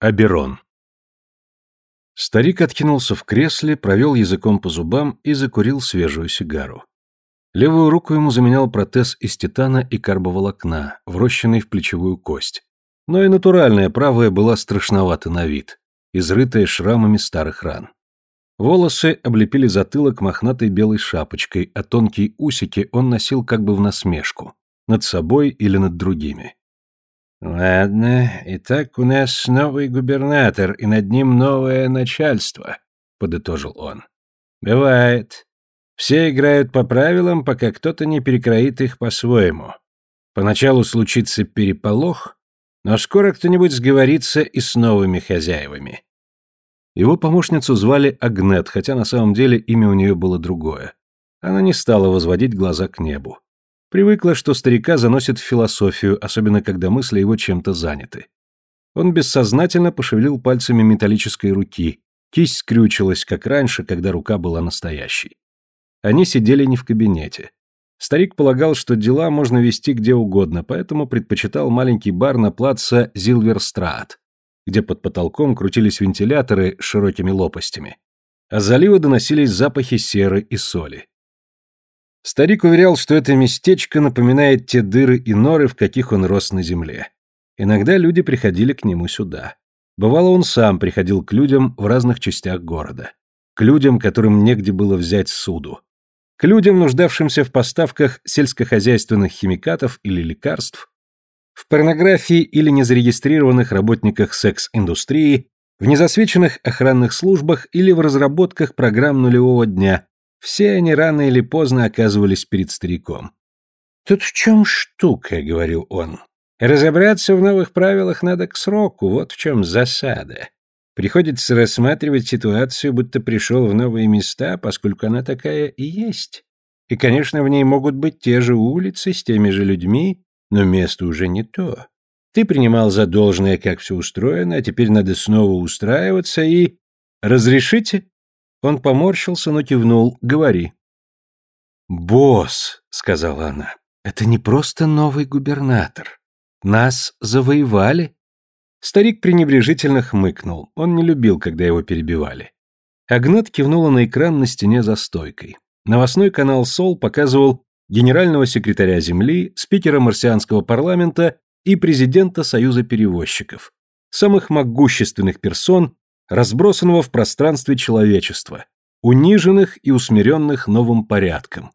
Аберон. Старик откинулся в кресле, провел языком по зубам и закурил свежую сигару. Левую руку ему заменял протез из титана и карбоволокна, врощенный в плечевую кость. Но и натуральная правая была страшновата на вид, изрытая шрамами старых ран. Волосы облепили затылок мохнатой белой шапочкой, а тонкие усики он носил как бы в насмешку, над собой или над другими. «Ладно, итак у нас новый губернатор, и над ним новое начальство», — подытожил он. «Бывает. Все играют по правилам, пока кто-то не перекроит их по-своему. Поначалу случится переполох, но скоро кто-нибудь сговорится и с новыми хозяевами». Его помощницу звали Агнет, хотя на самом деле имя у нее было другое. Она не стала возводить глаза к небу. Привыкла, что старика заносит в философию, особенно когда мысли его чем-то заняты. Он бессознательно пошевелил пальцами металлической руки, кисть скрючилась, как раньше, когда рука была настоящей. Они сидели не в кабинете. Старик полагал, что дела можно вести где угодно, поэтому предпочитал маленький бар на плаце Зилверстраат, где под потолком крутились вентиляторы с широкими лопастями. А залива доносились запахи серы и соли. Старик уверял, что это местечко напоминает те дыры и норы, в каких он рос на земле. Иногда люди приходили к нему сюда. Бывало, он сам приходил к людям в разных частях города. К людям, которым негде было взять суду. К людям, нуждавшимся в поставках сельскохозяйственных химикатов или лекарств, в порнографии или незарегистрированных работниках секс-индустрии, в незасвеченных охранных службах или в разработках программ нулевого дня, все они рано или поздно оказывались перед стариком. «Тут в чем штука?» — говорил он. «Разобраться в новых правилах надо к сроку, вот в чем засада. Приходится рассматривать ситуацию, будто пришел в новые места, поскольку она такая и есть. И, конечно, в ней могут быть те же улицы с теми же людьми, но место уже не то. Ты принимал за должное, как все устроено, а теперь надо снова устраиваться и... Разрешите?» Он поморщился, но кивнул. «Говори». «Босс», — сказала она, — «это не просто новый губернатор. Нас завоевали». Старик пренебрежительно хмыкнул. Он не любил, когда его перебивали. Агнет кивнула на экран на стене за стойкой. Новостной канал «Сол» показывал генерального секретаря Земли, спикера марсианского парламента и президента Союза перевозчиков, самых могущественных персон, разбросанного в пространстве человечества, униженных и усмиренных новым порядком,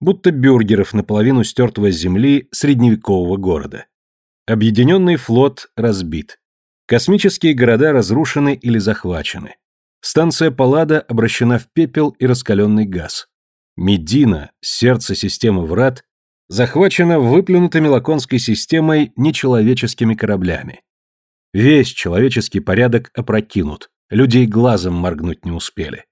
будто бюргеров наполовину стертого земли средневекового города. Объединенный флот разбит. Космические города разрушены или захвачены. Станция Паллада обращена в пепел и раскаленный газ. Медина, сердце системы врат, захвачена выплюнутыми лаконской системой нечеловеческими кораблями. Весь человеческий порядок опрокинут, Людей глазом моргнуть не успели.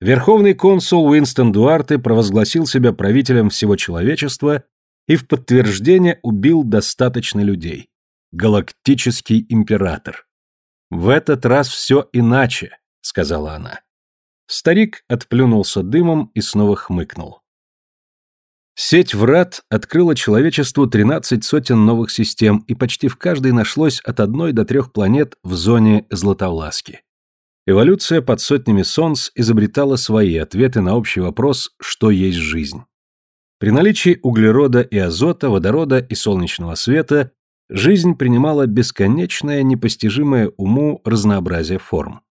Верховный консул Уинстон Дуарте провозгласил себя правителем всего человечества и в подтверждение убил достаточно людей. Галактический император. «В этот раз все иначе», — сказала она. Старик отплюнулся дымом и снова хмыкнул. Сеть врат открыла человечеству 13 сотен новых систем, и почти в каждой нашлось от одной до трех планет в зоне Златовласки. Эволюция под сотнями солнц изобретала свои ответы на общий вопрос «что есть жизнь?». При наличии углерода и азота, водорода и солнечного света жизнь принимала бесконечное, непостижимое уму разнообразие форм.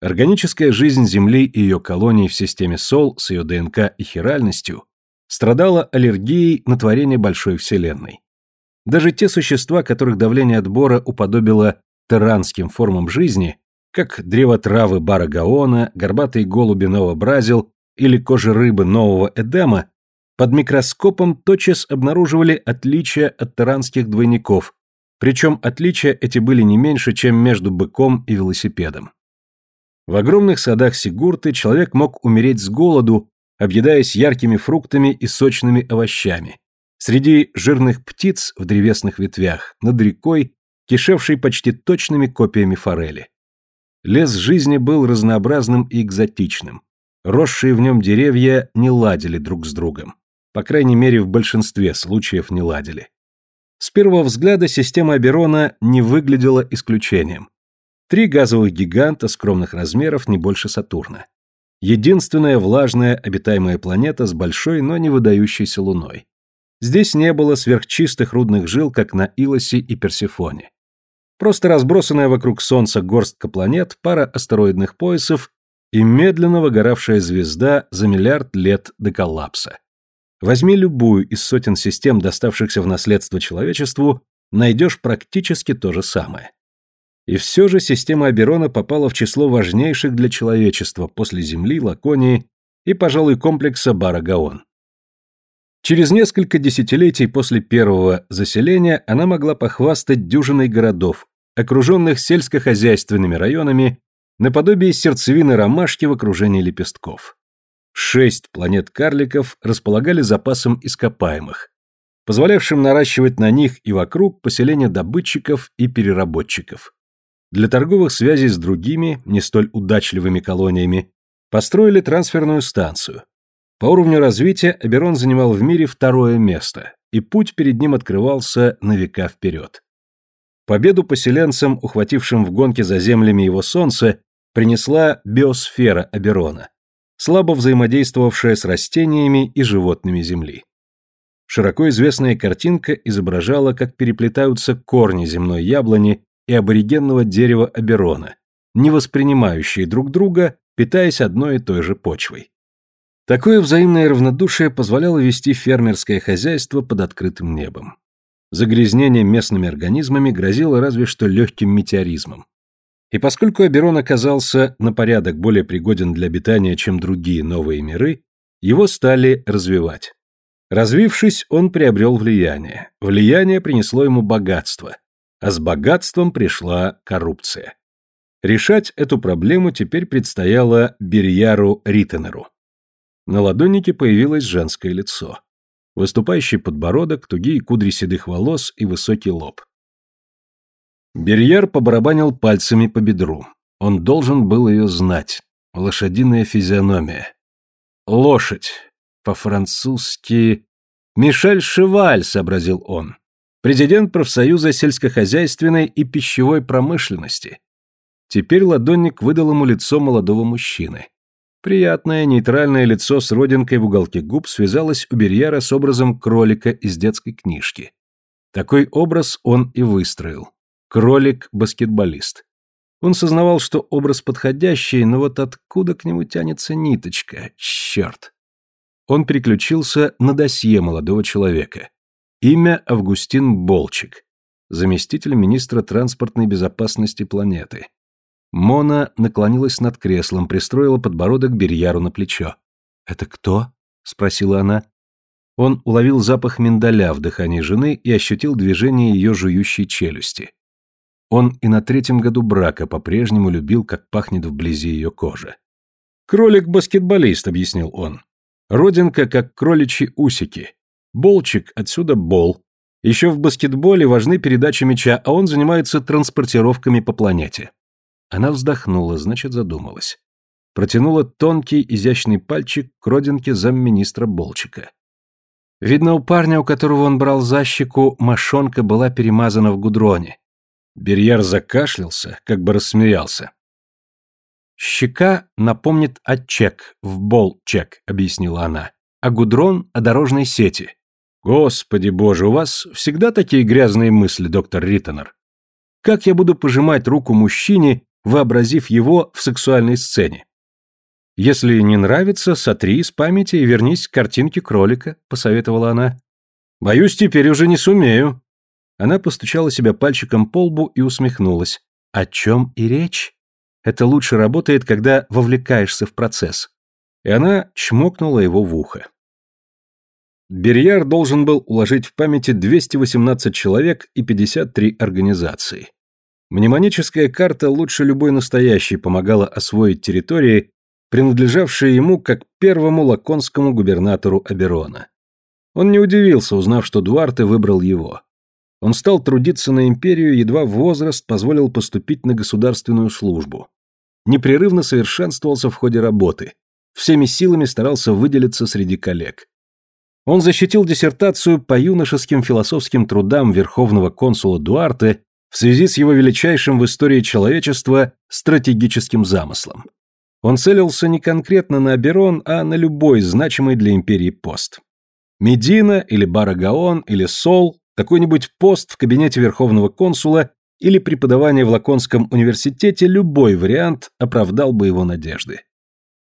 Органическая жизнь Земли и ее колоний в системе Сол с ее ДНК и хиральностью страдала аллергией на творение большой Вселенной. Даже те существа, которых давление отбора уподобило терранским формам жизни, как древотравы Бара Гаона, горбатые голуби Новобразил или кожи рыбы Нового Эдема, под микроскопом тотчас обнаруживали отличия от таранских двойников, причем отличия эти были не меньше, чем между быком и велосипедом. В огромных садах Сигурты человек мог умереть с голоду, объедаясь яркими фруктами и сочными овощами. Среди жирных птиц в древесных ветвях, над рекой, кишевшей почти точными копиями форели. Лес жизни был разнообразным и экзотичным. Росшие в нем деревья не ладили друг с другом. По крайней мере, в большинстве случаев не ладили. С первого взгляда система Аберона не выглядела исключением. Три газовых гиганта скромных размеров, не больше Сатурна. Единственная влажная обитаемая планета с большой, но не выдающейся луной. Здесь не было сверхчистых рудных жил, как на Илосе и Персефоне. Просто разбросанная вокруг Солнца горстка планет, пара астероидных поясов и медленно выгоравшая звезда за миллиард лет до коллапса. Возьми любую из сотен систем, доставшихся в наследство человечеству, найдешь практически то же самое. И все же система Аберона попала в число важнейших для человечества после Земли, Лаконии и, пожалуй, комплекса Барагаон. Через несколько десятилетий после первого заселения она могла похвастать дюжиной городов, окруженных сельскохозяйственными районами, наподобие сердцевины ромашки в окружении лепестков. Шесть планет-карликов располагали запасом ископаемых, позволявшим наращивать на них и вокруг поселения добытчиков и переработчиков. Для торговых связей с другими, не столь удачливыми колониями, построили трансферную станцию. По уровню развития Аберон занимал в мире второе место, и путь перед ним открывался на века вперед. Победу поселенцам, ухватившим в гонке за землями его солнце, принесла биосфера Аберона, слабо взаимодействовавшая с растениями и животными Земли. Широко известная картинка изображала, как переплетаются корни земной яблони и аборигенного дерева Аберона, не воспринимающие друг друга, питаясь одной и той же почвой. Такое взаимное равнодушие позволяло вести фермерское хозяйство под открытым небом. Загрязнение местными организмами грозило разве что легким метеоризмом. И поскольку Аберон оказался на порядок более пригоден для обитания, чем другие новые миры, его стали развивать. Развившись, он приобрел влияние. Влияние принесло ему богатство, а с богатством пришла коррупция. Решать эту проблему теперь предстояло Берьяру Риттенеру. На ладоннике появилось женское лицо. Выступающий подбородок, тугие кудри седых волос и высокий лоб. Берьяр побарабанил пальцами по бедру. Он должен был ее знать. Лошадиная физиономия. Лошадь. По-французски... «Мишель Шеваль», — сообразил он. Президент профсоюза сельскохозяйственной и пищевой промышленности. Теперь ладонник выдал ему лицо молодого мужчины. Приятное, нейтральное лицо с родинкой в уголке губ связалось у Берьяра с образом кролика из детской книжки. Такой образ он и выстроил. Кролик-баскетболист. Он сознавал, что образ подходящий, но вот откуда к нему тянется ниточка? Черт! Он переключился на досье молодого человека. Имя Августин Болчик, заместитель министра транспортной безопасности планеты. Мона наклонилась над креслом, пристроила подбородок Берьяру на плечо. «Это кто?» — спросила она. Он уловил запах миндаля в дыхании жены и ощутил движение ее жующей челюсти. Он и на третьем году брака по-прежнему любил, как пахнет вблизи ее кожа. «Кролик-баскетболист», — объяснил он. «Родинка, как кроличьи усики. Болчик, отсюда бол. Еще в баскетболе важны передачи мяча, а он занимается транспортировками по планете. Она вздохнула, значит, задумалась. Протянула тонкий, изящный пальчик к родинке замминистра Болчика. Видно, у парня, у которого он брал защеку, мошонка была перемазана в гудроне. Берьяр закашлялся, как бы рассмеялся. «Щека напомнит о чек, в бол-чек», — объяснила она, «а гудрон — о дорожной сети. Господи боже, у вас всегда такие грязные мысли, доктор Риттенер. Как я буду пожимать руку мужчине, вообразив его в сексуальной сцене? Если не нравится, сотри из памяти и вернись к картинке кролика, посоветовала она. Боюсь, теперь уже не сумею. Она постучала себя пальчиком по лбу и усмехнулась. О чем и речь? Это лучше работает, когда вовлекаешься в процесс. И она чмокнула его в ухо. Берьяр должен был уложить в памяти 218 человек и 53 организации. Мнемоническая карта лучше любой настоящей помогала освоить территории, принадлежавшие ему как первому лаконскому губернатору Аберона. Он не удивился, узнав, что Дуарте выбрал его. Он стал трудиться на империю, едва возраст позволил поступить на государственную службу. Непрерывно совершенствовался в ходе работы, всеми силами старался выделиться среди коллег. Он защитил диссертацию по юношеским философским трудам верховного консула Дуарте в связи с его величайшим в истории человечества стратегическим замыслом. Он целился не конкретно на Аберон, а на любой значимый для империи пост. Медина или Барагаон или Сол, какой-нибудь пост в кабинете верховного консула или преподавание в Лаконском университете, любой вариант оправдал бы его надежды.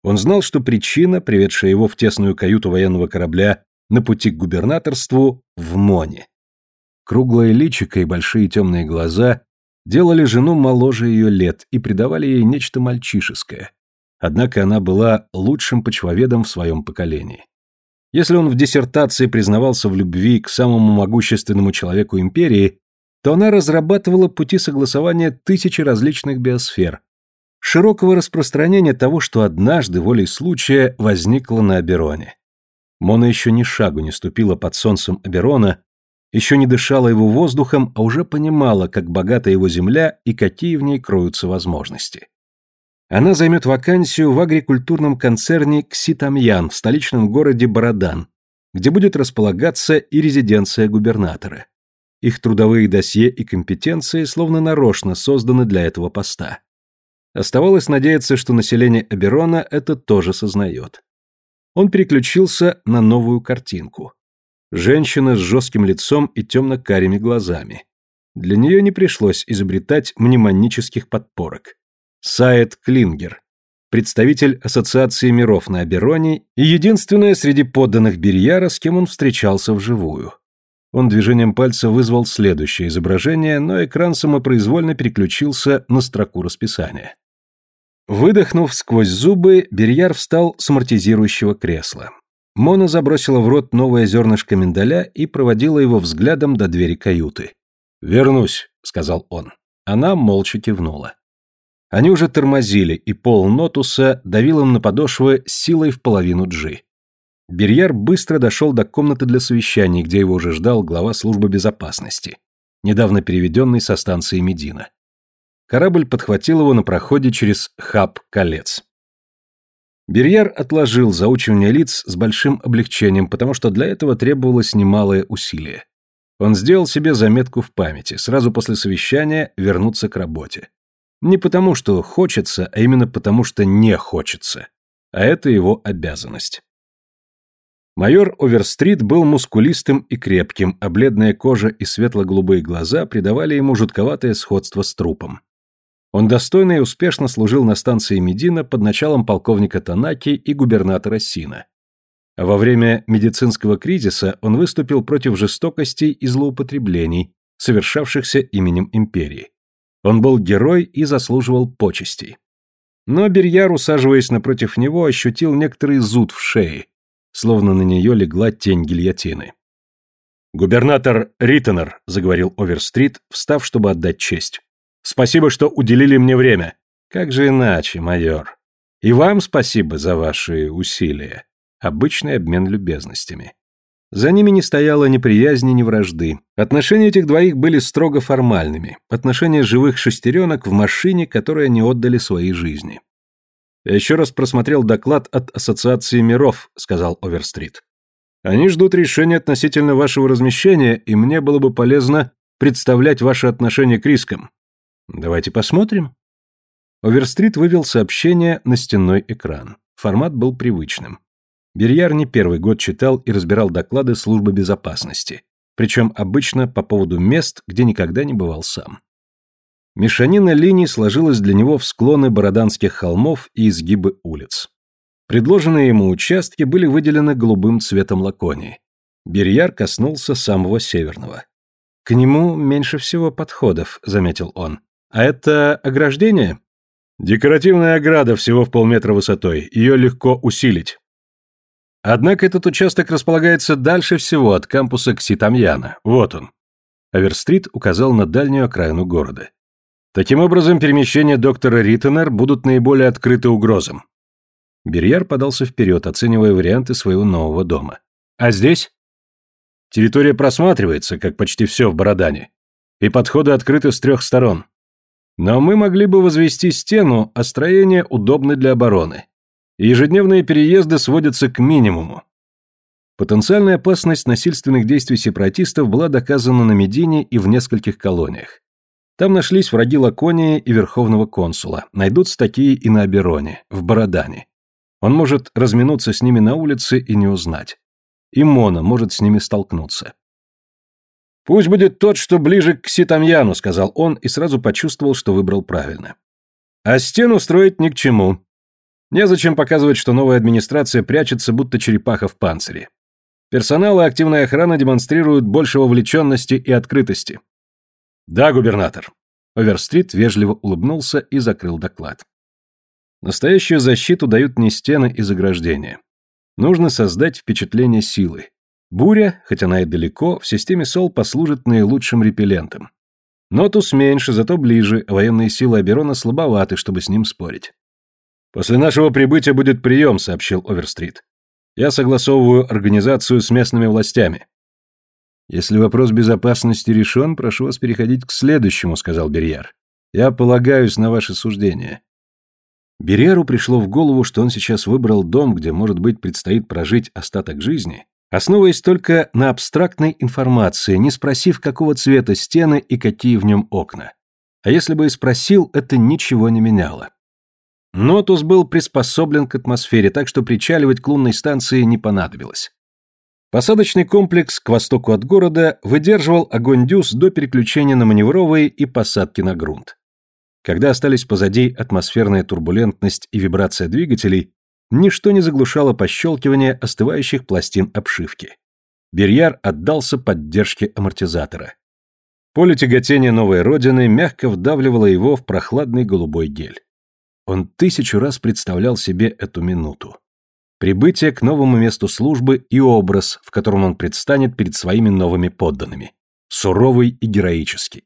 Он знал, что причина, приведшая его в тесную каюту военного корабля на пути к губернаторству, в Моне. Круглое личико и большие темные глаза делали жену моложе ее лет и придавали ей нечто мальчишеское. Однако она была лучшим почвоведом в своем поколении. Если он в диссертации признавался в любви к самому могущественному человеку империи, то она разрабатывала пути согласования тысячи различных биосфер, широкого распространения того, что однажды волей случая возникло на Абероне. Мона еще ни шагу не ступила под солнцем Аберона, еще не дышала его воздухом, а уже понимала, как богата его земля и какие в ней кроются возможности. Она займет вакансию в агрикультурном концерне «Кситамьян» в столичном городе Бородан, где будет располагаться и резиденция губернатора. Их трудовые досье и компетенции словно нарочно созданы для этого поста. Оставалось надеяться, что население Аберона это тоже сознает. Он переключился на новую картинку. Женщина с жестким лицом и темно-карими глазами. Для нее не пришлось изобретать мнемонических подпорок. Саед Клингер, представитель Ассоциации миров на Абероне и единственная среди подданных Берьяра, с кем он встречался вживую. Он движением пальца вызвал следующее изображение, но экран самопроизвольно переключился на строку расписания. Выдохнув сквозь зубы, Берьяр встал с амортизирующего кресла. Мона забросила в рот новое зернышко миндаля и проводила его взглядом до двери каюты. «Вернусь», — сказал он. Она молча кивнула. Они уже тормозили, и пол Нотуса давил им на подошвы силой в половину джи. Берьяр быстро дошел до комнаты для совещаний, где его уже ждал глава службы безопасности, недавно переведенный со станции Медина. Корабль подхватил его на проходе через хаб колец. Берьяр отложил заучивание лиц с большим облегчением, потому что для этого требовалось немалое усилие. Он сделал себе заметку в памяти, сразу после совещания вернуться к работе. Не потому, что хочется, а именно потому, что не хочется. А это его обязанность. Майор Оверстрит был мускулистым и крепким, а бледная кожа и светло-голубые глаза придавали ему жутковатое сходство с трупом. Он достойно и успешно служил на станции Медина под началом полковника Танаки и губернатора Сина. Во время медицинского кризиса он выступил против жестокостей и злоупотреблений, совершавшихся именем империи. Он был герой и заслуживал почестей. Но Берьяр, усаживаясь напротив него, ощутил некоторый зуд в шее, словно на нее легла тень гильотины. «Губернатор Риттенер», — заговорил Оверстрит, встав, чтобы отдать честь. «Спасибо, что уделили мне время». «Как же иначе, майор? И вам спасибо за ваши усилия». Обычный обмен любезностями. За ними не стояло ни приязни, ни вражды. Отношения этих двоих были строго формальными. Отношения живых шестеренок в машине, которые они отдали своей жизни. «Я еще раз просмотрел доклад от Ассоциации миров», — сказал Оверстрит. «Они ждут решения относительно вашего размещения, и мне было бы полезно представлять ваши отношения к рискам. Давайте посмотрим». Оверстрит вывел сообщение на стенной экран. Формат был привычным. Берьяр не первый год читал и разбирал доклады службы безопасности, причем обычно по поводу мест, где никогда не бывал сам. Мешанина линий сложилась для него в склоны Бороданских холмов и изгибы улиц. Предложенные ему участки были выделены голубым цветом лаконии. Берьяр коснулся самого северного. «К нему меньше всего подходов», — заметил он. «А это ограждение?» «Декоративная ограда всего в полметра высотой. Ее легко усилить». Однако этот участок располагается дальше всего от кампуса Кситамьяна. Вот он. Аверстрит указал на дальнюю окраину города. Таким образом, перемещения доктора Риттенер будут наиболее открыты угрозам. Берьяр подался вперед, оценивая варианты своего нового дома. А здесь? Территория просматривается, как почти все в Бородане, и подходы открыты с трех сторон. Но мы могли бы возвести стену, а строения удобны для обороны. Ежедневные переезды сводятся к минимуму. Потенциальная опасность насильственных действий сепаратистов была доказана на Медине и в нескольких колониях. Там нашлись враги Лаконии и Верховного консула, найдутся такие и на Абероне, в Бородане. Он может разминуться с ними на улице и не узнать. И Мона может с ними столкнуться. «Пусть будет тот, что ближе к Ситамьяну», — сказал он и сразу почувствовал, что выбрал правильно. «А стену строить ни к чему. Незачем показывать, что новая администрация прячется, будто черепаха в панцире. Персонал и активная охрана демонстрируют больше вовлеченности и открытости. Да, губернатор. Оверстрит вежливо улыбнулся и закрыл доклад. Настоящую защиту дают не стены и заграждения. Нужно создать впечатление силы. Буря, хоть она и далеко, в системе СОЛ послужит наилучшим репеллентом. Нотус меньше, зато ближе, военные силы Аберона слабоваты, чтобы с ним спорить. «После нашего прибытия будет прием», — сообщил Оверстрит. «Я согласовываю организацию с местными властями». «Если вопрос безопасности решен, прошу вас переходить к следующему», — сказал Берьяр. «Я полагаюсь на ваше суждение». Берьяру пришло в голову, что он сейчас выбрал дом, где, может быть, предстоит прожить остаток жизни, основываясь только на абстрактной информации, не спросив, какого цвета стены и какие в нем окна. А если бы и спросил, это ничего не меняло. Нотус был приспособлен к атмосфере, так что причаливать к лунной станции не понадобилось. Посадочный комплекс к востоку от города выдерживал огонь дюз до переключения на маневровые и посадки на грунт. Когда остались позади атмосферная турбулентность и вибрация двигателей, ничто не заглушало пощелкивание остывающих пластин обшивки. Берьяр отдался поддержке амортизатора. Поле тяготения новой родины мягко вдавливало его в прохладный голубой гель. Он тысячу раз представлял себе эту минуту. Прибытие к новому месту службы и образ, в котором он предстанет перед своими новыми подданными. Суровый и героический.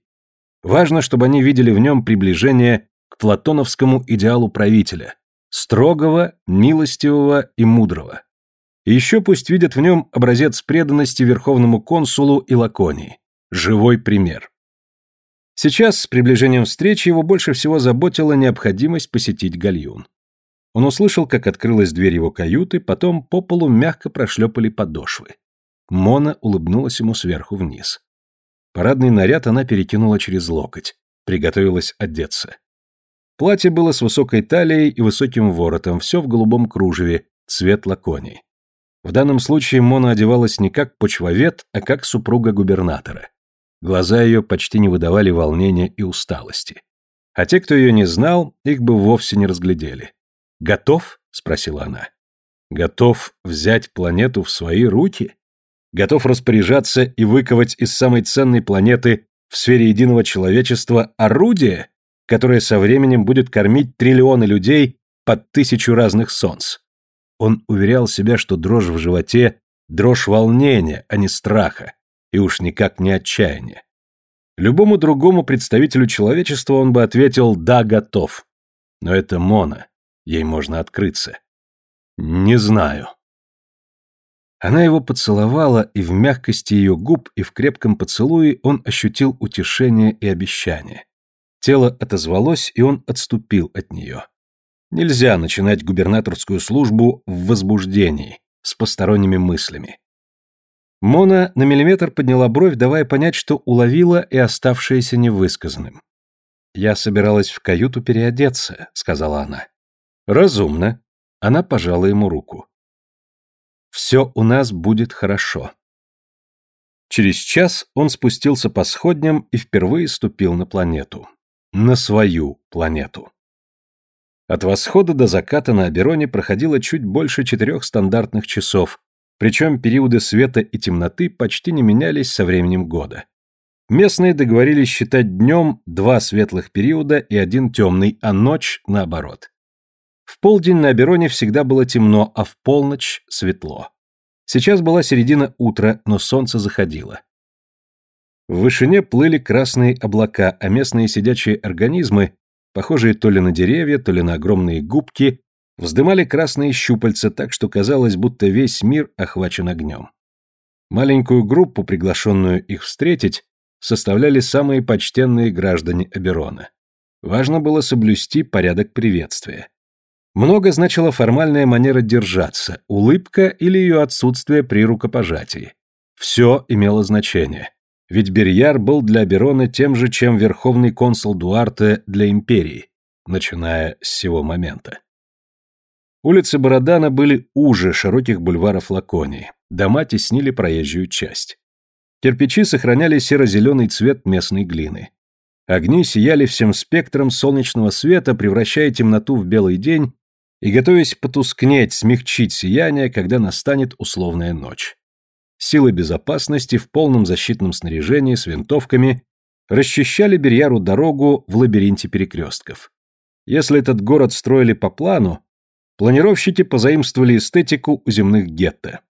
Важно, чтобы они видели в нем приближение к платоновскому идеалу правителя. Строгого, милостивого и мудрого. Еще пусть видят в нем образец преданности верховному консулу и Лаконии. Живой пример. Сейчас, с приближением встречи, его больше всего заботила необходимость посетить гальюн. Он услышал, как открылась дверь его каюты, потом по полу мягко прошлепали подошвы. Мона улыбнулась ему сверху вниз. Парадный наряд она перекинула через локоть, приготовилась одеться. Платье было с высокой талией и высоким воротом, все в голубом кружеве, цвет лаконии. В данном случае Мона одевалась не как почвовед, а как супруга губернатора. Глаза ее почти не выдавали волнения и усталости. А те, кто ее не знал, их бы вовсе не разглядели. «Готов?» — спросила она. «Готов взять планету в свои руки? Готов распоряжаться и выковать из самой ценной планеты в сфере единого человечества орудие, которое со временем будет кормить триллионы людей под тысячу разных солнц?» Он уверял себя, что дрожь в животе — дрожь волнения, а не страха, и уж никак не отчаяния. Любому другому представителю человечества он бы ответил «да, готов». Но это Мона. Ей можно открыться. Не знаю. Она его поцеловала, и в мягкости ее губ и в крепком поцелуе он ощутил утешение и обещание. Тело отозвалось, и он отступил от нее. Нельзя начинать губернаторскую службу в возбуждении, с посторонними мыслями. Мона на миллиметр подняла бровь, давая понять, что уловила и оставшееся невысказанным. «Я собиралась в каюту переодеться», — сказала она. Разумно. Она пожала ему руку. Все у нас будет хорошо. Через час он спустился по сходням и впервые ступил на планету. На свою планету. От восхода до заката на Абероне проходило чуть больше четырех стандартных часов, причем периоды света и темноты почти не менялись со временем года. Местные договорились считать днем два светлых периода и один темный, а ночь наоборот. В полдень на Абероне всегда было темно, а в полночь светло. Сейчас была середина утра, но солнце заходило. В вышине плыли красные облака, а местные сидячие организмы, похожие то ли на деревья, то ли на огромные губки, вздымали красные щупальца так, что казалось, будто весь мир охвачен огнем. Маленькую группу, приглашенную их встретить, составляли самые почтенные граждане Аберона. Важно было соблюсти порядок приветствия. Много значила формальная манера держаться, улыбка или ее отсутствие при рукопожатии. Все имело значение. Ведь Берьяр был для Берона тем же, чем верховный консул Дуарте для империи, начиная с сего момента. Улицы Бородана были уже широких бульваров Лаконии, дома теснили проезжую часть. Кирпичи сохраняли серо-зеленый цвет местной глины. Огни сияли всем спектром солнечного света, превращая темноту в белый день и готовясь потускнеть, смягчить сияние, когда настанет условная ночь. Силы безопасности в полном защитном снаряжении с винтовками расчищали Берьяру дорогу в лабиринте перекрестков. Если этот город строили по плану, планировщики позаимствовали эстетику у земных гетто.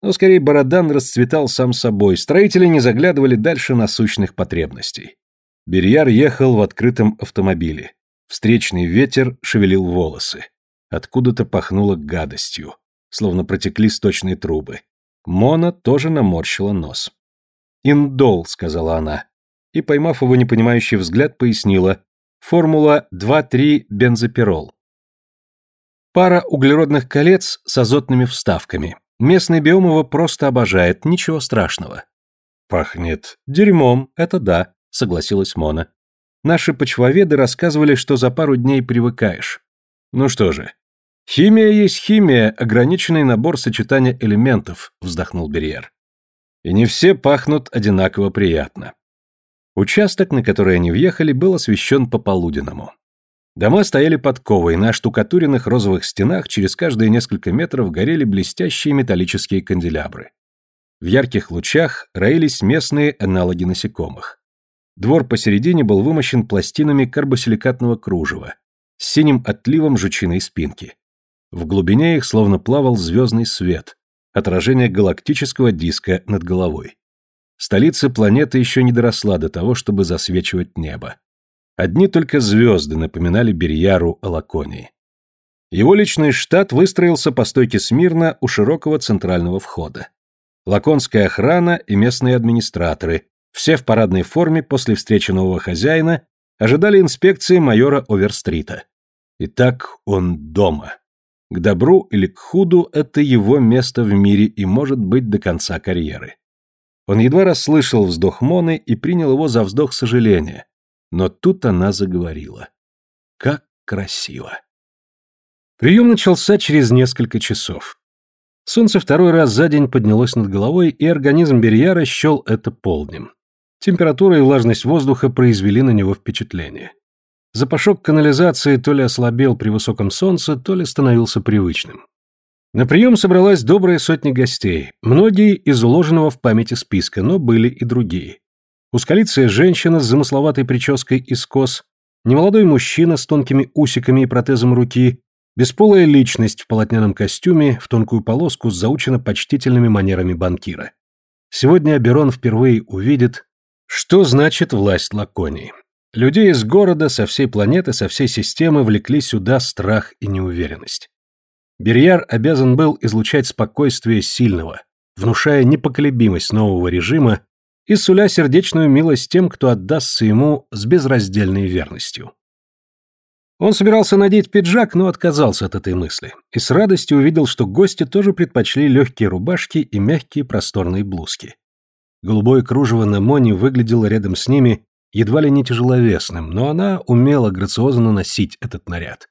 Но скорее Бородан расцветал сам собой, строители не заглядывали дальше насущных потребностей. Берьяр ехал в открытом автомобиле. Встречный ветер шевелил волосы. Откуда-то пахнуло гадостью, словно протекли сточные трубы. Мона тоже наморщила нос. «Индол», — сказала она, и, поймав его непонимающий взгляд, пояснила. «Формула 2,3 бензопирол». Пара углеродных колец с азотными вставками. Местный биом его просто обожает, ничего страшного. «Пахнет дерьмом, это да», — согласилась Мона. «Наши почвоведы рассказывали, что за пару дней привыкаешь. Ну что же, «Химия есть химия, ограниченный набор сочетания элементов», — вздохнул Берьер. «И не все пахнут одинаково приятно». Участок, на который они въехали, был освещен по-полуденному. Дома стояли подковой, на штукатуренных розовых стенах через каждые несколько метров горели блестящие металлические канделябры. В ярких лучах роились местные аналоги насекомых. Двор посередине был вымощен пластинами карбосиликатного кружева с синим отливом жучиной спинки. В глубине их словно плавал звездный свет, отражение галактического диска над головой. Столица планеты еще не доросла до того, чтобы засвечивать небо. Одни только звезды напоминали Берьяру о Лаконии. Его личный штат выстроился по стойке смирно у широкого центрального входа. Лаконская охрана и местные администраторы, все в парадной форме после встречи нового хозяина, ожидали инспекции майора Оверстрита. Итак, он дома. К добру или к худу это его место в мире и может быть до конца карьеры. Он едва расслышал вздох Моны и принял его за вздох сожаления. Но тут она заговорила. Как красиво. Прием начался через несколько часов. Солнце второй раз за день поднялось над головой, и организм Берьяра счел это полднем. Температура и влажность воздуха произвели на него впечатление. Запашок канализации то ли ослабел при высоком солнце, то ли становился привычным. На прием собралась добрая сотня гостей, многие из уложенного в памяти списка, но были и другие. Ускалицая женщина с замысловатой прической из кос, немолодой мужчина с тонкими усиками и протезом руки, бесполая личность в полотняном костюме, в тонкую полоску с заучено почтительными манерами банкира. Сегодня Аберон впервые увидит, что значит власть Лаконии. Людей из города, со всей планеты, со всей системы влекли сюда страх и неуверенность. Берьяр обязан был излучать спокойствие сильного, внушая непоколебимость нового режима и суля сердечную милость тем, кто отдастся ему с безраздельной верностью. Он собирался надеть пиджак, но отказался от этой мысли, и с радостью увидел, что гости тоже предпочли легкие рубашки и мягкие просторные блузки. Голубое кружево на Моне выглядело рядом с ними едва ли не тяжеловесным, но она умела грациозно носить этот наряд.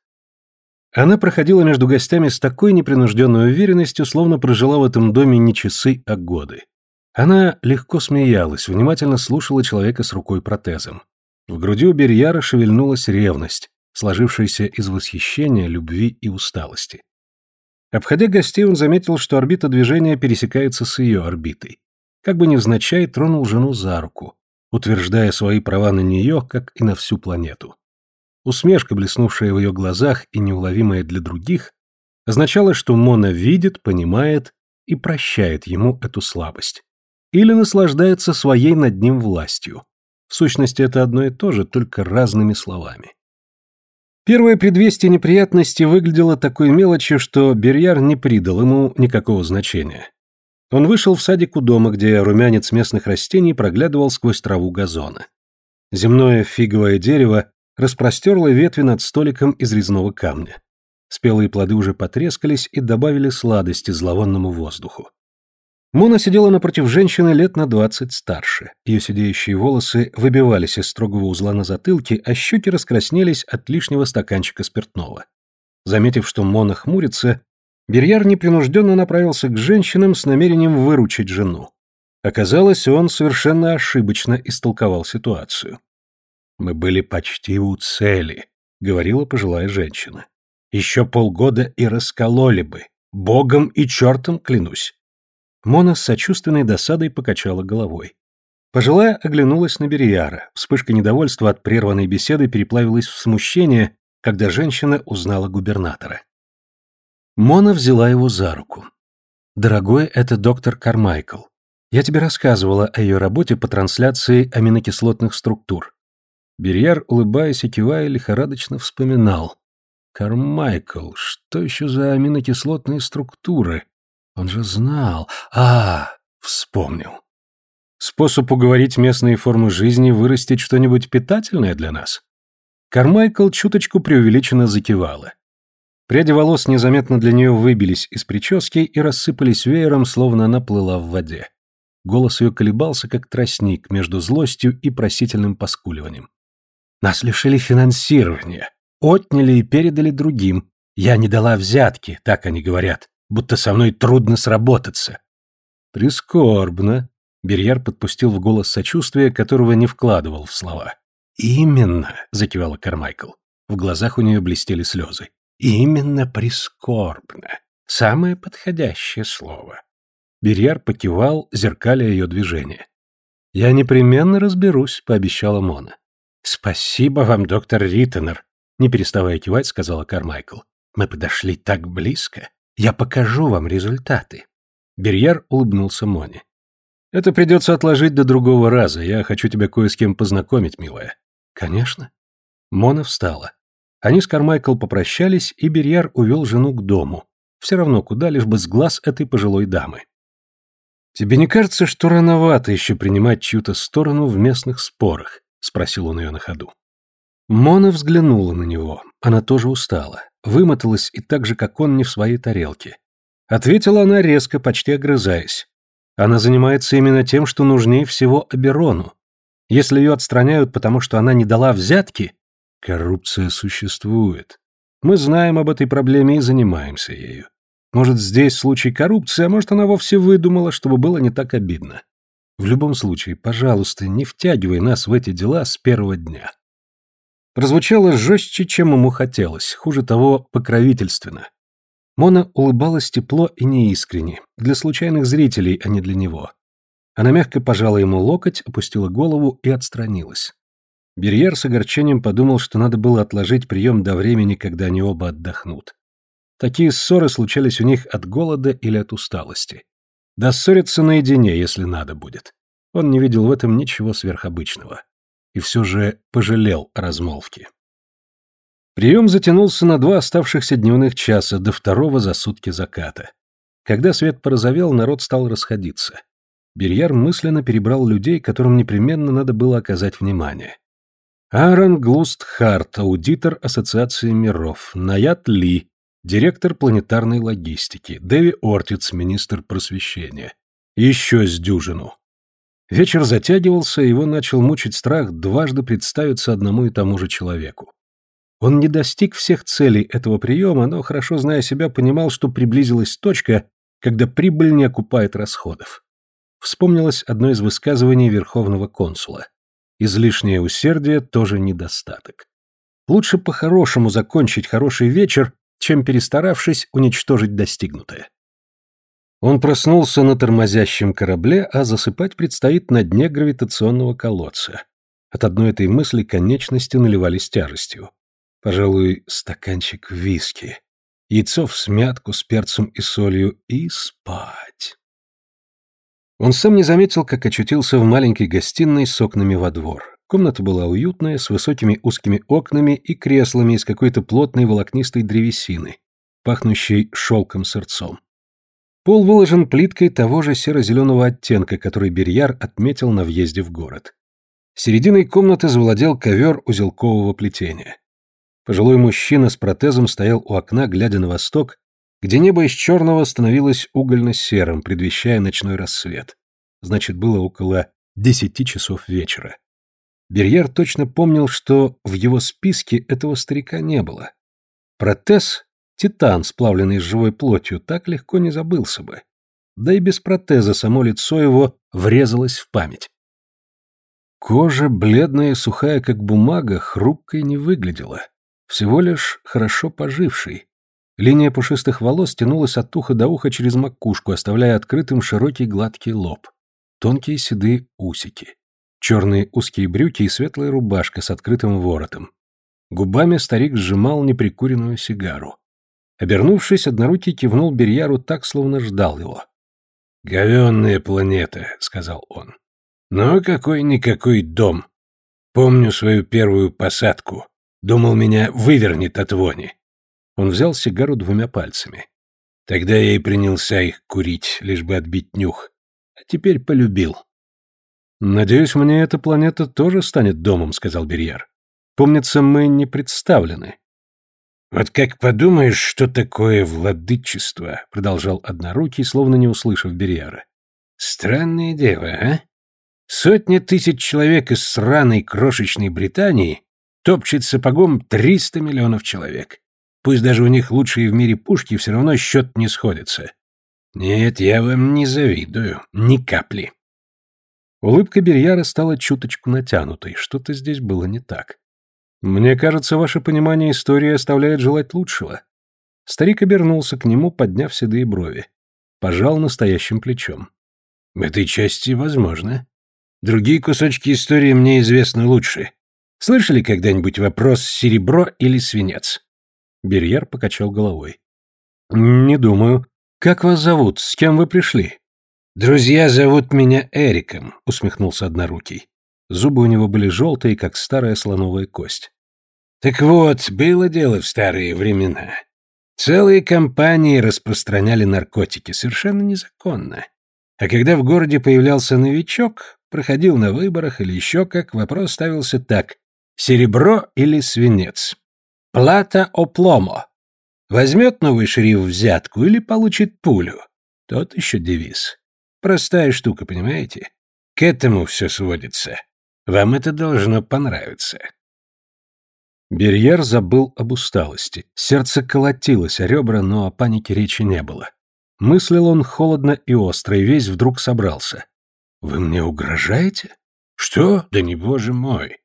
Она проходила между гостями с такой непринужденной уверенностью, словно прожила в этом доме не часы, а годы. Она легко смеялась, внимательно слушала человека с рукой-протезом. В груди у Берьяра шевельнулась ревность, сложившаяся из восхищения, любви и усталости. Обходя гостей, он заметил, что орбита движения пересекается с ее орбитой. Как бы невзначай тронул жену за руку, утверждая свои права на нее, как и на всю планету. Усмешка, блеснувшая в ее глазах и неуловимая для других, означала, что Мона видит, понимает и прощает ему эту слабость. Или наслаждается своей над ним властью. В сущности, это одно и то же, только разными словами. Первое предвестие неприятности выглядело такой мелочью, что Берьяр не придал ему никакого значения. Он вышел в садик у дома, где румянец местных растений проглядывал сквозь траву газона. Земное фиговое дерево распростерло ветви над столиком из резного камня. Спелые плоды уже потрескались и добавили сладости зловонному воздуху. Мона сидела напротив женщины лет на двадцать старше. Ее сидеющие волосы выбивались из строгого узла на затылке, а щеки раскраснелись от лишнего стаканчика спиртного. Заметив, что Мона хмурится, Берьяр непринужденно направился к женщинам с намерением выручить жену. Оказалось, он совершенно ошибочно истолковал ситуацию. «Мы были почти у цели», — говорила пожилая женщина. «Еще полгода и раскололи бы. Богом и чертом клянусь. Мона с сочувственной досадой покачала головой. Пожилая оглянулась на Берияра. Вспышка недовольства от прерванной беседы переплавилась в смущение, когда женщина узнала губернатора. Мона взяла его за руку. «Дорогой, это доктор Кармайкл. Я тебе рассказывала о ее работе по трансляции аминокислотных структур». Берьяр, улыбаясь и кивая, лихорадочно вспоминал. «Кармайкл, что еще за аминокислотные структуры? Он же знал. А, вспомнил. Способ уговорить местные формы жизни вырастить что-нибудь питательное для нас? Кармайкл чуточку преувеличенно закивала. Пряди волос незаметно для нее выбились из прически и рассыпались веером, словно она плыла в воде. Голос ее колебался, как тростник, между злостью и просительным поскуливанием. «Нас лишили финансирования, отняли и передали другим. Я не дала взятки, так они говорят будто со мной трудно сработаться. Прискорбно. Берьяр подпустил в голос сочувствия, которого не вкладывал в слова. «Именно», — закивала Кармайкл. В глазах у нее блестели слезы. «Именно прискорбно. Самое подходящее слово». Берьяр покивал, зеркаля ее движение. «Я непременно разберусь», — пообещала Мона. «Спасибо вам, доктор Риттенер», — не переставая кивать, сказала Кармайкл. «Мы подошли так близко. Я покажу вам результаты. Берьяр улыбнулся Моне. Это придется отложить до другого раза. Я хочу тебя кое с кем познакомить, милая. Конечно. Мона встала. Они с Кармайкл попрощались, и Берьяр увел жену к дому. Все равно куда, лишь бы с глаз этой пожилой дамы. «Тебе не кажется, что рановато еще принимать чью-то сторону в местных спорах?» — спросил он ее на ходу. Мона взглянула на него. Она тоже устала вымоталась и так же, как он, не в своей тарелке. Ответила она резко, почти огрызаясь. Она занимается именно тем, что нужнее всего Аберону. Если ее отстраняют, потому что она не дала взятки, коррупция существует. Мы знаем об этой проблеме и занимаемся ею. Может, здесь случай коррупции, а может, она вовсе выдумала, чтобы было не так обидно. В любом случае, пожалуйста, не втягивай нас в эти дела с первого дня прозвучало жестче, чем ему хотелось, хуже того, покровительственно. Мона улыбалась тепло и неискренне, для случайных зрителей, а не для него. Она мягко пожала ему локоть, опустила голову и отстранилась. Берьер с огорчением подумал, что надо было отложить прием до времени, когда они оба отдохнут. Такие ссоры случались у них от голода или от усталости. Да ссориться наедине, если надо будет. Он не видел в этом ничего сверхобычного и все же пожалел о размолвке. Прием затянулся на два оставшихся дневных часа до второго за сутки заката. Когда свет порозовел, народ стал расходиться. Берьяр мысленно перебрал людей, которым непременно надо было оказать внимание. Аарон Глуст Харт, аудитор Ассоциации миров, Наят Ли, директор планетарной логистики, Дэви Ортиц, министр просвещения. Еще с дюжину. Вечер затягивался, и его начал мучить страх дважды представиться одному и тому же человеку. Он не достиг всех целей этого приема, но, хорошо зная себя, понимал, что приблизилась точка, когда прибыль не окупает расходов. Вспомнилось одно из высказываний Верховного консула. Излишнее усердие тоже недостаток. Лучше по-хорошему закончить хороший вечер, чем, перестаравшись, уничтожить достигнутое. Он проснулся на тормозящем корабле, а засыпать предстоит на дне гравитационного колодца. От одной этой мысли конечности наливались тяжестью. Пожалуй, стаканчик виски, яйцо в смятку с перцем и солью и спать. Он сам не заметил, как очутился в маленькой гостиной с окнами во двор. Комната была уютная, с высокими узкими окнами и креслами из какой-то плотной волокнистой древесины, пахнущей шелком сырцом. Пол выложен плиткой того же серо-зеленого оттенка, который Берьяр отметил на въезде в город. Серединой комнаты завладел ковер узелкового плетения. Пожилой мужчина с протезом стоял у окна, глядя на восток, где небо из черного становилось угольно-серым, предвещая ночной рассвет. Значит, было около десяти часов вечера. Берьер точно помнил, что в его списке этого старика не было. Протез, титан, сплавленный с живой плотью, так легко не забылся бы. Да и без протеза само лицо его врезалось в память. Кожа, бледная и сухая, как бумага, хрупкой не выглядела. Всего лишь хорошо поживший. Линия пушистых волос тянулась от уха до уха через макушку, оставляя открытым широкий гладкий лоб. Тонкие седые усики. Черные узкие брюки и светлая рубашка с открытым воротом. Губами старик сжимал неприкуренную сигару. Обернувшись, однорукий кивнул Берьяру так, словно ждал его. «Говенная планета», — сказал он. «Но какой-никакой дом. Помню свою первую посадку. Думал, меня вывернет от вони». Он взял сигару двумя пальцами. Тогда я и принялся их курить, лишь бы отбить нюх. А теперь полюбил. «Надеюсь, мне эта планета тоже станет домом», — сказал Берьяр. «Помнится, мы не представлены». «Вот как подумаешь, что такое владычество», — продолжал Однорукий, словно не услышав Берьяра. «Странное дело, а? Сотня тысяч человек из сраной крошечной Британии топчет сапогом триста миллионов человек. Пусть даже у них лучшие в мире пушки, все равно счет не сходится. Нет, я вам не завидую, ни капли». Улыбка Берьяра стала чуточку натянутой, что-то здесь было не так. Мне кажется, ваше понимание истории оставляет желать лучшего. Старик обернулся к нему, подняв седые брови. Пожал настоящим плечом. В этой части возможно. Другие кусочки истории мне известны лучше. Слышали когда-нибудь вопрос «серебро или свинец»?» Берьер покачал головой. «Не думаю. Как вас зовут? С кем вы пришли?» «Друзья зовут меня Эриком», — усмехнулся Однорукий. Зубы у него были желтые, как старая слоновая кость. Так вот, было дело в старые времена. Целые компании распространяли наркотики, совершенно незаконно. А когда в городе появлялся новичок, проходил на выборах или еще как, вопрос ставился так. Серебро или свинец? Плата о пломо. Возьмет новый шериф взятку или получит пулю? Тот еще девиз. Простая штука, понимаете? К этому все сводится. Вам это должно понравиться. Берьер забыл об усталости. Сердце колотилось о ребра, но о панике речи не было. Мыслил он холодно и остро, и весь вдруг собрался. «Вы мне угрожаете?» «Что? Да не боже мой!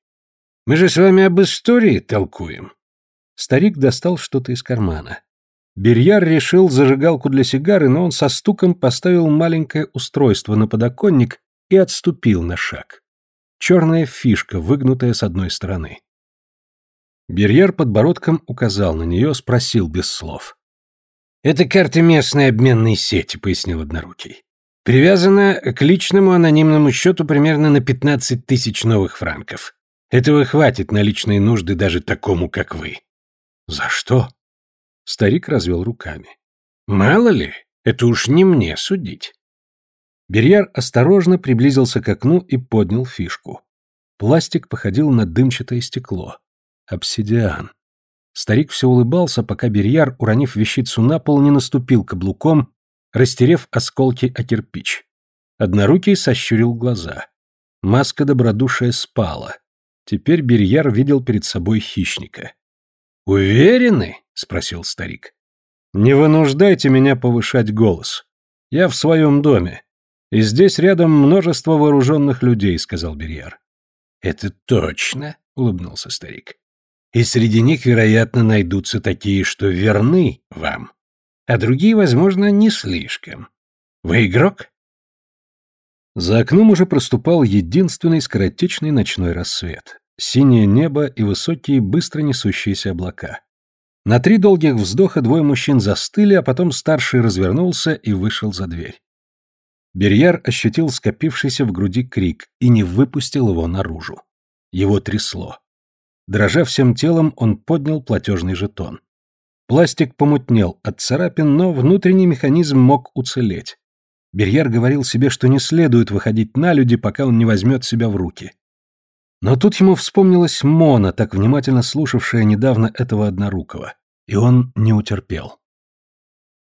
Мы же с вами об истории толкуем!» Старик достал что-то из кармана. Берьяр решил зажигалку для сигары, но он со стуком поставил маленькое устройство на подоконник и отступил на шаг. Черная фишка, выгнутая с одной стороны. Берьер подбородком указал на нее, спросил без слов. «Это карта местной обменной сети», — пояснил Однорукий. «Привязана к личному анонимному счету примерно на 15 тысяч новых франков. Этого хватит на личные нужды даже такому, как вы». «За что?» Старик развел руками. «Мало ли, это уж не мне судить». Берьяр осторожно приблизился к окну и поднял фишку. Пластик походил на дымчатое стекло. Обсидиан. Старик все улыбался, пока Берьяр, уронив вещицу на пол, не наступил каблуком, растерев осколки о кирпич. Однорукий сощурил глаза. Маска добродушия спала. Теперь Берьяр видел перед собой хищника. «Уверены?» — спросил старик. «Не вынуждайте меня повышать голос. Я в своем доме. И здесь рядом множество вооруженных людей», — сказал Берьяр. «Это точно», — улыбнулся старик и среди них, вероятно, найдутся такие, что верны вам, а другие, возможно, не слишком. Вы игрок? За окном уже проступал единственный скоротечный ночной рассвет. Синее небо и высокие, быстро несущиеся облака. На три долгих вздоха двое мужчин застыли, а потом старший развернулся и вышел за дверь. Берьяр ощутил скопившийся в груди крик и не выпустил его наружу. Его трясло. Дрожа всем телом, он поднял платежный жетон. Пластик помутнел от царапин, но внутренний механизм мог уцелеть. Берьер говорил себе, что не следует выходить на люди, пока он не возьмет себя в руки. Но тут ему вспомнилась Мона, так внимательно слушавшая недавно этого однорукого, и он не утерпел.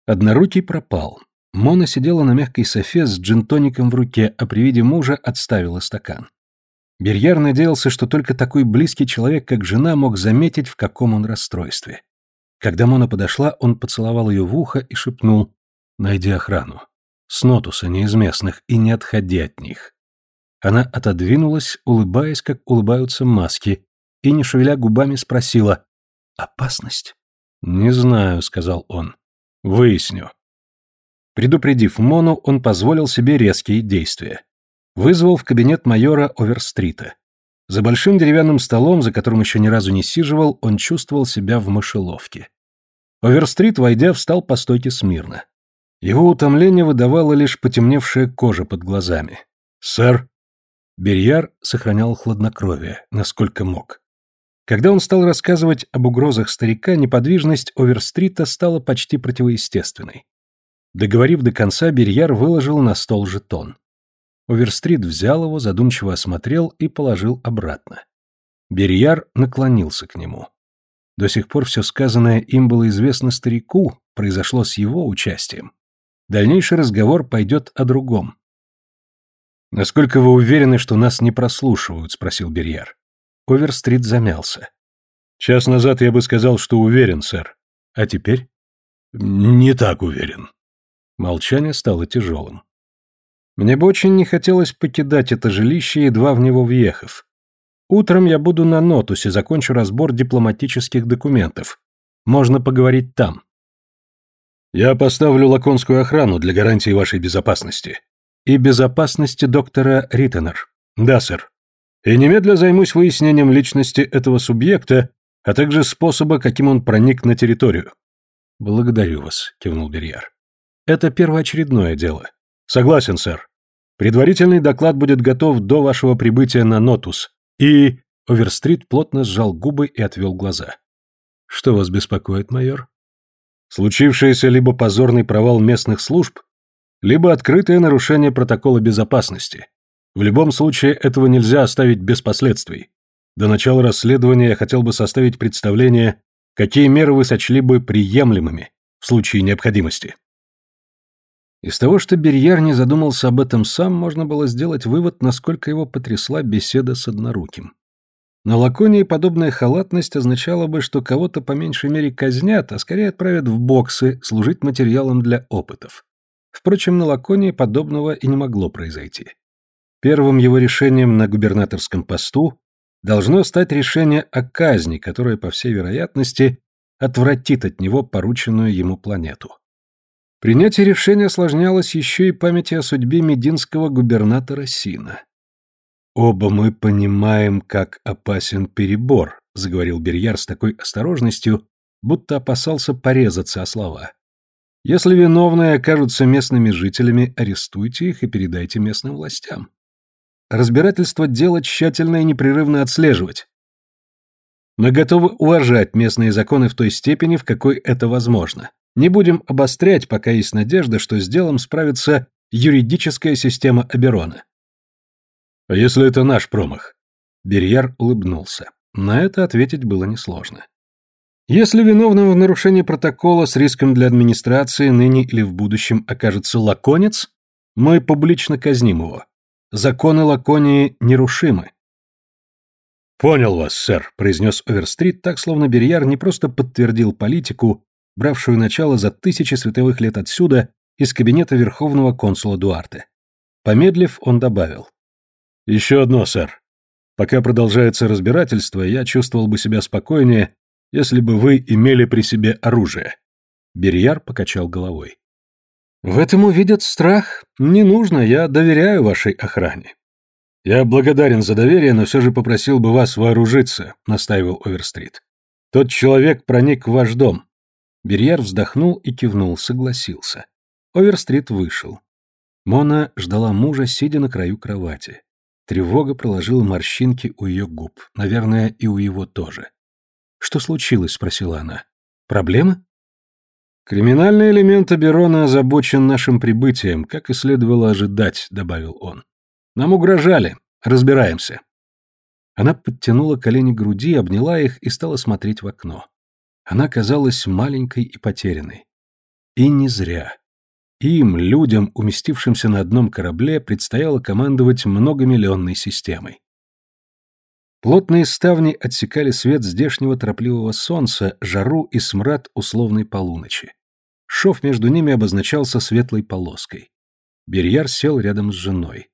Однорукий пропал. Мона сидела на мягкой софе с джинтоником в руке, а при виде мужа отставила стакан. Берьяр надеялся, что только такой близкий человек, как жена, мог заметить, в каком он расстройстве. Когда Мона подошла, он поцеловал ее в ухо и шепнул «Найди охрану. С нотуса, не из местных, и не отходи от них». Она отодвинулась, улыбаясь, как улыбаются маски, и, не шевеля губами, спросила «Опасность?» «Не знаю», — сказал он. «Выясню». Предупредив Мону, он позволил себе резкие действия. Вызвал в кабинет майора Оверстрита. За большим деревянным столом, за которым еще ни разу не сиживал, он чувствовал себя в мышеловке. Оверстрит, войдя, встал по стойке смирно. Его утомление выдавало лишь потемневшая кожа под глазами. «Сэр!» Берьяр сохранял хладнокровие, насколько мог. Когда он стал рассказывать об угрозах старика, неподвижность Оверстрита стала почти противоестественной. Договорив до конца, Берьяр выложил на стол жетон. Оверстрит взял его, задумчиво осмотрел и положил обратно. Берьяр наклонился к нему. До сих пор все сказанное им было известно старику, произошло с его участием. Дальнейший разговор пойдет о другом. «Насколько вы уверены, что нас не прослушивают?» — спросил Берьяр. Оверстрит замялся. «Час назад я бы сказал, что уверен, сэр. А теперь?» «Не так уверен». Молчание стало тяжелым. Мне бы очень не хотелось покидать это жилище, едва в него въехав. Утром я буду на Нотусе, закончу разбор дипломатических документов. Можно поговорить там. Я поставлю лаконскую охрану для гарантии вашей безопасности. И безопасности доктора Риттенер. Да, сэр. И немедля займусь выяснением личности этого субъекта, а также способа, каким он проник на территорию. Благодарю вас, кивнул Берьяр. Это первоочередное дело. Согласен, сэр. Предварительный доклад будет готов до вашего прибытия на Нотус. И... Оверстрит плотно сжал губы и отвел глаза. Что вас беспокоит, майор? Случившееся либо позорный провал местных служб, либо открытое нарушение протокола безопасности. В любом случае, этого нельзя оставить без последствий. До начала расследования я хотел бы составить представление, какие меры вы сочли бы приемлемыми в случае необходимости. Из того, что Берьяр не задумался об этом сам, можно было сделать вывод, насколько его потрясла беседа с одноруким. На Лаконии подобная халатность означала бы, что кого-то по меньшей мере казнят, а скорее отправят в боксы служить материалом для опытов. Впрочем, на Лаконии подобного и не могло произойти. Первым его решением на губернаторском посту должно стать решение о казни, которое, по всей вероятности, отвратит от него порученную ему планету. Принятие решения осложнялось еще и памяти о судьбе мединского губернатора Сина. «Оба мы понимаем, как опасен перебор», — заговорил Берьяр с такой осторожностью, будто опасался порезаться о слова. «Если виновные окажутся местными жителями, арестуйте их и передайте местным властям. Разбирательство дела тщательно и непрерывно отслеживать. Мы готовы уважать местные законы в той степени, в какой это возможно. Не будем обострять, пока есть надежда, что с делом справится юридическая система Аберона. А если это наш промах? Берьяр улыбнулся. На это ответить было несложно. Если виновным в нарушении протокола с риском для администрации ныне или в будущем окажется лаконец, мы публично казним его. Законы Лаконии нерушимы. «Понял вас, сэр», — произнес Оверстрит, так словно Берьяр не просто подтвердил политику, бравшую начало за тысячи световых лет отсюда из кабинета верховного консула Дуарте. Помедлив, он добавил. «Еще одно, сэр. Пока продолжается разбирательство, я чувствовал бы себя спокойнее, если бы вы имели при себе оружие». Берьяр покачал головой. «В этом увидят страх. Не нужно, я доверяю вашей охране». «Я благодарен за доверие, но все же попросил бы вас вооружиться», — настаивал Оверстрит. «Тот человек проник в ваш дом. Берьяр вздохнул и кивнул, согласился. Оверстрит вышел. Мона ждала мужа, сидя на краю кровати. Тревога проложила морщинки у ее губ, наверное, и у его тоже. «Что случилось?» — спросила она. «Проблемы?» «Криминальный элемент Аберона озабочен нашим прибытием, как и следовало ожидать», — добавил он. «Нам угрожали. Разбираемся». Она подтянула колени к груди, обняла их и стала смотреть в окно. Она казалась маленькой и потерянной. И не зря. Им, людям, уместившимся на одном корабле, предстояло командовать многомиллионной системой. Плотные ставни отсекали свет здешнего торопливого солнца, жару и смрад условной полуночи. Шов между ними обозначался светлой полоской. Берьяр сел рядом с женой.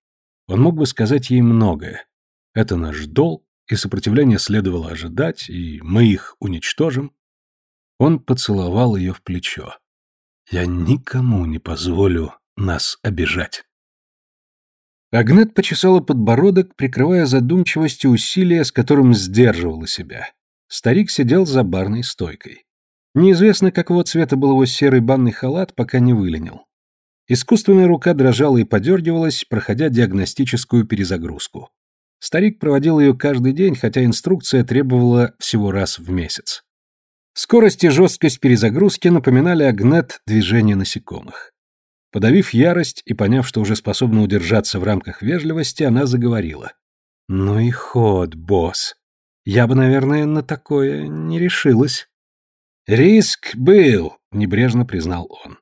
Он мог бы сказать ей многое. Это наш долг, и сопротивление следовало ожидать, и мы их уничтожим. Он поцеловал ее в плечо. «Я никому не позволю нас обижать». Агнет почесала подбородок, прикрывая задумчивостью усилия, с которым сдерживала себя. Старик сидел за барной стойкой. Неизвестно, какого цвета был его серый банный халат, пока не выленил. Искусственная рука дрожала и подергивалась, проходя диагностическую перезагрузку. Старик проводил ее каждый день, хотя инструкция требовала всего раз в месяц. Скорость и жесткость перезагрузки напоминали Агнет движение насекомых. Подавив ярость и поняв, что уже способна удержаться в рамках вежливости, она заговорила. «Ну и ход, босс. Я бы, наверное, на такое не решилась». «Риск был», — небрежно признал он.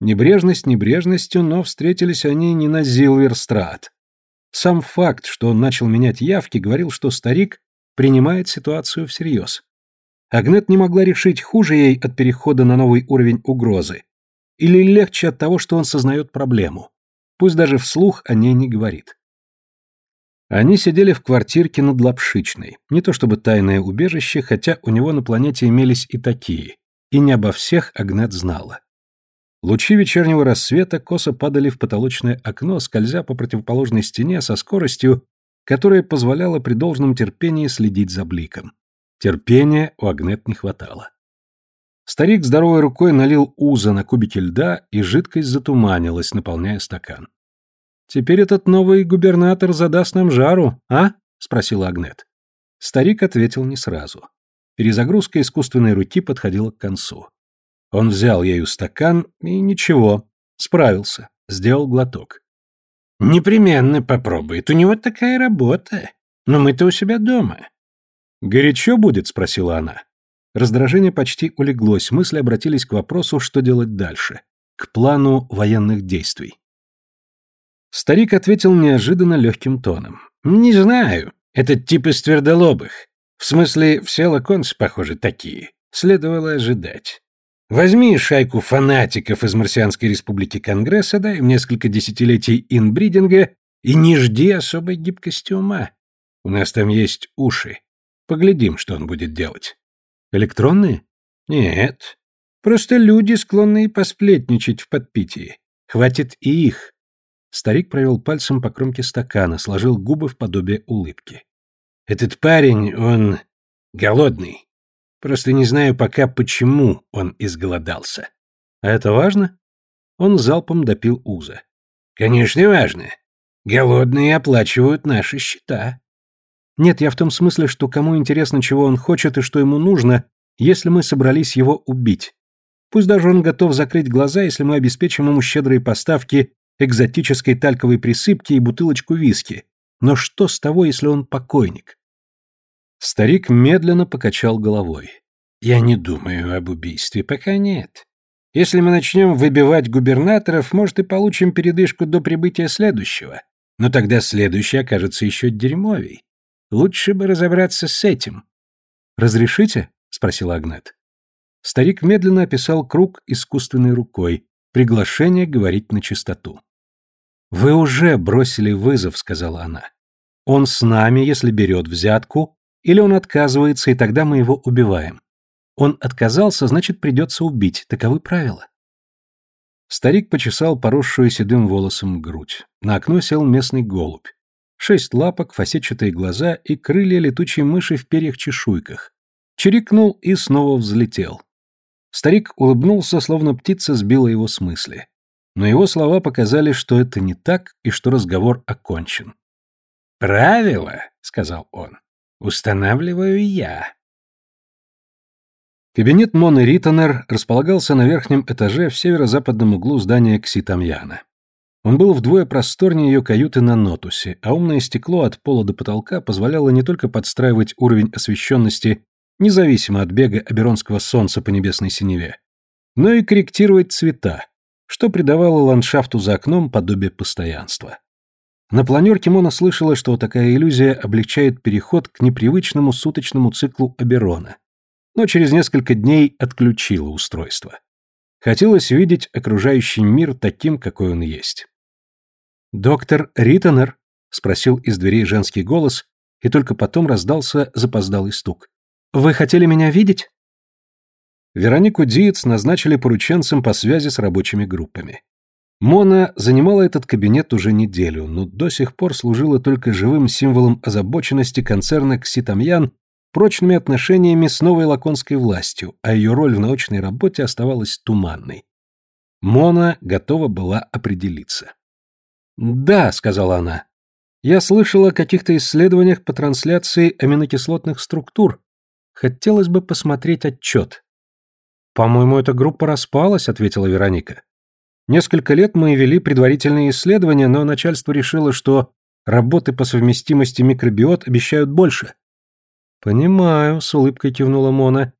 Небрежность небрежностью, но встретились они не на Зилверстрат. Сам факт, что он начал менять явки, говорил, что старик принимает ситуацию всерьез. Агнет не могла решить, хуже ей от перехода на новый уровень угрозы, или легче от того, что он сознает проблему. Пусть даже вслух о ней не говорит. Они сидели в квартирке над Лапшичной. Не то чтобы тайное убежище, хотя у него на планете имелись и такие. И не обо всех Агнет знала. Лучи вечернего рассвета косо падали в потолочное окно, скользя по противоположной стене со скоростью, которая позволяла при должном терпении следить за бликом. Терпения у Агнет не хватало. Старик здоровой рукой налил уза на кубики льда, и жидкость затуманилась, наполняя стакан. «Теперь этот новый губернатор задаст нам жару, а?» — спросила Агнет. Старик ответил не сразу. Перезагрузка искусственной руки подходила к концу. Он взял ею стакан и ничего, справился, сделал глоток. «Непременно попробует, у него такая работа. Но мы-то у себя дома». «Горячо будет?» — спросила она. Раздражение почти улеглось, мысли обратились к вопросу, что делать дальше, к плану военных действий. Старик ответил неожиданно легким тоном. «Не знаю. Этот тип из твердолобых. В смысле, все лаконцы, похоже, такие. Следовало ожидать. Возьми шайку фанатиков из Марсианской республики Конгресса, дай им несколько десятилетий инбридинга и не жди особой гибкости ума. У нас там есть уши. Поглядим, что он будет делать. Электронные? Нет. Просто люди, склонные посплетничать в подпитии. Хватит и их. Старик провел пальцем по кромке стакана, сложил губы в подобие улыбки. Этот парень, он голодный. Просто не знаю пока, почему он изголодался. А это важно? Он залпом допил уза. Конечно, важно. Голодные оплачивают наши счета. Нет, я в том смысле, что кому интересно, чего он хочет и что ему нужно, если мы собрались его убить. Пусть даже он готов закрыть глаза, если мы обеспечим ему щедрые поставки экзотической тальковой присыпки и бутылочку виски. Но что с того, если он покойник? Старик медленно покачал головой. «Я не думаю об убийстве, пока нет. Если мы начнем выбивать губернаторов, может, и получим передышку до прибытия следующего. Но тогда следующий окажется еще дерьмовей. Лучше бы разобраться с этим». «Разрешите?» — спросила Агнет. Старик медленно описал круг искусственной рукой, приглашение говорить на чистоту. «Вы уже бросили вызов», — сказала она. «Он с нами, если берет взятку, или он отказывается, и тогда мы его убиваем. Он отказался, значит, придется убить. Таковы правила. Старик почесал поросшую седым волосом грудь. На окно сел местный голубь. Шесть лапок, фасетчатые глаза и крылья летучей мыши в перьях-чешуйках. Чирикнул и снова взлетел. Старик улыбнулся, словно птица сбила его с мысли. Но его слова показали, что это не так и что разговор окончен. «Правила», — сказал он, Устанавливаю я. Кабинет Моны Риттенер располагался на верхнем этаже в северо-западном углу здания Кситамьяна. Он был вдвое просторнее ее каюты на Нотусе, а умное стекло от пола до потолка позволяло не только подстраивать уровень освещенности независимо от бега Аберонского солнца по небесной синеве, но и корректировать цвета, что придавало ландшафту за окном подобие постоянства. На планерке Мона слышала, что такая иллюзия облегчает переход к непривычному суточному циклу Аберона, но через несколько дней отключила устройство. Хотелось видеть окружающий мир таким, какой он есть. «Доктор Риттенер?» — спросил из дверей женский голос, и только потом раздался запоздалый стук. «Вы хотели меня видеть?» Веронику Диец назначили порученцем по связи с рабочими группами. Мона занимала этот кабинет уже неделю, но до сих пор служила только живым символом озабоченности концерна Кситамьян прочными отношениями с новой лаконской властью, а ее роль в научной работе оставалась туманной. Мона готова была определиться. «Да», — сказала она, — «я слышала о каких-то исследованиях по трансляции аминокислотных структур. Хотелось бы посмотреть отчет». «По-моему, эта группа распалась», — ответила Вероника. «Несколько лет мы вели предварительные исследования, но начальство решило, что работы по совместимости микробиот обещают больше». «Понимаю», — с улыбкой кивнула Мона.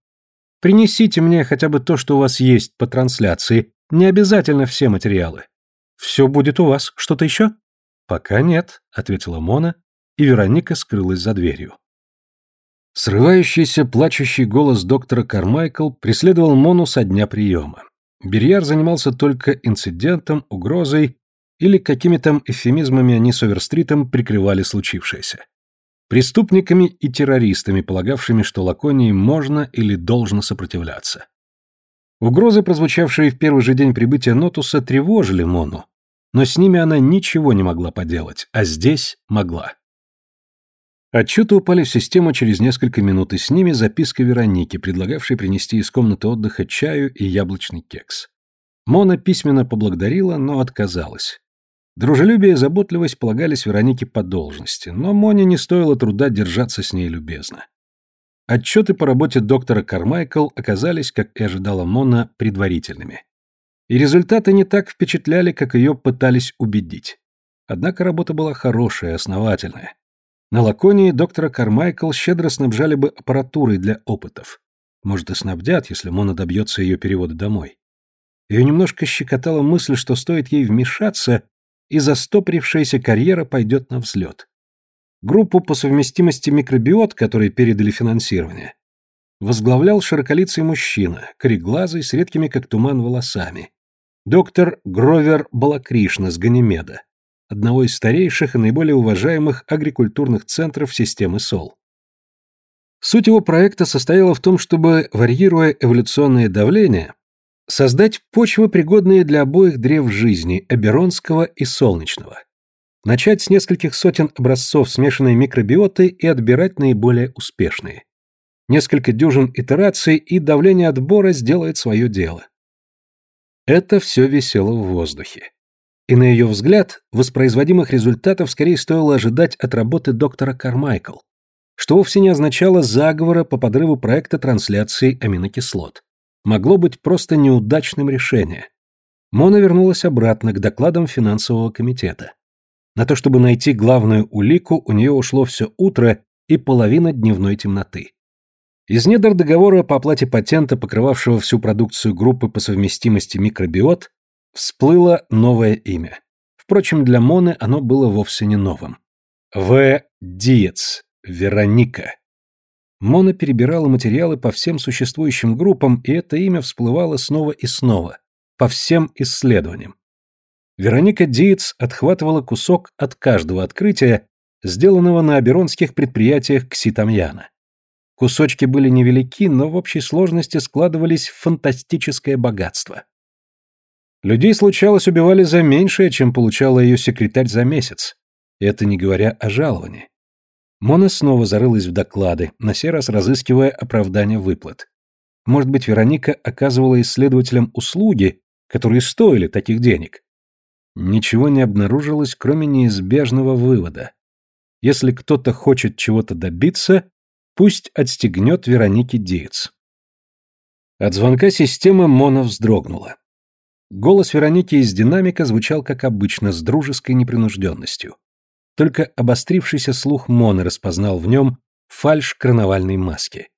«Принесите мне хотя бы то, что у вас есть по трансляции. Не обязательно все материалы. Все будет у вас. Что-то еще?» «Пока нет», — ответила Мона, и Вероника скрылась за дверью. Срывающийся, плачущий голос доктора Кармайкл преследовал Мону со дня приема. Берьяр занимался только инцидентом, угрозой или какими там эвфемизмами они с Оверстритом прикрывали случившееся. Преступниками и террористами, полагавшими, что Лаконии можно или должно сопротивляться. Угрозы, прозвучавшие в первый же день прибытия Нотуса, тревожили Мону, но с ними она ничего не могла поделать, а здесь могла. Отчеты упали в систему через несколько минут, и с ними записка Вероники, предлагавшей принести из комнаты отдыха чаю и яблочный кекс. Мона письменно поблагодарила, но отказалась. Дружелюбие и заботливость полагались Веронике по должности, но Моне не стоило труда держаться с ней любезно. Отчеты по работе доктора Кармайкл оказались, как и ожидала Мона, предварительными. И результаты не так впечатляли, как ее пытались убедить. Однако работа была хорошая, основательная. На Лаконии доктора Кармайкл щедро снабжали бы аппаратурой для опытов. Может, и снабдят, если Мона добьется ее перевода домой. Ее немножко щекотала мысль, что стоит ей вмешаться, и застопорившаяся карьера пойдет на взлет. Группу по совместимости микробиот, которые передали финансирование, возглавлял широколицый мужчина, кореглазый, с редкими как туман волосами. Доктор Гровер Балакришна с Ганимеда одного из старейших и наиболее уважаемых агрикультурных центров системы СОЛ. Суть его проекта состояла в том, чтобы, варьируя эволюционное давление, создать почвы, пригодные для обоих древ жизни, Аберонского и Солнечного. Начать с нескольких сотен образцов смешанной микробиоты и отбирать наиболее успешные. Несколько дюжин итераций, и давление отбора сделает свое дело. Это все висело в воздухе. И на ее взгляд, воспроизводимых результатов скорее стоило ожидать от работы доктора Кармайкл, что вовсе не означало заговора по подрыву проекта трансляции аминокислот. Могло быть просто неудачным решением. Мона вернулась обратно к докладам финансового комитета. На то, чтобы найти главную улику, у нее ушло все утро и половина дневной темноты. Из недр договора по оплате патента, покрывавшего всю продукцию группы по совместимости микробиот, Всплыло новое имя. Впрочем, для Моны оно было вовсе не новым. В. Диец. Вероника. Мона перебирала материалы по всем существующим группам, и это имя всплывало снова и снова, по всем исследованиям. Вероника Диец отхватывала кусок от каждого открытия, сделанного на аберонских предприятиях Кситамьяна. Кусочки были невелики, но в общей сложности складывались в фантастическое богатство. Людей, случалось, убивали за меньшее, чем получала ее секретарь за месяц. Это не говоря о жаловании. Мона снова зарылась в доклады, на сей раз разыскивая оправдание выплат. Может быть, Вероника оказывала исследователям услуги, которые стоили таких денег. Ничего не обнаружилось, кроме неизбежного вывода. Если кто-то хочет чего-то добиться, пусть отстегнет Веронике Диец. От звонка системы Мона вздрогнула. Голос Вероники из динамика звучал как обычно, с дружеской непринужденностью. Только обострившийся слух Моны распознал в нем фальшь карнавальной маски.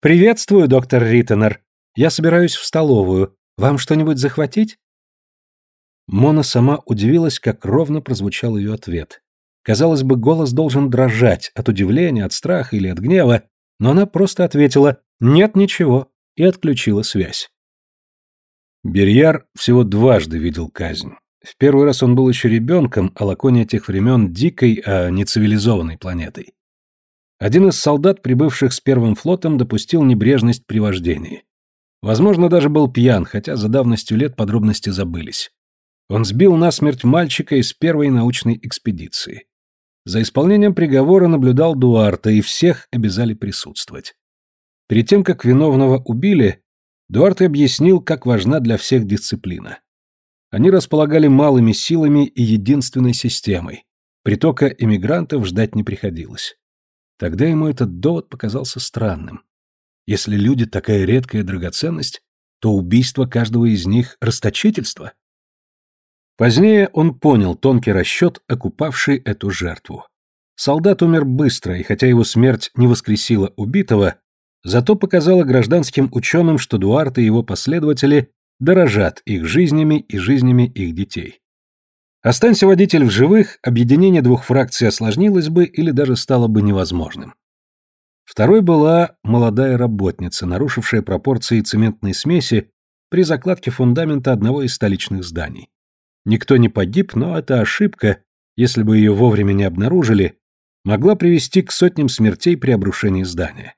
«Приветствую, доктор Риттенер. Я собираюсь в столовую. Вам что-нибудь захватить?» Мона сама удивилась, как ровно прозвучал ее ответ. Казалось бы, голос должен дрожать от удивления, от страха или от гнева, но она просто ответила «нет, ничего» и отключила связь. Берьяр всего дважды видел казнь. В первый раз он был еще ребенком, а Лакония тех времен дикой, а не цивилизованной планетой. Один из солдат, прибывших с первым флотом, допустил небрежность при вождении. Возможно, даже был пьян, хотя за давностью лет подробности забылись. Он сбил насмерть мальчика из первой научной экспедиции. За исполнением приговора наблюдал Дуарта, и всех обязали присутствовать. Перед тем, как виновного убили, Дуарте объяснил, как важна для всех дисциплина. Они располагали малыми силами и единственной системой. Притока эмигрантов ждать не приходилось. Тогда ему этот довод показался странным. Если люди такая редкая драгоценность, то убийство каждого из них – расточительство. Позднее он понял тонкий расчет, окупавший эту жертву. Солдат умер быстро, и хотя его смерть не воскресила убитого, зато показала гражданским ученым, что Дуарт и его последователи дорожат их жизнями и жизнями их детей. Останься водитель в живых, объединение двух фракций осложнилось бы или даже стало бы невозможным. Второй была молодая работница, нарушившая пропорции цементной смеси при закладке фундамента одного из столичных зданий. Никто не погиб, но эта ошибка, если бы ее вовремя не обнаружили, могла привести к сотням смертей при обрушении здания.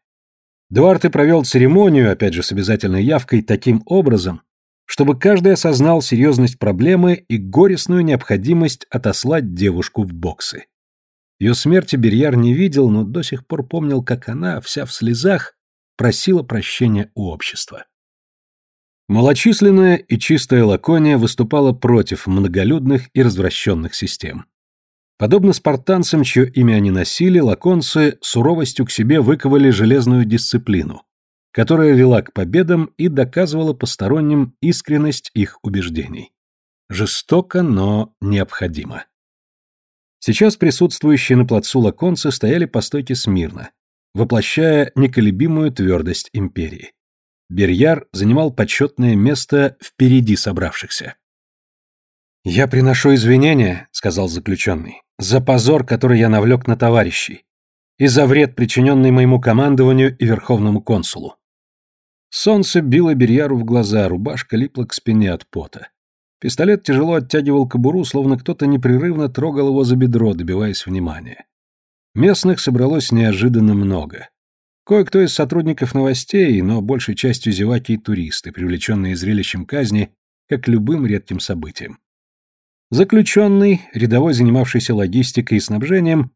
Дуарте провел церемонию, опять же с обязательной явкой, таким образом, чтобы каждый осознал серьезность проблемы и горестную необходимость отослать девушку в боксы. Ее смерти Берьяр не видел, но до сих пор помнил, как она, вся в слезах, просила прощения у общества. Малочисленная и чистая Лакония выступала против многолюдных и развращенных систем. Подобно спартанцам, чье имя они носили, лаконцы суровостью к себе выковали железную дисциплину, которая вела к победам и доказывала посторонним искренность их убеждений. Жестоко, но необходимо. Сейчас присутствующие на плацу лаконцы стояли по стойке смирно, воплощая неколебимую твердость империи. Берьяр занимал почетное место впереди собравшихся. «Я приношу извинения», — сказал заключенный, — «за позор, который я навлек на товарищей, и за вред, причиненный моему командованию и верховному консулу». Солнце било Берьяру в глаза, рубашка липла к спине от пота. Пистолет тяжело оттягивал кобуру, словно кто-то непрерывно трогал его за бедро, добиваясь внимания. Местных собралось неожиданно много. Кое-кто из сотрудников новостей, но большей частью зеваки и туристы, привлеченные зрелищем казни, как любым редким событием. Заключенный, рядовой занимавшийся логистикой и снабжением,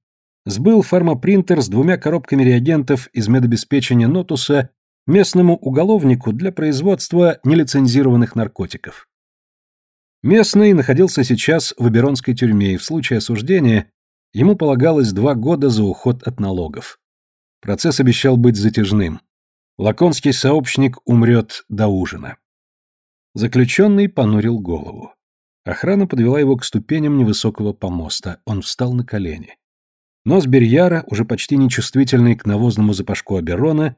сбыл фармапринтер с двумя коробками реагентов из медобеспечения Нотуса местному уголовнику для производства нелицензированных наркотиков. Местный находился сейчас в Аберонской тюрьме, и в случае осуждения ему полагалось два года за уход от налогов. Процесс обещал быть затяжным. Лаконский сообщник умрет до ужина. Заключенный понурил голову. Охрана подвела его к ступеням невысокого помоста. Он встал на колени. Нос Берьяра, уже почти нечувствительный к навозному запашку Аберона,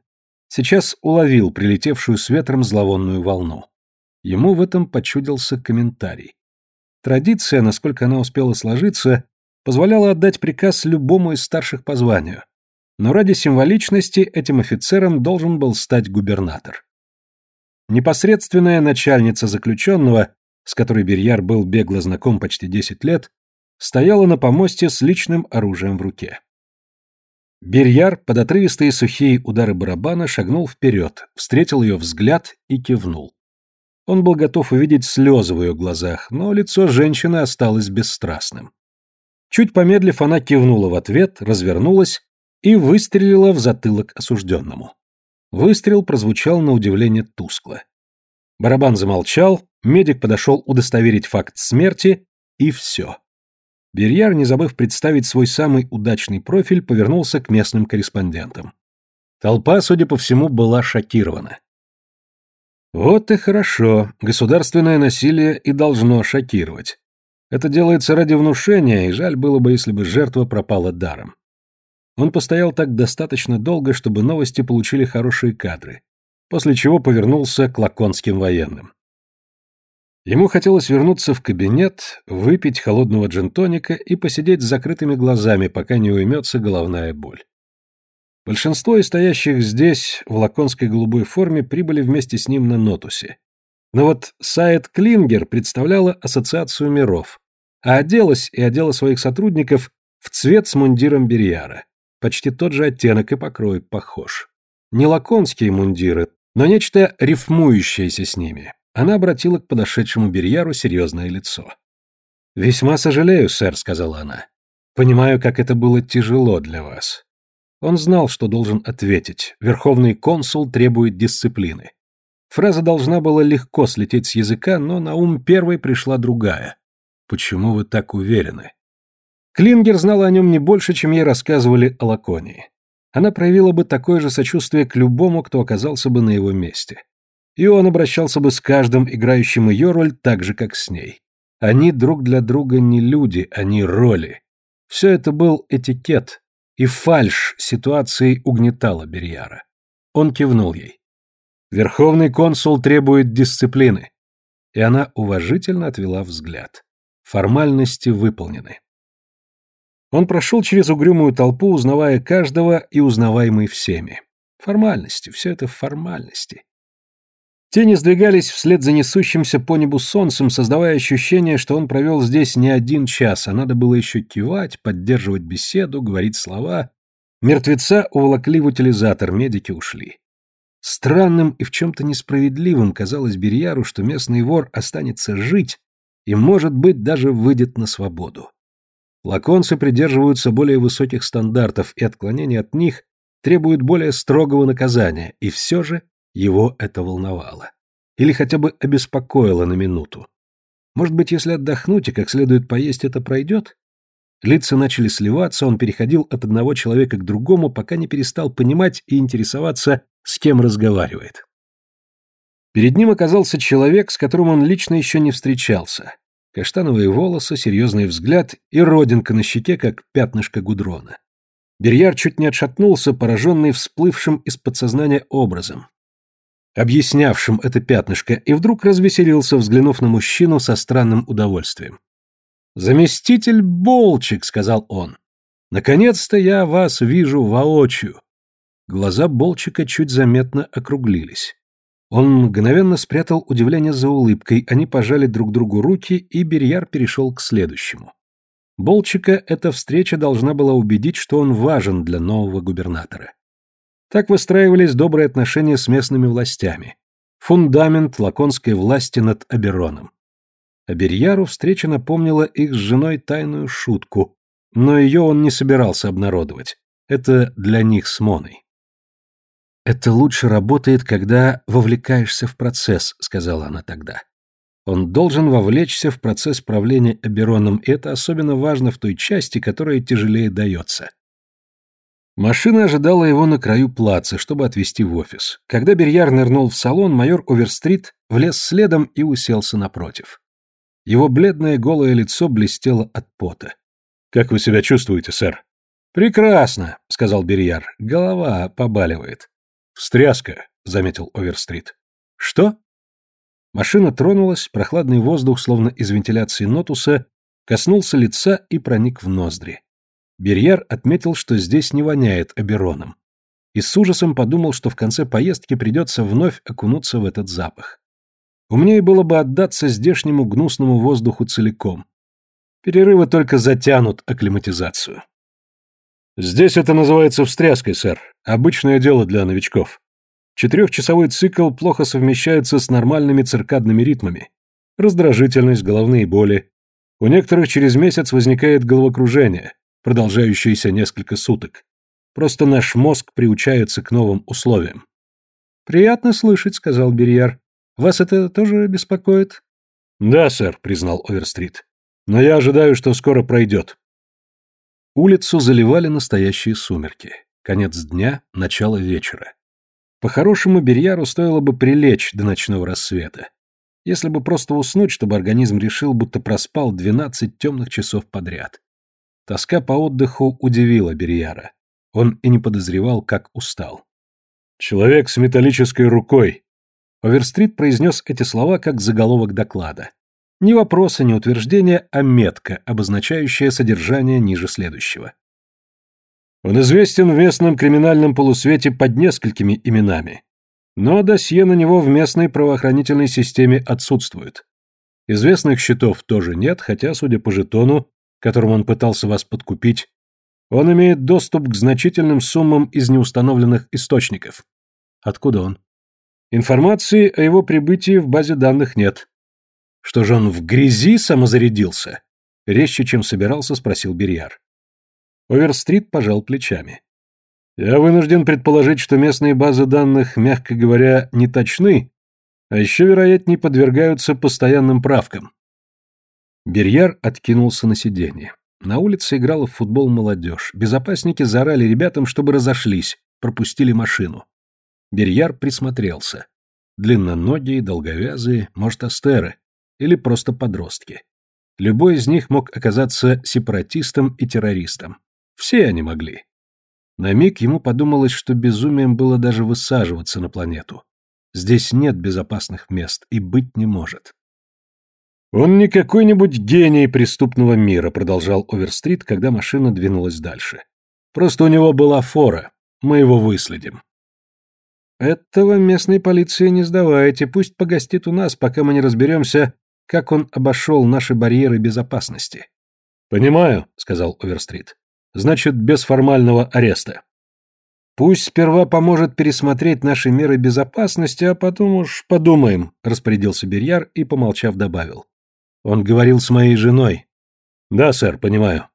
сейчас уловил прилетевшую с ветром зловонную волну. Ему в этом почудился комментарий. Традиция, насколько она успела сложиться, позволяла отдать приказ любому из старших по званию. Но ради символичности этим офицером должен был стать губернатор. Непосредственная начальница заключенного, с которой Берьяр был бегло знаком почти 10 лет, стояла на помосте с личным оружием в руке. Берьяр под отрывистые сухие удары барабана шагнул вперед, встретил ее взгляд и кивнул. Он был готов увидеть слезы в ее глазах, но лицо женщины осталось бесстрастным. Чуть помедлив, она кивнула в ответ, развернулась и выстрелила в затылок осужденному. Выстрел прозвучал на удивление тускло. Барабан замолчал, медик подошел удостоверить факт смерти, и все. Берьяр, не забыв представить свой самый удачный профиль, повернулся к местным корреспондентам. Толпа, судя по всему, была шокирована. Вот и хорошо, государственное насилие и должно шокировать. Это делается ради внушения, и жаль было бы, если бы жертва пропала даром. Он постоял так достаточно долго, чтобы новости получили хорошие кадры, после чего повернулся к лаконским военным. Ему хотелось вернуться в кабинет, выпить холодного джентоника и посидеть с закрытыми глазами, пока не уймется головная боль. Большинство из стоящих здесь в лаконской голубой форме прибыли вместе с ним на Нотусе. Но вот Сайет Клингер представляла ассоциацию миров, а оделась и одела своих сотрудников в цвет с мундиром Берьяра. Почти тот же оттенок и покрой похож. Не лаконские мундиры, но нечто рифмующееся с ними. Она обратила к подошедшему Берьяру серьезное лицо. «Весьма сожалею, сэр», — сказала она. «Понимаю, как это было тяжело для вас». Он знал, что должен ответить. Верховный консул требует дисциплины. Фраза должна была легко слететь с языка, но на ум первой пришла другая. «Почему вы так уверены?» Клингер знала о нем не больше, чем ей рассказывали о Лаконии. Она проявила бы такое же сочувствие к любому, кто оказался бы на его месте и он обращался бы с каждым играющим ее роль так же, как с ней. Они друг для друга не люди, они роли. Все это был этикет, и фальшь ситуации угнетала Берьяра. Он кивнул ей. Верховный консул требует дисциплины. И она уважительно отвела взгляд. Формальности выполнены. Он прошел через угрюмую толпу, узнавая каждого и узнаваемый всеми. Формальности, все это формальности. Тени сдвигались вслед за несущимся по небу солнцем, создавая ощущение, что он провел здесь не один час, а надо было еще кивать, поддерживать беседу, говорить слова. Мертвеца уволокли в утилизатор, медики ушли. Странным и в чем-то несправедливым казалось Берьяру, что местный вор останется жить и, может быть, даже выйдет на свободу. Лаконцы придерживаются более высоких стандартов, и отклонение от них требует более строгого наказания, и все же его это волновало. Или хотя бы обеспокоило на минуту. Может быть, если отдохнуть и как следует поесть, это пройдет? Лица начали сливаться, он переходил от одного человека к другому, пока не перестал понимать и интересоваться, с кем разговаривает. Перед ним оказался человек, с которым он лично еще не встречался. Каштановые волосы, серьезный взгляд и родинка на щеке, как пятнышко гудрона. Берьяр чуть не отшатнулся, пораженный всплывшим из подсознания образом объяснявшим это пятнышко, и вдруг развеселился, взглянув на мужчину со странным удовольствием. «Заместитель Болчик», — сказал он. «Наконец-то я вас вижу воочию». Глаза Болчика чуть заметно округлились. Он мгновенно спрятал удивление за улыбкой, они пожали друг другу руки, и Берьяр перешел к следующему. Болчика эта встреча должна была убедить, что он важен для нового губернатора. Так выстраивались добрые отношения с местными властями. Фундамент лаконской власти над Абероном. Аберьяру встреча напомнила их с женой тайную шутку, но ее он не собирался обнародовать. Это для них с Моной. «Это лучше работает, когда вовлекаешься в процесс», — сказала она тогда. Он должен вовлечься в процесс правления Абероном, и это особенно важно в той части, которая тяжелее дается. Машина ожидала его на краю плаца, чтобы отвезти в офис. Когда Берьяр нырнул в салон, майор Оверстрит влез следом и уселся напротив. Его бледное голое лицо блестело от пота. «Как вы себя чувствуете, сэр?» «Прекрасно», — сказал Берьяр. «Голова побаливает». «Встряска», — заметил Оверстрит. «Что?» Машина тронулась, прохладный воздух, словно из вентиляции нотуса, коснулся лица и проник в ноздри. Берьяр отметил, что здесь не воняет обероном. И с ужасом подумал, что в конце поездки придется вновь окунуться в этот запах. Умнее было бы отдаться здешнему гнусному воздуху целиком. Перерывы только затянут акклиматизацию. Здесь это называется встряской, сэр. Обычное дело для новичков. Четырехчасовой цикл плохо совмещается с нормальными циркадными ритмами. Раздражительность, головные боли. У некоторых через месяц возникает головокружение, продолжающиеся несколько суток. Просто наш мозг приучается к новым условиям. «Приятно слышать», — сказал Берьяр. «Вас это тоже беспокоит?» «Да, сэр», — признал Оверстрит. «Но я ожидаю, что скоро пройдет». Улицу заливали настоящие сумерки. Конец дня, начало вечера. По-хорошему, Берьяру стоило бы прилечь до ночного рассвета. Если бы просто уснуть, чтобы организм решил, будто проспал 12 темных часов подряд. Тоска по отдыху удивила Берьяра. Он и не подозревал, как устал. «Человек с металлической рукой. Оверстрит произнес эти слова как заголовок доклада. Ни вопроса, ни утверждения, а метка, обозначающая содержание ниже следующего. Он известен в местном криминальном полусвете под несколькими именами. Но досье на него в местной правоохранительной системе отсутствует. Известных счетов тоже нет, хотя, судя по жетону, которым он пытался вас подкупить, он имеет доступ к значительным суммам из неустановленных источников. Откуда он? Информации о его прибытии в базе данных нет. Что же он в грязи самозарядился? Резче, чем собирался, спросил Берьяр. Оверстрит пожал плечами. Я вынужден предположить, что местные базы данных, мягко говоря, не точны, а еще, вероятнее, подвергаются постоянным правкам. Берьяр откинулся на сиденье. На улице играла в футбол молодежь. Безопасники заорали ребятам, чтобы разошлись, пропустили машину. Берьяр присмотрелся. Длинноногие, долговязые, может, астеры. Или просто подростки. Любой из них мог оказаться сепаратистом и террористом. Все они могли. На миг ему подумалось, что безумием было даже высаживаться на планету. Здесь нет безопасных мест и быть не может. «Он не какой-нибудь гений преступного мира», — продолжал Оверстрит, когда машина двинулась дальше. «Просто у него была фора. Мы его выследим». «Этого местной полиции не сдавайте, пусть погостит у нас, пока мы не разберемся, как он обошел наши барьеры безопасности». «Понимаю», — сказал Оверстрит. «Значит, без формального ареста». «Пусть сперва поможет пересмотреть наши меры безопасности, а потом уж подумаем», — распорядился Берьяр и, помолчав, добавил. «Он говорил с моей женой». «Да, сэр, понимаю».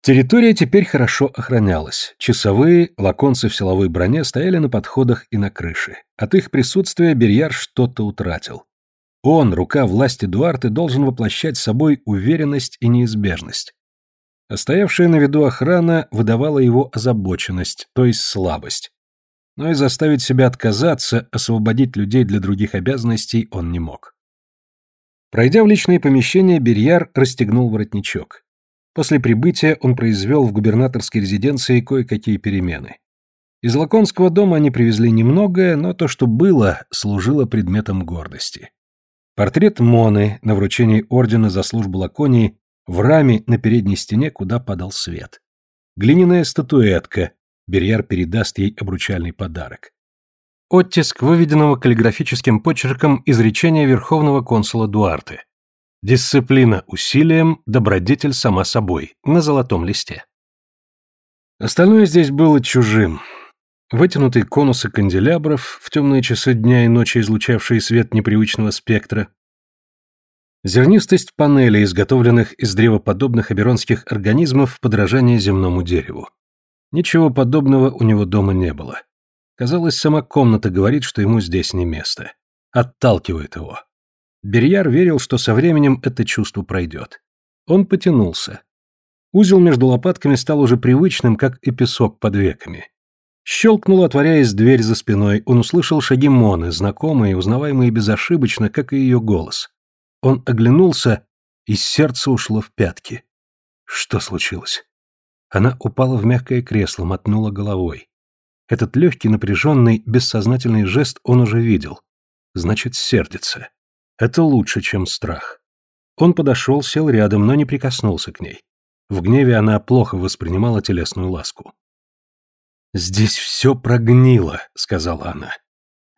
Территория теперь хорошо охранялась. Часовые, лаконцы в силовой броне стояли на подходах и на крыше. От их присутствия Берьяр что-то утратил. Он, рука власти Дуарты, должен воплощать собой уверенность и неизбежность. А на виду охрана выдавала его озабоченность, то есть слабость. Но и заставить себя отказаться, освободить людей для других обязанностей он не мог. Пройдя в личные помещения, Берьяр расстегнул воротничок. После прибытия он произвел в губернаторской резиденции кое-какие перемены. Из Лаконского дома они привезли немногое, но то, что было, служило предметом гордости. Портрет Моны на вручении ордена за службу Лаконии в раме на передней стене, куда падал свет. Глиняная статуэтка, Берьяр передаст ей обручальный подарок. Оттиск выведенного каллиграфическим почерком изречения Верховного консула Дуарте. Дисциплина усилием, добродетель сама собой, на золотом листе. Остальное здесь было чужим. Вытянутые конусы канделябров, в темные часы дня и ночи излучавшие свет непривычного спектра. Зернистость панелей, изготовленных из древоподобных аберонских организмов в подражание земному дереву. Ничего подобного у него дома не было. Казалось, сама комната говорит, что ему здесь не место. Отталкивает его. Берьяр верил, что со временем это чувство пройдет. Он потянулся. Узел между лопатками стал уже привычным, как и песок под веками. Щелкнула, отворяясь дверь за спиной, он услышал шаги Моны, знакомые, узнаваемые безошибочно, как и ее голос. Он оглянулся, и сердце ушло в пятки. Что случилось? Она упала в мягкое кресло, мотнула головой. Этот легкий, напряженный, бессознательный жест он уже видел. Значит, сердится. Это лучше, чем страх. Он подошел, сел рядом, но не прикоснулся к ней. В гневе она плохо воспринимала телесную ласку. «Здесь все прогнило», — сказала она.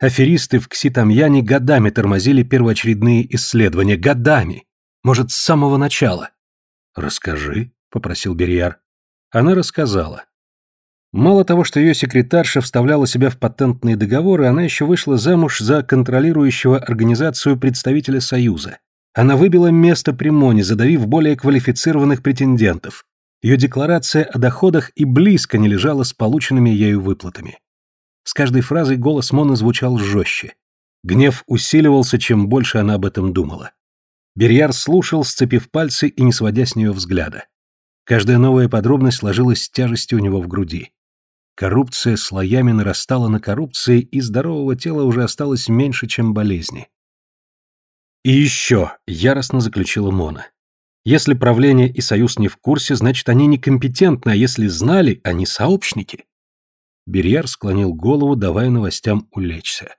Аферисты в Кситамьяне годами тормозили первоочередные исследования. Годами! Может, с самого начала. «Расскажи», — попросил Берьяр. Она рассказала. Мало того, что ее секретарша вставляла себя в патентные договоры, она еще вышла замуж за контролирующего организацию представителя Союза. Она выбила место при Моне, задавив более квалифицированных претендентов. Ее декларация о доходах и близко не лежала с полученными ею выплатами. С каждой фразой голос Моны звучал жестче. Гнев усиливался, чем больше она об этом думала. Берьяр слушал, сцепив пальцы и не сводя с нее взгляда. Каждая новая подробность ложилась с тяжестью у него в груди. Коррупция слоями нарастала на коррупции, и здорового тела уже осталось меньше, чем болезни. И еще, яростно заключила Мона. Если правление и союз не в курсе, значит, они некомпетентны, а если знали, они сообщники. Берьяр склонил голову, давая новостям улечься.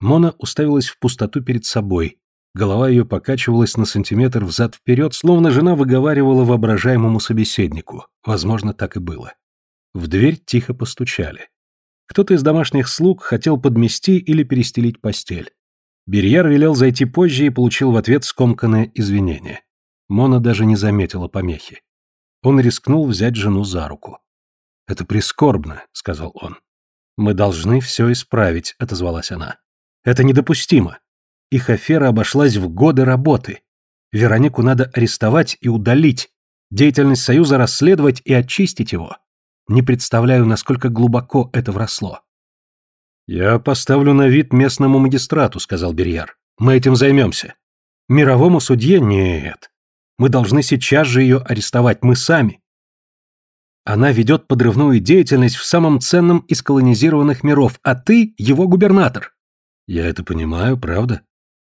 Мона уставилась в пустоту перед собой. Голова ее покачивалась на сантиметр взад-вперед, словно жена выговаривала воображаемому собеседнику. Возможно, так и было. В дверь тихо постучали. Кто-то из домашних слуг хотел подмести или перестелить постель. Берьяр велел зайти позже и получил в ответ скомканное извинение. Мона даже не заметила помехи. Он рискнул взять жену за руку. «Это прискорбно», — сказал он. «Мы должны все исправить», — отозвалась она. «Это недопустимо. Их афера обошлась в годы работы. Веронику надо арестовать и удалить, деятельность Союза расследовать и очистить его. Не представляю, насколько глубоко это вросло». «Я поставлю на вид местному магистрату», — сказал Берьяр. «Мы этим займемся. Мировому судье нет. Мы должны сейчас же ее арестовать, мы сами. Она ведет подрывную деятельность в самом ценном из колонизированных миров, а ты его губернатор. Я это понимаю, правда.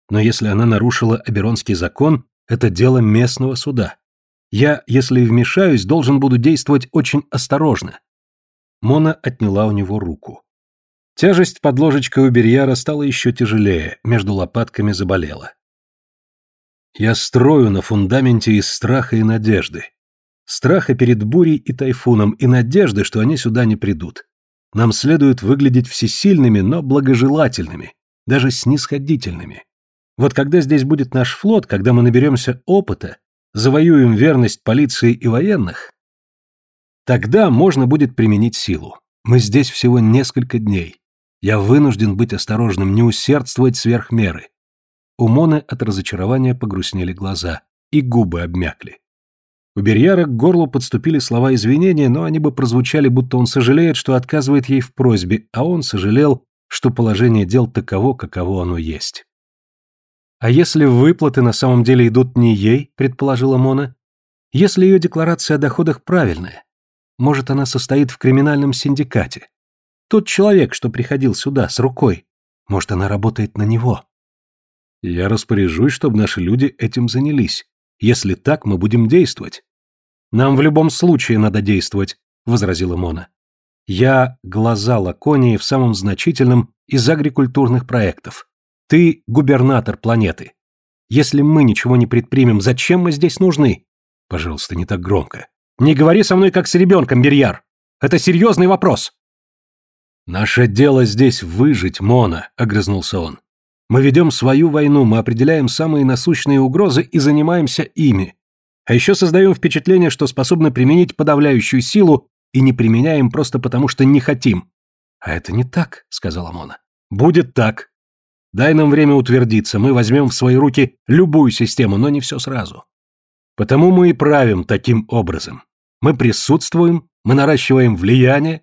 Но если она нарушила Аберонский закон, это дело местного суда. Я, если вмешаюсь, должен буду действовать очень осторожно. Мона отняла у него руку. Тяжесть под ложечкой у Берьяра стала еще тяжелее, между лопатками заболела. Я строю на фундаменте из страха и надежды. Страха перед бурей и тайфуном и надежды, что они сюда не придут. Нам следует выглядеть всесильными, но благожелательными, даже снисходительными. Вот когда здесь будет наш флот, когда мы наберемся опыта, завоюем верность полиции и военных, тогда можно будет применить силу. Мы здесь всего несколько дней. Я вынужден быть осторожным, не усердствовать сверх меры. У Моны от разочарования погрустнели глаза, и губы обмякли. У Берьяра к горлу подступили слова извинения, но они бы прозвучали, будто он сожалеет, что отказывает ей в просьбе, а он сожалел, что положение дел таково, каково оно есть. «А если выплаты на самом деле идут не ей», — предположила Мона, «если ее декларация о доходах правильная, может, она состоит в криминальном синдикате? Тот человек, что приходил сюда с рукой, может, она работает на него?» Я распоряжусь, чтобы наши люди этим занялись. Если так, мы будем действовать. Нам в любом случае надо действовать, возразила Мона. Я глаза Лаконии в самом значительном из агрикультурных проектов. Ты губернатор планеты. Если мы ничего не предпримем, зачем мы здесь нужны? Пожалуйста, не так громко. Не говори со мной как с ребенком, Берьяр. Это серьезный вопрос. Наше дело здесь выжить, Мона, огрызнулся он. Мы ведем свою войну, мы определяем самые насущные угрозы и занимаемся ими. А еще создаем впечатление, что способны применить подавляющую силу и не применяем просто потому, что не хотим. А это не так, сказала Мона. Будет так. Дай нам время утвердиться, мы возьмем в свои руки любую систему, но не все сразу. Потому мы и правим таким образом. Мы присутствуем, мы наращиваем влияние,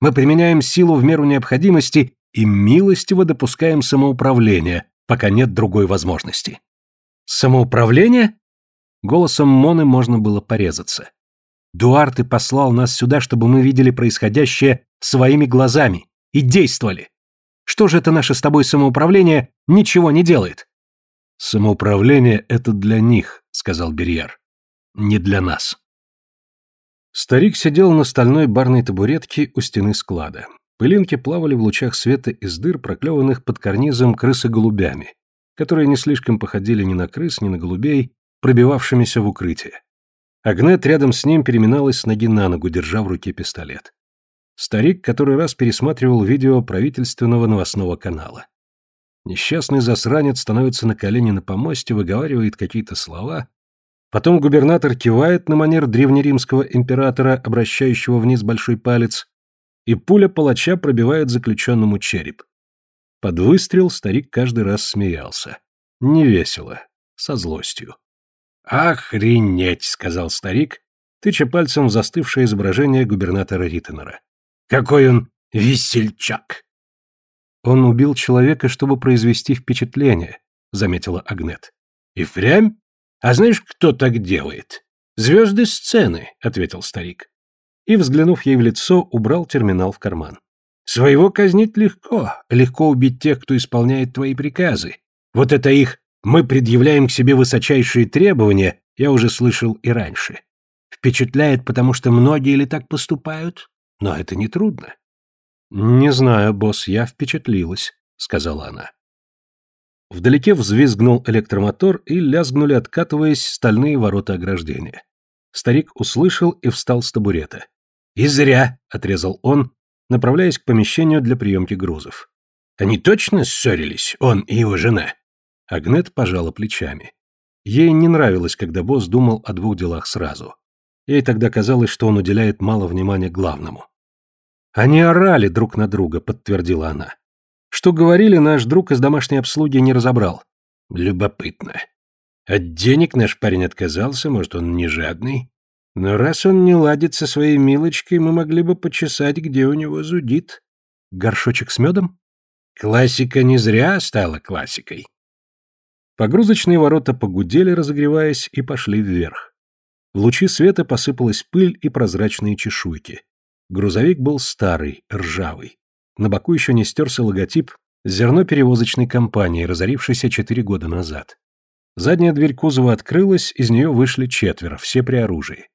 мы применяем силу в меру необходимости и милостиво допускаем самоуправление, пока нет другой возможности. Самоуправление? Голосом Моны можно было порезаться. Дуарте послал нас сюда, чтобы мы видели происходящее своими глазами и действовали. Что же это наше с тобой самоуправление ничего не делает? Самоуправление — это для них, сказал Берьяр. Не для нас. Старик сидел на стальной барной табуретке у стены склада. Пылинки плавали в лучах света из дыр, проклеванных под карнизом крысы-голубями, которые не слишком походили ни на крыс, ни на голубей, пробивавшимися в укрытие. Агнет рядом с ним переминалась с ноги на ногу, держа в руке пистолет. Старик который раз пересматривал видео правительственного новостного канала. Несчастный засранец становится на колени на помосте, выговаривает какие-то слова. Потом губернатор кивает на манер древнеримского императора, обращающего вниз большой палец, и пуля палача пробивает заключенному череп. Под выстрел старик каждый раз смеялся. Невесело, со злостью. «Охренеть!» — сказал старик, тыча пальцем в застывшее изображение губернатора Риттенера. «Какой он весельчак!» «Он убил человека, чтобы произвести впечатление», — заметила Агнет. «И впрямь? А знаешь, кто так делает?» «Звезды сцены», — ответил старик и, взглянув ей в лицо, убрал терминал в карман. «Своего казнить легко, легко убить тех, кто исполняет твои приказы. Вот это их «мы предъявляем к себе высочайшие требования» я уже слышал и раньше. Впечатляет, потому что многие ли так поступают? Но это не трудно. «Не знаю, босс, я впечатлилась», — сказала она. Вдалеке взвизгнул электромотор и лязгнули, откатываясь, стальные ворота ограждения. Старик услышал и встал с табурета. «И зря!» — отрезал он, направляясь к помещению для приемки грузов. «Они точно ссорились, он и его жена?» Агнет пожала плечами. Ей не нравилось, когда босс думал о двух делах сразу. Ей тогда казалось, что он уделяет мало внимания главному. «Они орали друг на друга», — подтвердила она. Что говорили, наш друг из домашней обслуги не разобрал. Любопытно. От денег наш парень отказался, может, он не жадный. Но раз он не ладит со своей милочкой, мы могли бы почесать, где у него зудит. Горшочек с медом? Классика не зря стала классикой. Погрузочные ворота погудели, разогреваясь, и пошли вверх. В лучи света посыпалась пыль и прозрачные чешуйки. Грузовик был старый, ржавый. На боку еще не стерся логотип зерноперевозочной компании, разорившейся четыре года назад. Задняя дверь кузова открылась, из нее вышли четверо, все при оружии.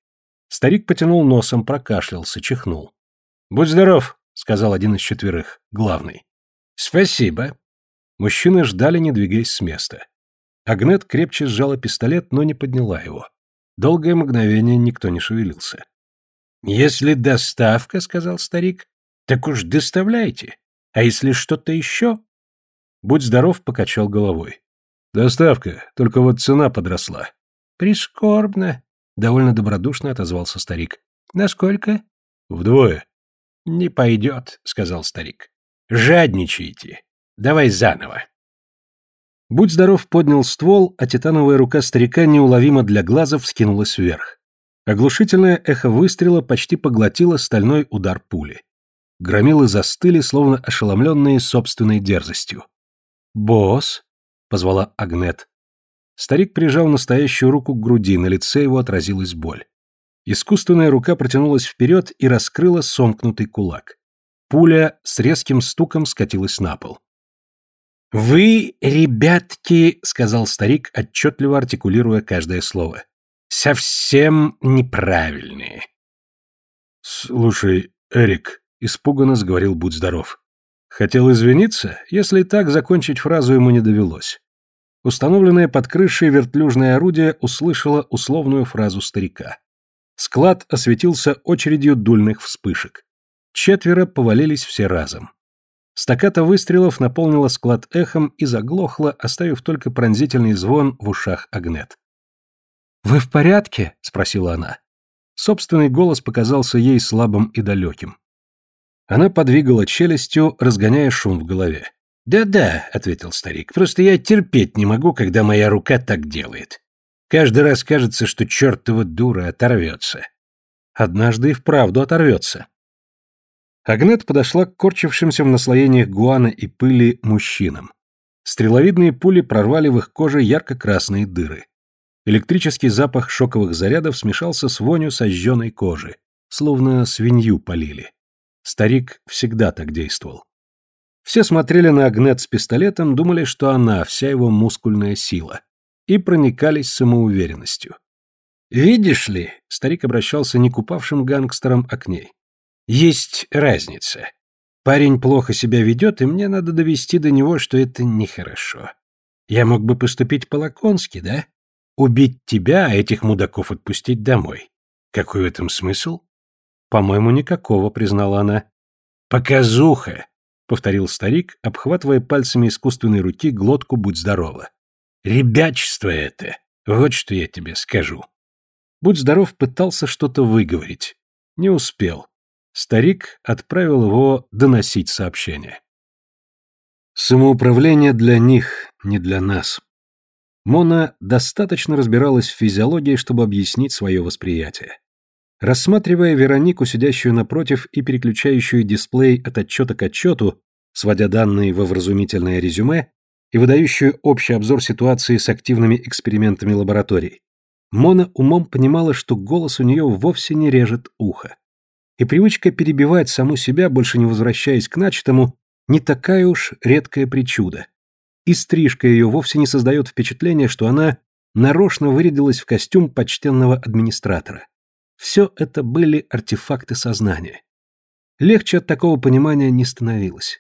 Старик потянул носом, прокашлялся, чихнул. «Будь здоров», — сказал один из четверых, главный. «Спасибо». Мужчины ждали, не двигаясь с места. Агнет крепче сжала пистолет, но не подняла его. Долгое мгновение никто не шевелился. «Если доставка», — сказал старик, так уж доставляйте. А если что-то еще? Будь здоров, покачал головой. Доставка, только вот цена подросла. Прискорбно. Довольно добродушно отозвался старик. Насколько? Вдвое. Не пойдет, сказал старик. Жадничайте. Давай заново. Будь здоров поднял ствол, а титановая рука старика неуловимо для глаза вскинулась вверх. Оглушительное эхо выстрела почти поглотило стальной удар пули. Громилы застыли, словно ошеломленные собственной дерзостью. «Босс?» — позвала Агнет. Старик прижал настоящую руку к груди, на лице его отразилась боль. Искусственная рука протянулась вперед и раскрыла сомкнутый кулак. Пуля с резким стуком скатилась на пол. «Вы, ребятки», — сказал старик, отчетливо артикулируя каждое слово, — «совсем неправильные». «Слушай, Эрик», Испуганно сговорил «Будь здоров». Хотел извиниться, если так закончить фразу ему не довелось. Установленное под крышей вертлюжное орудие услышало условную фразу старика. Склад осветился очередью дульных вспышек. Четверо повалились все разом. Стаката выстрелов наполнила склад эхом и заглохла, оставив только пронзительный звон в ушах Агнет. «Вы в порядке?» — спросила она. Собственный голос показался ей слабым и далеким. Она подвигала челюстью, разгоняя шум в голове. «Да-да», — ответил старик, — «просто я терпеть не могу, когда моя рука так делает. Каждый раз кажется, что чертова дура оторвется». Однажды и вправду оторвется. Агнет подошла к корчившимся в наслоениях гуана и пыли мужчинам. Стреловидные пули прорвали в их коже ярко-красные дыры. Электрический запах шоковых зарядов смешался с вонью сожженной кожи, словно свинью полили. Старик всегда так действовал. Все смотрели на Агнет с пистолетом, думали, что она вся его мускульная сила, и проникались самоуверенностью. «Видишь ли», — старик обращался не к упавшим гангстерам, а к ней, — «есть разница. Парень плохо себя ведет, и мне надо довести до него, что это нехорошо. Я мог бы поступить по-лаконски, да? Убить тебя, а этих мудаков отпустить домой. Какой в этом смысл? «По-моему, никакого», — признала она. «Показуха», — повторил старик, обхватывая пальцами искусственной руки глотку «Будь здорова». «Ребячество это! Вот что я тебе скажу». Будь здоров пытался что-то выговорить. Не успел. Старик отправил его доносить сообщение. Самоуправление для них, не для нас. Мона достаточно разбиралась в физиологии, чтобы объяснить свое восприятие. Рассматривая Веронику, сидящую напротив и переключающую дисплей от отчета к отчету, сводя данные во вразумительное резюме и выдающую общий обзор ситуации с активными экспериментами лабораторий, Мона умом понимала, что голос у нее вовсе не режет ухо. И привычка перебивать саму себя, больше не возвращаясь к начатому, не такая уж редкая причуда. И стрижка ее вовсе не создает впечатления, что она нарочно вырядилась в костюм почтенного администратора. Все это были артефакты сознания. Легче от такого понимания не становилось.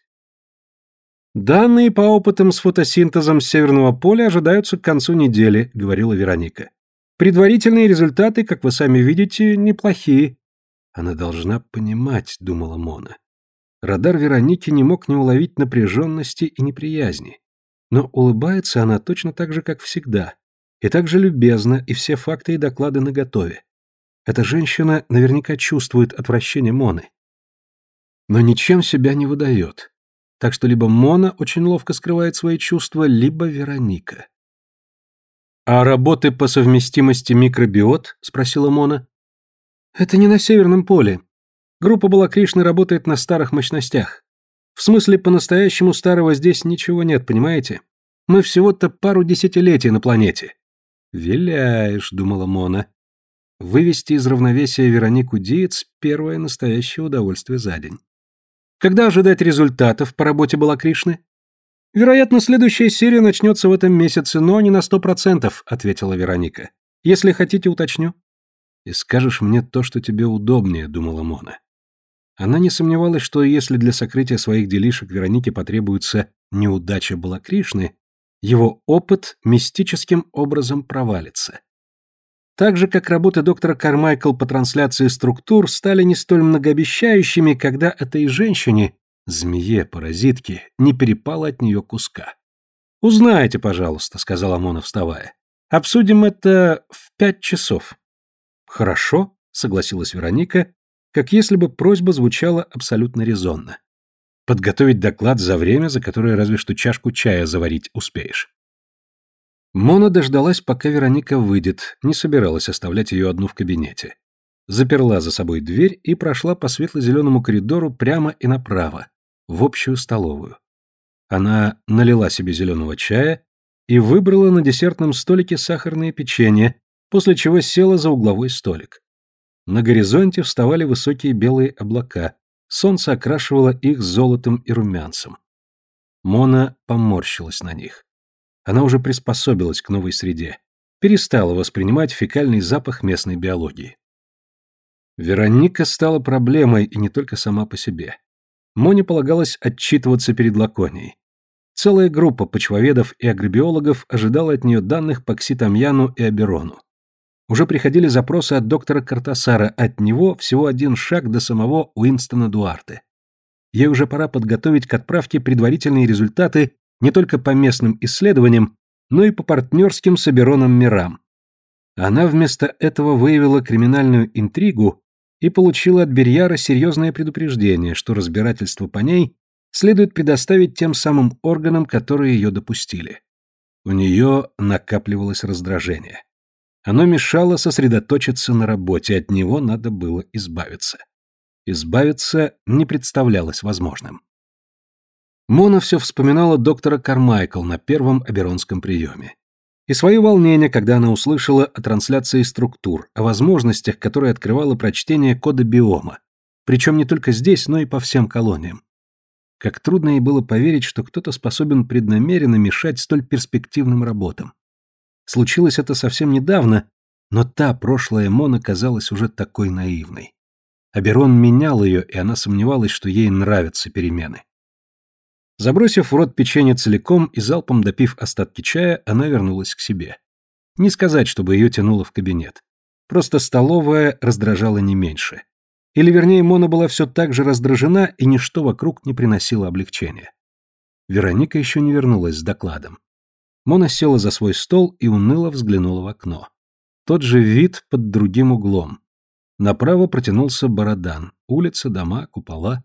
Данные по опытам с фотосинтезом Северного поля ожидаются к концу недели, говорила Вероника. Предварительные результаты, как вы сами видите, неплохие. Она должна понимать, думала Мона. Радар Вероники не мог не уловить напряженности и неприязни. Но улыбается она точно так же, как всегда. И так же любезно, и все факты и доклады наготове. Эта женщина наверняка чувствует отвращение Моны. Но ничем себя не выдает. Так что либо Мона очень ловко скрывает свои чувства, либо Вероника. «А работы по совместимости микробиот?» – спросила Мона. «Это не на Северном поле. Группа Балакришны работает на старых мощностях. В смысле, по-настоящему старого здесь ничего нет, понимаете? Мы всего-то пару десятилетий на планете». «Виляешь», – думала Мона. Вывести из равновесия Веронику Диец – первое настоящее удовольствие за день. Когда ожидать результатов по работе Балакришны? Вероятно, следующая серия начнется в этом месяце, но не на сто процентов, ответила Вероника. Если хотите, уточню. И скажешь мне то, что тебе удобнее, думала Мона. Она не сомневалась, что если для сокрытия своих делишек Веронике потребуется неудача Балакришны, его опыт мистическим образом провалится. Так же, как работы доктора Кармайкл по трансляции структур стали не столь многообещающими, когда этой женщине, змее-паразитке, не перепало от нее куска. «Узнайте, пожалуйста», — сказала Мона, вставая. «Обсудим это в пять часов». «Хорошо», — согласилась Вероника, как если бы просьба звучала абсолютно резонно. «Подготовить доклад за время, за которое разве что чашку чая заварить успеешь». Мона дождалась, пока Вероника выйдет, не собиралась оставлять ее одну в кабинете. Заперла за собой дверь и прошла по светло-зеленому коридору прямо и направо, в общую столовую. Она налила себе зеленого чая и выбрала на десертном столике сахарное печенье, после чего села за угловой столик. На горизонте вставали высокие белые облака, солнце окрашивало их золотом и румянцем. Мона поморщилась на них. Она уже приспособилась к новой среде, перестала воспринимать фекальный запах местной биологии. Вероника стала проблемой и не только сама по себе. Моне полагалось отчитываться перед Лаконией. Целая группа почвоведов и агробиологов ожидала от нее данных по Кситамьяну и Аберону. Уже приходили запросы от доктора Картасара, от него всего один шаг до самого Уинстона Дуарте. Ей уже пора подготовить к отправке предварительные результаты не только по местным исследованиям, но и по партнерским с Абероном мирам. Она вместо этого выявила криминальную интригу и получила от Берьяра серьезное предупреждение, что разбирательство по ней следует предоставить тем самым органам, которые ее допустили. У нее накапливалось раздражение. Оно мешало сосредоточиться на работе, от него надо было избавиться. Избавиться не представлялось возможным. Мона все вспоминала доктора Кармайкл на первом Аберонском приеме. И свое волнение, когда она услышала о трансляции структур, о возможностях, которые открывало прочтение кода биома, причем не только здесь, но и по всем колониям. Как трудно ей было поверить, что кто-то способен преднамеренно мешать столь перспективным работам. Случилось это совсем недавно, но та прошлая Мона казалась уже такой наивной. Аберон менял ее, и она сомневалась, что ей нравятся перемены. Забросив в рот печенье целиком и залпом допив остатки чая, она вернулась к себе. Не сказать, чтобы ее тянуло в кабинет. Просто столовая раздражала не меньше. Или, вернее, Мона была все так же раздражена, и ничто вокруг не приносило облегчения. Вероника еще не вернулась с докладом. Мона села за свой стол и уныло взглянула в окно. Тот же вид под другим углом. Направо протянулся Бородан, улица, дома, купола.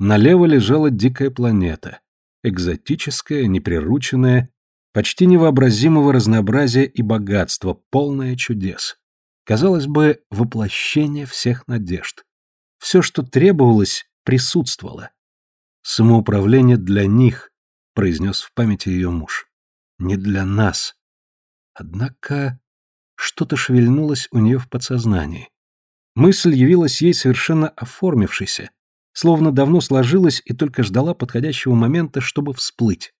Налево лежала дикая планета экзотическое, неприрученное, почти невообразимого разнообразия и богатства, полное чудес. Казалось бы, воплощение всех надежд. Все, что требовалось, присутствовало. Самоуправление для них, произнес в памяти ее муж. Не для нас. Однако что-то шевельнулось у нее в подсознании. Мысль явилась ей совершенно оформившейся, словно давно сложилась и только ждала подходящего момента, чтобы всплыть.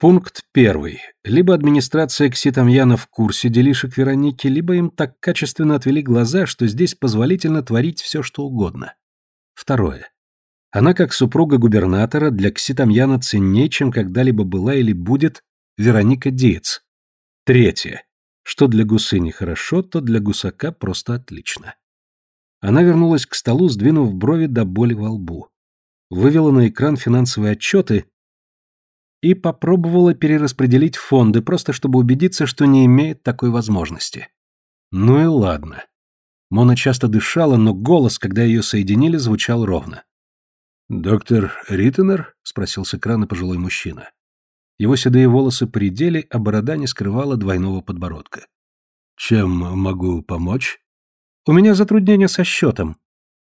Пункт первый. Либо администрация Кситамьяна в курсе делишек Вероники, либо им так качественно отвели глаза, что здесь позволительно творить все, что угодно. Второе. Она, как супруга губернатора, для Кситамьяна ценнее, чем когда-либо была или будет Вероника Диец. Третье. Что для гусы нехорошо, то для гусака просто отлично. Она вернулась к столу, сдвинув брови до боли во лбу. Вывела на экран финансовые отчеты и попробовала перераспределить фонды, просто чтобы убедиться, что не имеет такой возможности. Ну и ладно. Мона часто дышала, но голос, когда ее соединили, звучал ровно. «Доктор Риттенер?» — спросил с экрана пожилой мужчина. Его седые волосы поредели, а борода не скрывала двойного подбородка. «Чем могу помочь?» «У меня затруднения со счетом.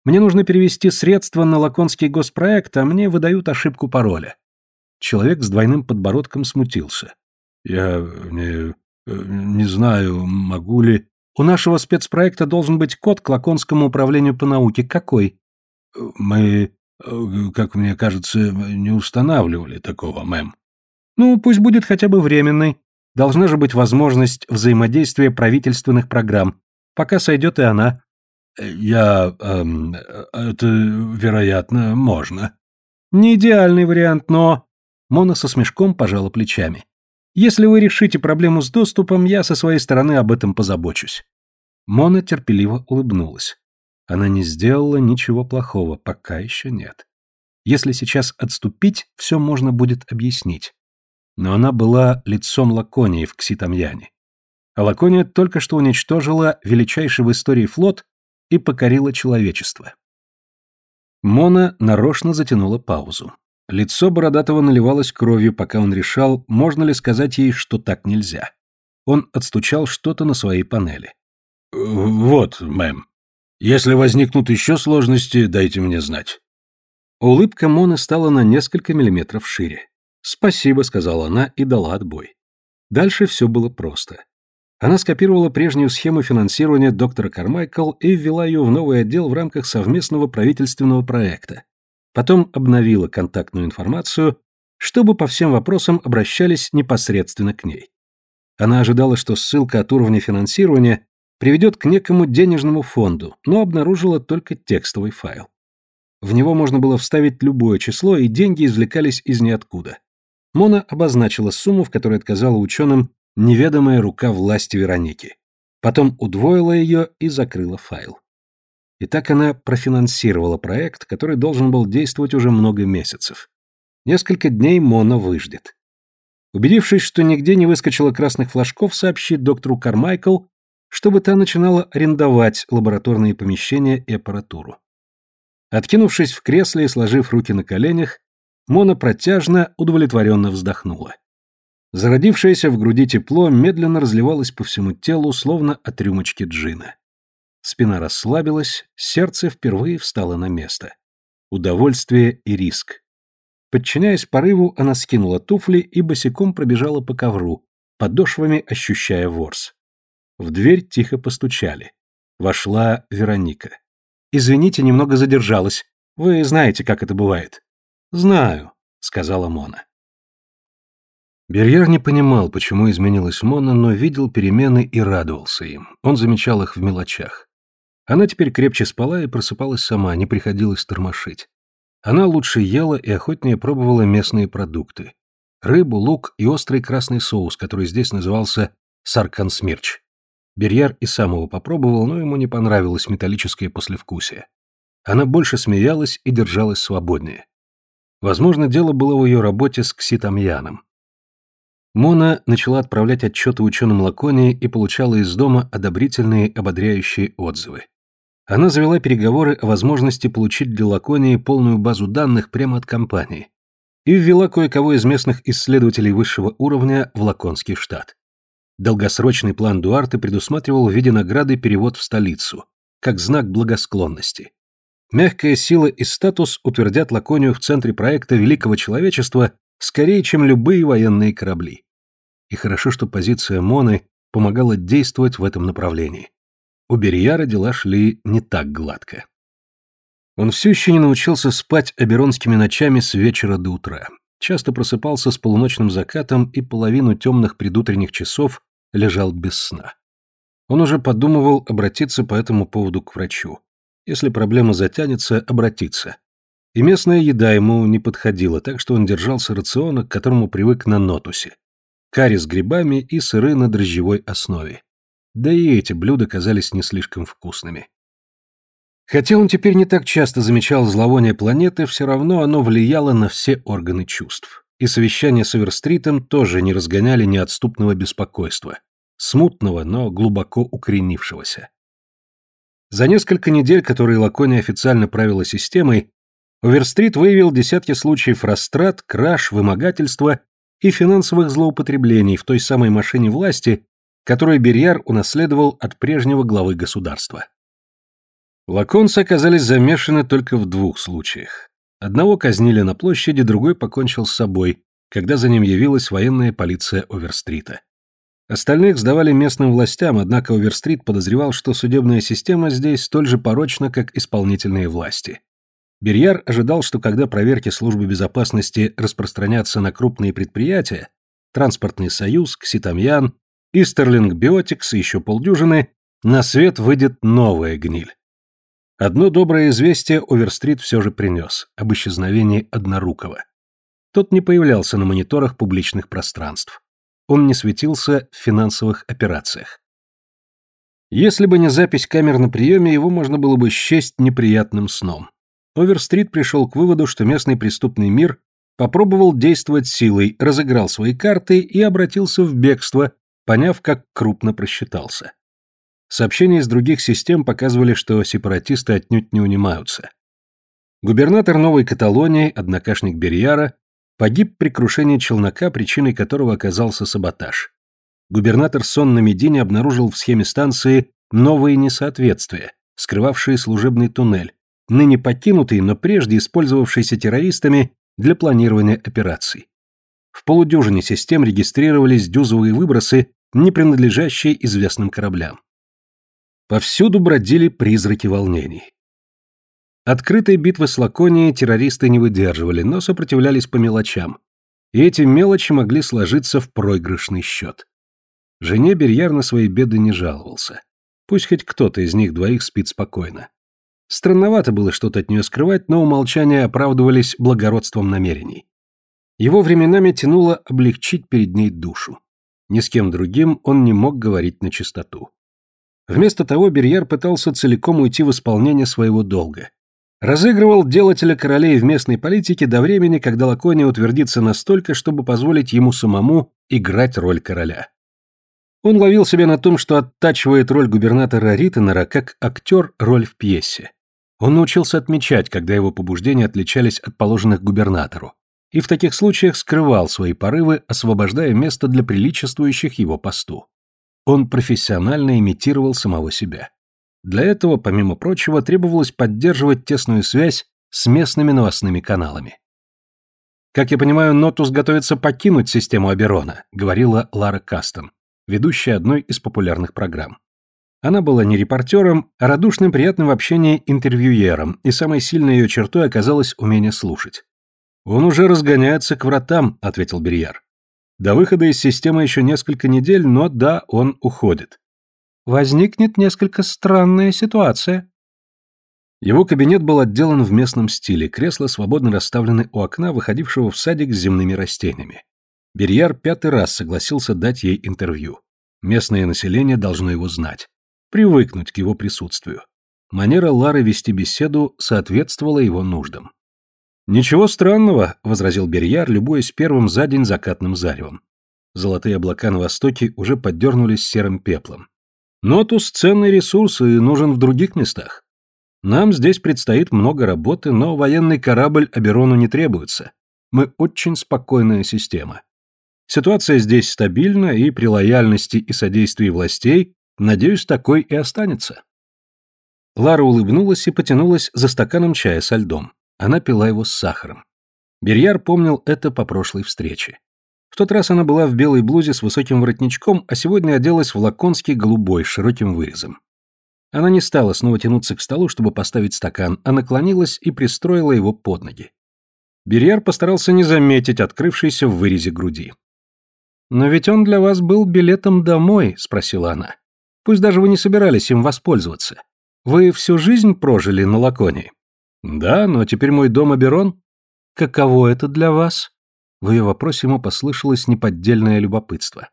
Мне нужно перевести средства на Лаконский госпроект, а мне выдают ошибку пароля. Человек с двойным подбородком смутился. «Я не... не знаю, могу ли...» «У нашего спецпроекта должен быть код к Лаконскому управлению по науке. Какой?» «Мы, как мне кажется, не устанавливали такого, мэм». «Ну, пусть будет хотя бы временный. Должна же быть возможность взаимодействия правительственных программ. Пока сойдет и она». «Я... Эм, это, вероятно, можно». «Не идеальный вариант, но...» Мона со смешком пожала плечами. «Если вы решите проблему с доступом, я со своей стороны об этом позабочусь». Мона терпеливо улыбнулась. Она не сделала ничего плохого, пока еще нет. Если сейчас отступить, все можно будет объяснить. Но она была лицом Лаконии в Кситамьяне. А Лакония только что уничтожила величайший в истории флот и покорила человечество. Мона нарочно затянула паузу. Лицо Бородатого наливалось кровью, пока он решал, можно ли сказать ей, что так нельзя. Он отстучал что-то на своей панели. «Вот, мэм. Если возникнут еще сложности, дайте мне знать». Улыбка Моны стала на несколько миллиметров шире. «Спасибо», — сказала она и дала отбой. Дальше все было просто. Она скопировала прежнюю схему финансирования доктора Кармайкл и ввела ее в новый отдел в рамках совместного правительственного проекта, Потом обновила контактную информацию, чтобы по всем вопросам обращались непосредственно к ней. Она ожидала, что ссылка от уровня финансирования приведет к некому денежному фонду, но обнаружила только текстовый файл. В него можно было вставить любое число, и деньги извлекались из ниоткуда. Мона обозначила сумму, в которой отказала ученым неведомая рука власти Вероники. Потом удвоила ее и закрыла файл. И так она профинансировала проект, который должен был действовать уже много месяцев. Несколько дней Мона выждет. Убедившись, что нигде не выскочило красных флажков, сообщит доктору Кармайкл, чтобы та начинала арендовать лабораторные помещения и аппаратуру. Откинувшись в кресле и сложив руки на коленях, Мона протяжно, удовлетворенно вздохнула. Зародившееся в груди тепло медленно разливалось по всему телу, словно от рюмочки джина. Спина расслабилась, сердце впервые встало на место. Удовольствие и риск. Подчиняясь порыву, она скинула туфли и босиком пробежала по ковру, подошвами ощущая ворс. В дверь тихо постучали. Вошла Вероника. «Извините, немного задержалась. Вы знаете, как это бывает». «Знаю», — сказала Мона. Берьер не понимал, почему изменилась Мона, но видел перемены и радовался им. Он замечал их в мелочах. Она теперь крепче спала и просыпалась сама, не приходилось тормошить. Она лучше ела и охотнее пробовала местные продукты. Рыбу, лук и острый красный соус, который здесь назывался саркансмирч. Берьяр и сам его попробовал, но ему не понравилось металлическое послевкусие. Она больше смеялась и держалась свободнее. Возможно, дело было в ее работе с Кситамьяном. Мона начала отправлять отчеты ученым Лаконии и получала из дома одобрительные ободряющие отзывы. Она завела переговоры о возможности получить для Лаконии полную базу данных прямо от компании и ввела кое-кого из местных исследователей высшего уровня в Лаконский штат. Долгосрочный план Дуарте предусматривал в виде награды перевод в столицу, как знак благосклонности. Мягкая сила и статус утвердят Лаконию в центре проекта великого человечества скорее, чем любые военные корабли. И хорошо, что позиция Моны помогала действовать в этом направлении. У Берияра дела шли не так гладко. Он все еще не научился спать оберонскими ночами с вечера до утра. Часто просыпался с полуночным закатом и половину темных предутренних часов лежал без сна. Он уже подумывал обратиться по этому поводу к врачу. Если проблема затянется, обратиться. И местная еда ему не подходила, так что он держался рациона, к которому привык на Нотусе. Карри с грибами и сыры на дрожжевой основе. Да и эти блюда казались не слишком вкусными. Хотя он теперь не так часто замечал зловоние планеты, все равно оно влияло на все органы чувств. И совещания с Оверстритом тоже не разгоняли неотступного беспокойства. Смутного, но глубоко укоренившегося. За несколько недель, которые Лакония официально правила системой, Оверстрит выявил десятки случаев растрат, краж, вымогательства и финансовых злоупотреблений в той самой машине власти, которую Берьяр унаследовал от прежнего главы государства. Лаконцы оказались замешаны только в двух случаях. Одного казнили на площади, другой покончил с собой, когда за ним явилась военная полиция Оверстрита. Остальных сдавали местным властям, однако Оверстрит подозревал, что судебная система здесь столь же порочна, как исполнительные власти. Берьяр ожидал, что когда проверки службы безопасности распространятся на крупные предприятия, Транспортный союз, Кситамьян, Истерлинг Биотикс и еще полдюжины, на свет выйдет новая гниль. Одно доброе известие Оверстрит все же принес об исчезновении Однорукого. Тот не появлялся на мониторах публичных пространств. Он не светился в финансовых операциях. Если бы не запись камер на приеме, его можно было бы счесть неприятным сном. Оверстрит пришел к выводу, что местный преступный мир попробовал действовать силой, разыграл свои карты и обратился в бегство, поняв, как крупно просчитался. Сообщения из других систем показывали, что сепаратисты отнюдь не унимаются. Губернатор Новой Каталонии, однокашник Берьяра, погиб при крушении челнока, причиной которого оказался саботаж. Губернатор Сон на Медине обнаружил в схеме станции новые несоответствия, скрывавшие служебный туннель, ныне покинутый, но прежде использовавшийся террористами для планирования операций. В полудюжине систем регистрировались дюзовые выбросы, не принадлежащие известным кораблям. Повсюду бродили призраки волнений. Открытой битвы с Лаконией террористы не выдерживали, но сопротивлялись по мелочам. И эти мелочи могли сложиться в проигрышный счет. Жене Берьяр на свои беды не жаловался. Пусть хоть кто-то из них двоих спит спокойно. Странновато было что-то от нее скрывать, но умолчания оправдывались благородством намерений. Его временами тянуло облегчить перед ней душу. Ни с кем другим он не мог говорить на чистоту. Вместо того Берьяр пытался целиком уйти в исполнение своего долга. Разыгрывал делателя королей в местной политике до времени, когда Лакония утвердится настолько, чтобы позволить ему самому играть роль короля. Он ловил себя на том, что оттачивает роль губернатора Риттенера как актер роль в пьесе. Он научился отмечать, когда его побуждения отличались от положенных губернатору, и в таких случаях скрывал свои порывы, освобождая место для приличествующих его посту. Он профессионально имитировал самого себя. Для этого, помимо прочего, требовалось поддерживать тесную связь с местными новостными каналами. «Как я понимаю, Нотус готовится покинуть систему Аберона», говорила Лара Кастон, ведущая одной из популярных программ. Она была не репортером, а радушным приятным в общении интервьюером, и самой сильной ее чертой оказалось умение слушать. «Он уже разгоняется к вратам», — ответил Берьяр. До выхода из системы еще несколько недель, но да, он уходит. Возникнет несколько странная ситуация. Его кабинет был отделан в местном стиле, кресла свободно расставлены у окна, выходившего в садик с земными растениями. Берьяр пятый раз согласился дать ей интервью. Местное население должно его знать, привыкнуть к его присутствию. Манера Лары вести беседу соответствовала его нуждам. «Ничего странного», — возразил Берьяр, любуясь первым за день закатным заревом. Золотые облака на востоке уже поддернулись серым пеплом. «Нотус — ценный ресурс и нужен в других местах. Нам здесь предстоит много работы, но военный корабль Аберону не требуется. Мы очень спокойная система. Ситуация здесь стабильна, и при лояльности и содействии властей, надеюсь, такой и останется». Лара улыбнулась и потянулась за стаканом чая со льдом. Она пила его с сахаром. Берьяр помнил это по прошлой встрече. В тот раз она была в белой блузе с высоким воротничком, а сегодня оделась в лаконский голубой с широким вырезом. Она не стала снова тянуться к столу, чтобы поставить стакан, а наклонилась и пристроила его под ноги. Берьяр постарался не заметить открывшейся в вырезе груди. «Но ведь он для вас был билетом домой», — спросила она. «Пусть даже вы не собирались им воспользоваться. Вы всю жизнь прожили на Лаконии». Да, но теперь мой дом Аберон. Каково это для вас? В ее вопросе ему послышалось неподдельное любопытство.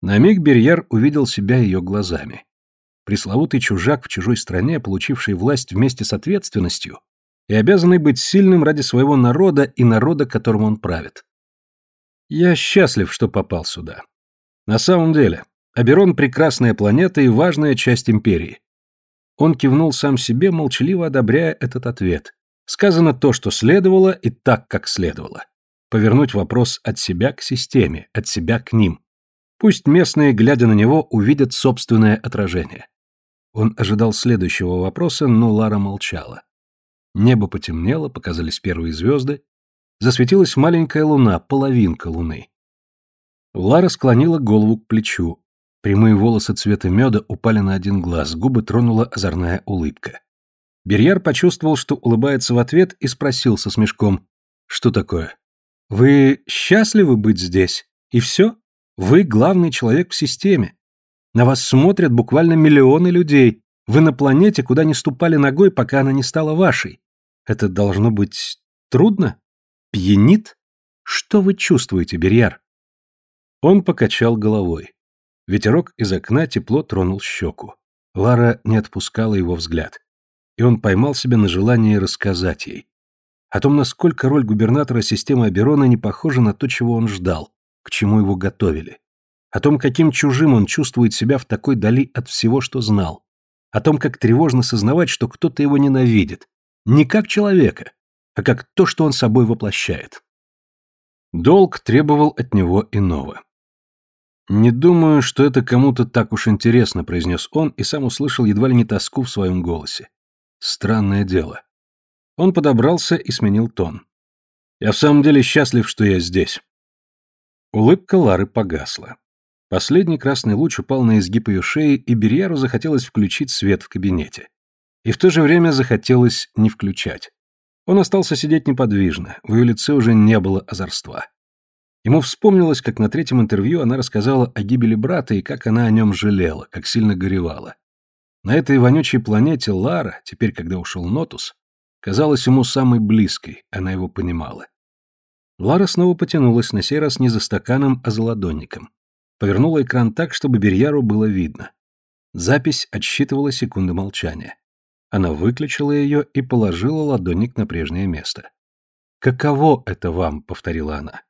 На миг Берьер увидел себя ее глазами. Пресловутый чужак в чужой стране, получивший власть вместе с ответственностью и обязанный быть сильным ради своего народа и народа, которым он правит. Я счастлив, что попал сюда. На самом деле, Аберон — прекрасная планета и важная часть империи. Он кивнул сам себе, молчаливо одобряя этот ответ. Сказано то, что следовало, и так, как следовало. Повернуть вопрос от себя к системе, от себя к ним. Пусть местные, глядя на него, увидят собственное отражение. Он ожидал следующего вопроса, но Лара молчала. Небо потемнело, показались первые звезды. Засветилась маленькая луна, половинка луны. Лара склонила голову к плечу. Прямые волосы цвета меда упали на один глаз, губы тронула озорная улыбка. Берьяр почувствовал, что улыбается в ответ, и спросил со смешком, «Что такое? Вы счастливы быть здесь? И все? Вы главный человек в системе. На вас смотрят буквально миллионы людей. Вы на планете, куда не ступали ногой, пока она не стала вашей. Это должно быть трудно? Пьянит? Что вы чувствуете, Берьяр?» Он покачал головой. Ветерок из окна тепло тронул щеку. Лара не отпускала его взгляд. И он поймал себя на желании рассказать ей. О том, насколько роль губернатора системы Аберона не похожа на то, чего он ждал, к чему его готовили. О том, каким чужим он чувствует себя в такой дали от всего, что знал. О том, как тревожно сознавать, что кто-то его ненавидит. Не как человека, а как то, что он собой воплощает. Долг требовал от него иного. «Не думаю, что это кому-то так уж интересно», — произнес он и сам услышал едва ли не тоску в своем голосе. «Странное дело». Он подобрался и сменил тон. «Я в самом деле счастлив, что я здесь». Улыбка Лары погасла. Последний красный луч упал на изгиб ее шеи, и Берьяру захотелось включить свет в кабинете. И в то же время захотелось не включать. Он остался сидеть неподвижно, в ее лице уже не было озорства. Ему вспомнилось, как на третьем интервью она рассказала о гибели брата и как она о нем жалела, как сильно горевала. На этой вонючей планете Лара, теперь, когда ушел Нотус, казалась ему самой близкой, она его понимала. Лара снова потянулась, на сей раз не за стаканом, а за ладонником. Повернула экран так, чтобы Берьяру было видно. Запись отсчитывала секунды молчания. Она выключила ее и положила ладонник на прежнее место. «Каково это вам?» — повторила она.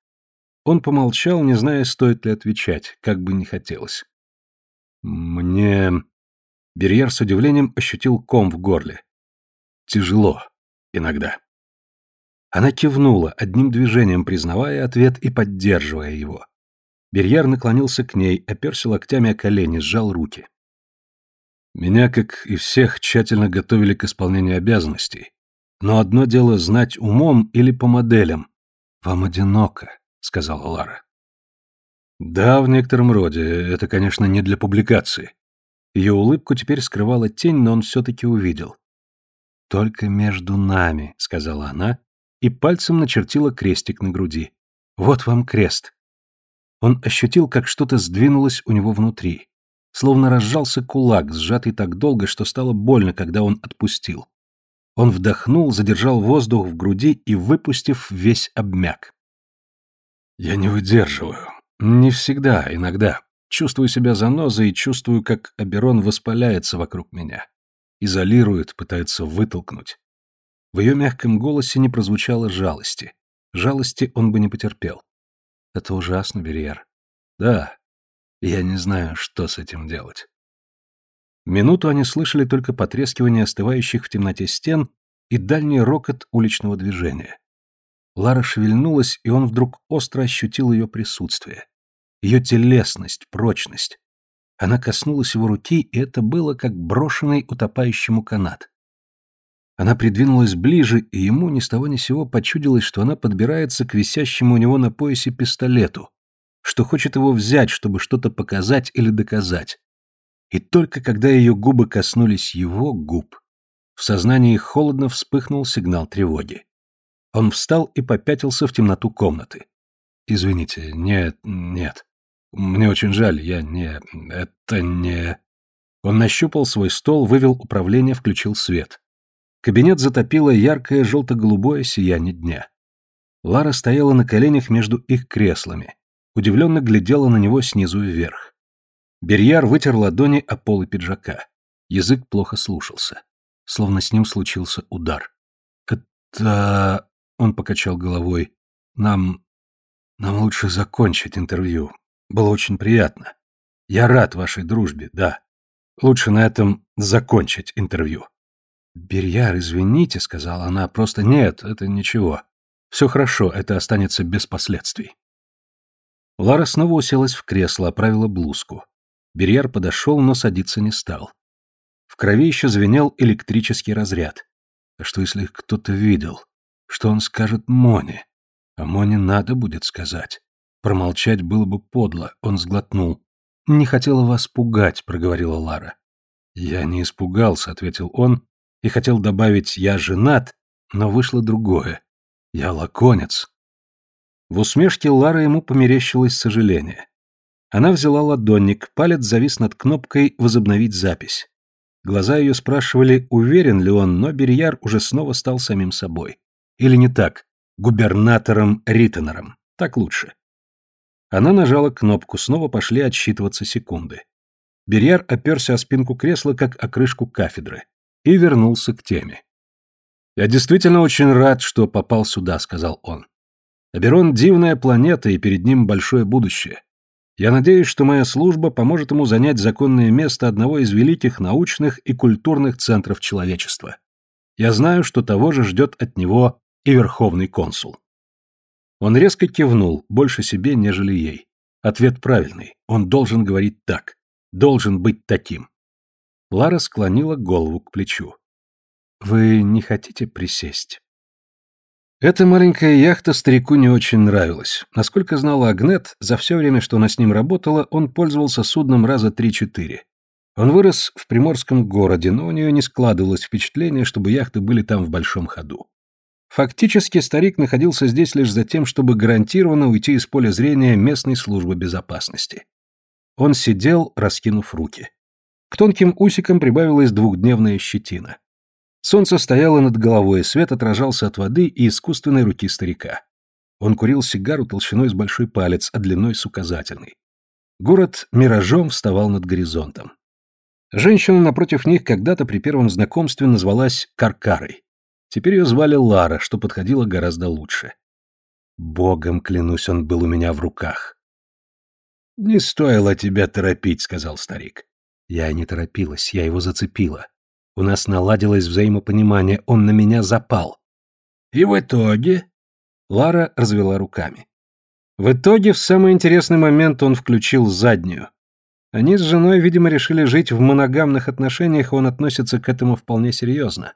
Он помолчал, не зная, стоит ли отвечать, как бы не хотелось. «Мне...» Берьер с удивлением ощутил ком в горле. «Тяжело. Иногда». Она кивнула, одним движением признавая ответ и поддерживая его. Берьер наклонился к ней, оперся локтями о колени, сжал руки. «Меня, как и всех, тщательно готовили к исполнению обязанностей. Но одно дело знать умом или по моделям. Вам одиноко сказала Лара. Да, в некотором роде. Это, конечно, не для публикации. Ее улыбку теперь скрывала тень, но он все-таки увидел. «Только между нами», — сказала она, и пальцем начертила крестик на груди. «Вот вам крест». Он ощутил, как что-то сдвинулось у него внутри. Словно разжался кулак, сжатый так долго, что стало больно, когда он отпустил. Он вдохнул, задержал воздух в груди и, выпустив, весь обмяк. Я не выдерживаю. Не всегда, иногда. Чувствую себя занозой и чувствую, как Аберон воспаляется вокруг меня. Изолирует, пытается вытолкнуть. В ее мягком голосе не прозвучало жалости. Жалости он бы не потерпел. Это ужасно, Берьер. Да, я не знаю, что с этим делать. Минуту они слышали только потрескивание остывающих в темноте стен и дальний рокот уличного движения. Лара шевельнулась, и он вдруг остро ощутил ее присутствие. Ее телесность, прочность. Она коснулась его руки, и это было как брошенный утопающему канат. Она придвинулась ближе, и ему ни с того ни сего почудилось, что она подбирается к висящему у него на поясе пистолету, что хочет его взять, чтобы что-то показать или доказать. И только когда ее губы коснулись его губ, в сознании холодно вспыхнул сигнал тревоги. Он встал и попятился в темноту комнаты. «Извините, нет, нет. Мне очень жаль, я не... Это не...» Он нащупал свой стол, вывел управление, включил свет. Кабинет затопило яркое желто-голубое сияние дня. Лара стояла на коленях между их креслами, удивленно глядела на него снизу вверх. Берьяр вытер ладони о полы пиджака. Язык плохо слушался. Словно с ним случился удар. «Это...» — он покачал головой. «Нам... нам лучше закончить интервью. Было очень приятно. Я рад вашей дружбе, да. Лучше на этом закончить интервью». «Берьяр, извините», — сказала она, — «просто нет, это ничего. Все хорошо, это останется без последствий. Лара снова уселась в кресло, оправила блузку. Берьяр подошел, но садиться не стал. В крови еще звенел электрический разряд. А что, если кто-то видел? Что он скажет Моне? А Моне надо будет сказать. Промолчать было бы подло, он сглотнул. «Не хотела вас пугать», — проговорила Лара. «Я не испугался», — ответил он, и хотел добавить «я женат», но вышло другое. Я лаконец. В усмешке Лары ему померещилось сожаление. Она взяла ладонник, палец завис над кнопкой «Возобновить запись». Глаза ее спрашивали, уверен ли он, но Берьяр уже снова стал самим собой. Или не так, губернатором Риттенером. Так лучше. Она нажала кнопку, снова пошли отсчитываться секунды. Берьяр оперся о спинку кресла, как о крышку кафедры, и вернулся к теме. «Я действительно очень рад, что попал сюда», — сказал он. «Аберон — дивная планета, и перед ним большое будущее. Я надеюсь, что моя служба поможет ему занять законное место одного из великих научных и культурных центров человечества. Я знаю, что того же ждет от него и Верховный консул». Он резко кивнул, больше себе, нежели ей. Ответ правильный. Он должен говорить так. Должен быть таким. Лара склонила голову к плечу. Вы не хотите присесть? Эта маленькая яхта старику не очень нравилась. Насколько знала Агнет, за все время, что она с ним работала, он пользовался судном раза три-четыре. Он вырос в приморском городе, но у нее не складывалось впечатление, чтобы яхты были там в большом ходу. Фактически старик находился здесь лишь за тем, чтобы гарантированно уйти из поля зрения местной службы безопасности. Он сидел, раскинув руки. К тонким усикам прибавилась двухдневная щетина. Солнце стояло над головой, свет отражался от воды и искусственной руки старика. Он курил сигару толщиной с большой палец, а длиной с указательной. Город миражом вставал над горизонтом. Женщина напротив них когда-то при первом знакомстве назвалась Каркарой. Теперь ее звали Лара, что подходило гораздо лучше. Богом, клянусь, он был у меня в руках. «Не стоило тебя торопить», — сказал старик. Я не торопилась, я его зацепила. У нас наладилось взаимопонимание, он на меня запал. И в итоге... Лара развела руками. В итоге, в самый интересный момент он включил заднюю. Они с женой, видимо, решили жить в моногамных отношениях, и он относится к этому вполне серьезно.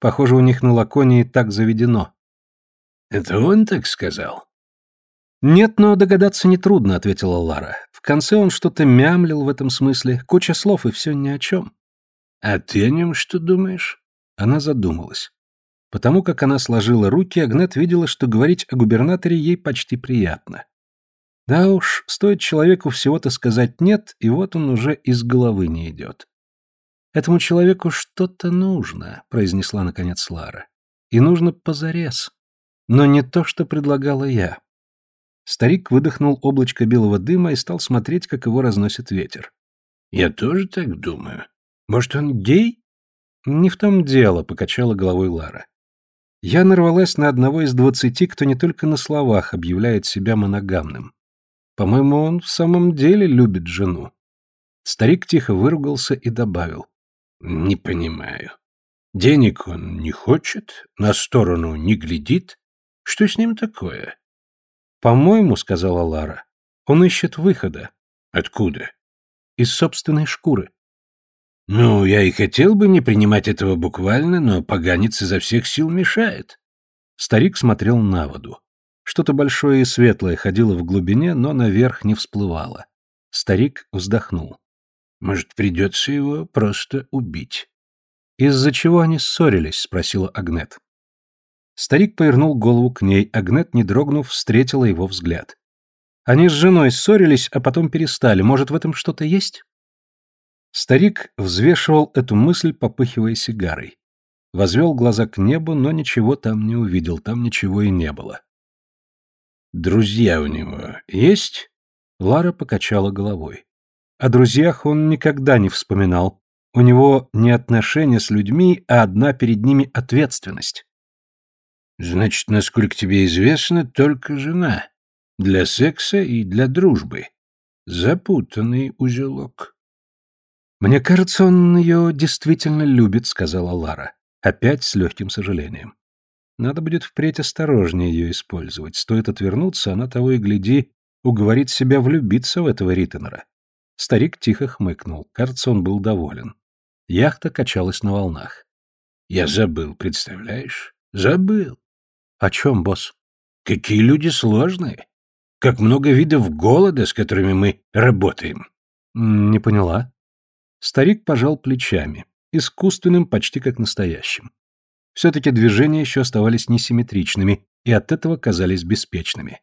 Похоже, у них на Лаконии так заведено. «Это он так сказал?» «Нет, но догадаться нетрудно», — ответила Лара. «В конце он что-то мямлил в этом смысле, куча слов и все ни о чем». «А ты о нем что думаешь?» Она задумалась. Потому как она сложила руки, Агнет видела, что говорить о губернаторе ей почти приятно. Да уж, стоит человеку всего-то сказать «нет», и вот он уже из головы не идет. «Этому человеку что-то нужно», — произнесла наконец Лара. «И нужно позарез. Но не то, что предлагала я». Старик выдохнул облачко белого дыма и стал смотреть, как его разносит ветер. «Я тоже так думаю», может, он гей? Не в том дело, покачала головой Лара. Я нарвалась на одного из двадцати, кто не только на словах объявляет себя моногамным. По-моему, он в самом деле любит жену. Старик тихо выругался и добавил. Не понимаю. Денег он не хочет, на сторону не глядит. Что с ним такое? По-моему, сказала Лара, он ищет выхода. Откуда? Из собственной шкуры. Ну, я и хотел бы не принимать этого буквально, но поганец изо всех сил мешает. Старик смотрел на воду. Что-то большое и светлое ходило в глубине, но наверх не всплывало. Старик вздохнул. Может, придется его просто убить. «Из-за чего они ссорились?» — спросила Агнет. Старик повернул голову к ней, Агнет, не дрогнув, встретила его взгляд. «Они с женой ссорились, а потом перестали. Может, в этом что-то есть?» Старик взвешивал эту мысль, попыхивая сигарой. Возвел глаза к небу, но ничего там не увидел, там ничего и не было. «Друзья у него есть?» Лара покачала головой. О друзьях он никогда не вспоминал. У него не отношения с людьми, а одна перед ними ответственность. Значит, насколько тебе известно, только жена. Для секса и для дружбы. Запутанный узелок. Мне кажется, он ее действительно любит, сказала Лара, опять с легким сожалением. Надо будет впредь осторожнее ее использовать. Стоит отвернуться, она того и гляди, уговорит себя влюбиться в этого Риттенера. Старик тихо хмыкнул. Кажется, он был доволен. Яхта качалась на волнах. «Я забыл, представляешь? Забыл». «О чем, босс?» «Какие люди сложные. Как много видов голода, с которыми мы работаем». «Не поняла». Старик пожал плечами, искусственным почти как настоящим. Все-таки движения еще оставались несимметричными и от этого казались беспечными.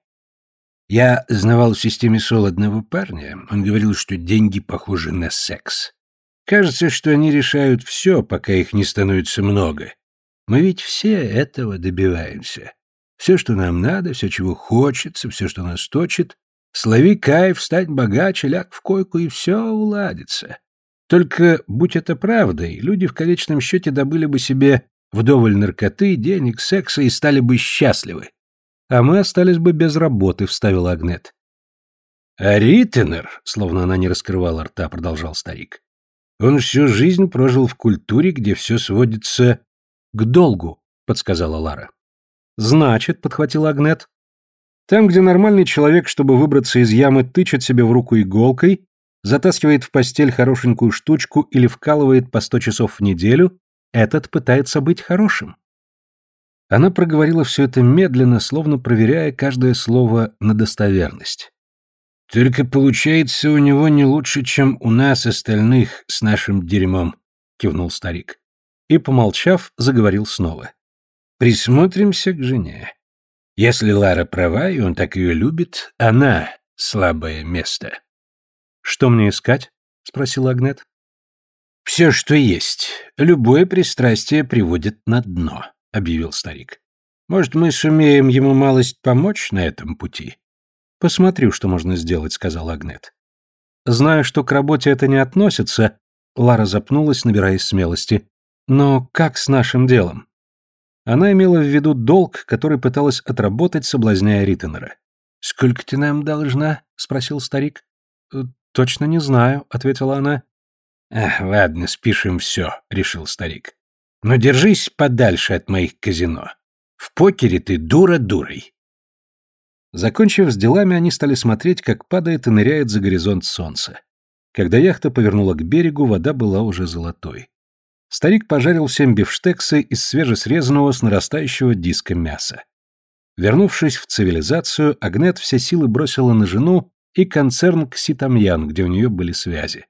Я знавал в системе СОЛ одного парня. Он говорил, что деньги похожи на секс. Кажется, что они решают все, пока их не становится много. Мы ведь все этого добиваемся. Все, что нам надо, все, чего хочется, все, что нас точит. Слови кайф, стать богаче, ляг в койку, и все уладится. Только, будь это правдой, люди в конечном счете добыли бы себе вдоволь наркоты, денег, секса и стали бы счастливы а мы остались бы без работы», — вставила Агнет. «А Риттенер», словно она не раскрывала рта, продолжал старик, «он всю жизнь прожил в культуре, где все сводится к долгу», — подсказала Лара. «Значит», — подхватила Агнет, «там, где нормальный человек, чтобы выбраться из ямы, тычет себе в руку иголкой, затаскивает в постель хорошенькую штучку или вкалывает по сто часов в неделю, этот пытается быть хорошим. Она проговорила все это медленно, словно проверяя каждое слово на достоверность. «Только получается у него не лучше, чем у нас остальных с нашим дерьмом», — кивнул старик. И, помолчав, заговорил снова. «Присмотримся к жене. Если Лара права, и он так ее любит, она — слабое место». «Что мне искать?» — спросила Агнет. «Все, что есть. Любое пристрастие приводит на дно». — объявил старик. «Может, мы сумеем ему малость помочь на этом пути?» «Посмотрю, что можно сделать», — сказал Агнет. «Знаю, что к работе это не относится», — Лара запнулась, набираясь смелости. «Но как с нашим делом?» Она имела в виду долг, который пыталась отработать, соблазняя Риттенера. «Сколько ты нам должна?» — спросил старик. «Э, «Точно не знаю», — ответила она. «Ах, ладно, спишем все», — решил старик. Но держись подальше от моих казино. В покере ты дура дурой. Закончив с делами, они стали смотреть, как падает и ныряет за горизонт солнце. Когда яхта повернула к берегу, вода была уже золотой. Старик пожарил всем бифштексы из свежесрезанного с нарастающего диска мяса. Вернувшись в цивилизацию, Агнет все силы бросила на жену и концерн Кситамьян, где у нее были связи.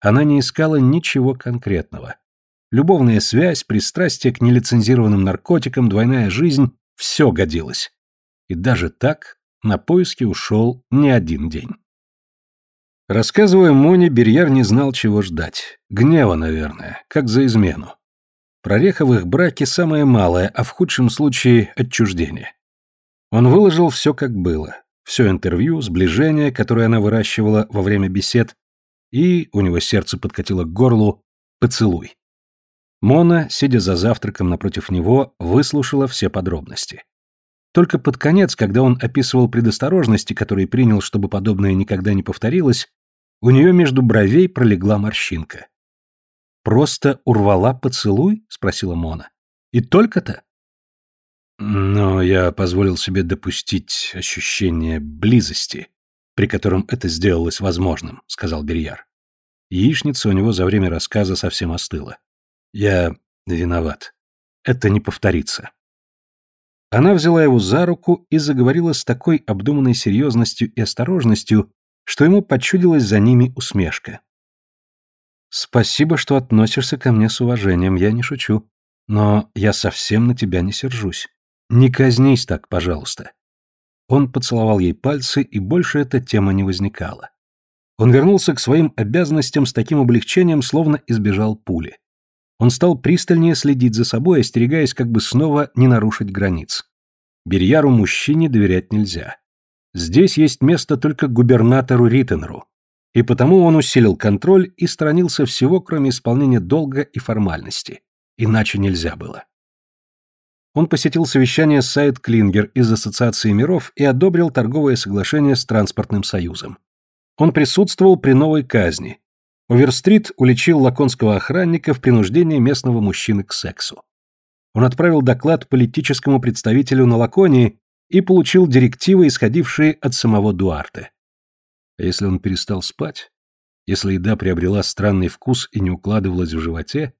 Она не искала ничего конкретного. Любовная связь, пристрастие к нелицензированным наркотикам, двойная жизнь – все годилось. И даже так на поиски ушел не один день. Рассказывая Моне, Берьяр не знал, чего ждать. Гнева, наверное, как за измену. Прореха в их браке самое малое, а в худшем случае – отчуждение. Он выложил все, как было. Все интервью, сближение, которое она выращивала во время бесед, и, у него сердце подкатило к горлу, поцелуй. Мона, сидя за завтраком напротив него, выслушала все подробности. Только под конец, когда он описывал предосторожности, которые принял, чтобы подобное никогда не повторилось, у нее между бровей пролегла морщинка. «Просто урвала поцелуй?» — спросила Мона. «И только-то?» «Но я позволил себе допустить ощущение близости, при котором это сделалось возможным», — сказал Берьяр. Яичница у него за время рассказа совсем остыла. Я виноват. Это не повторится. Она взяла его за руку и заговорила с такой обдуманной серьезностью и осторожностью, что ему почудилась за ними усмешка. «Спасибо, что относишься ко мне с уважением, я не шучу. Но я совсем на тебя не сержусь. Не казнись так, пожалуйста». Он поцеловал ей пальцы, и больше эта тема не возникала. Он вернулся к своим обязанностям с таким облегчением, словно избежал пули. Он стал пристальнее следить за собой, остерегаясь как бы снова не нарушить границ. Берьяру мужчине доверять нельзя. Здесь есть место только губернатору Риттенру, и потому он усилил контроль и сторонился всего, кроме исполнения долга и формальности. Иначе нельзя было. Он посетил совещание с Сайд Клингер из Ассоциации миров и одобрил торговое соглашение с Транспортным союзом. Он присутствовал при новой казни. Оверстрит уличил лаконского охранника в принуждении местного мужчины к сексу. Он отправил доклад политическому представителю на Лаконии и получил директивы, исходившие от самого Дуарте. А если он перестал спать? Если еда приобрела странный вкус и не укладывалась в животе?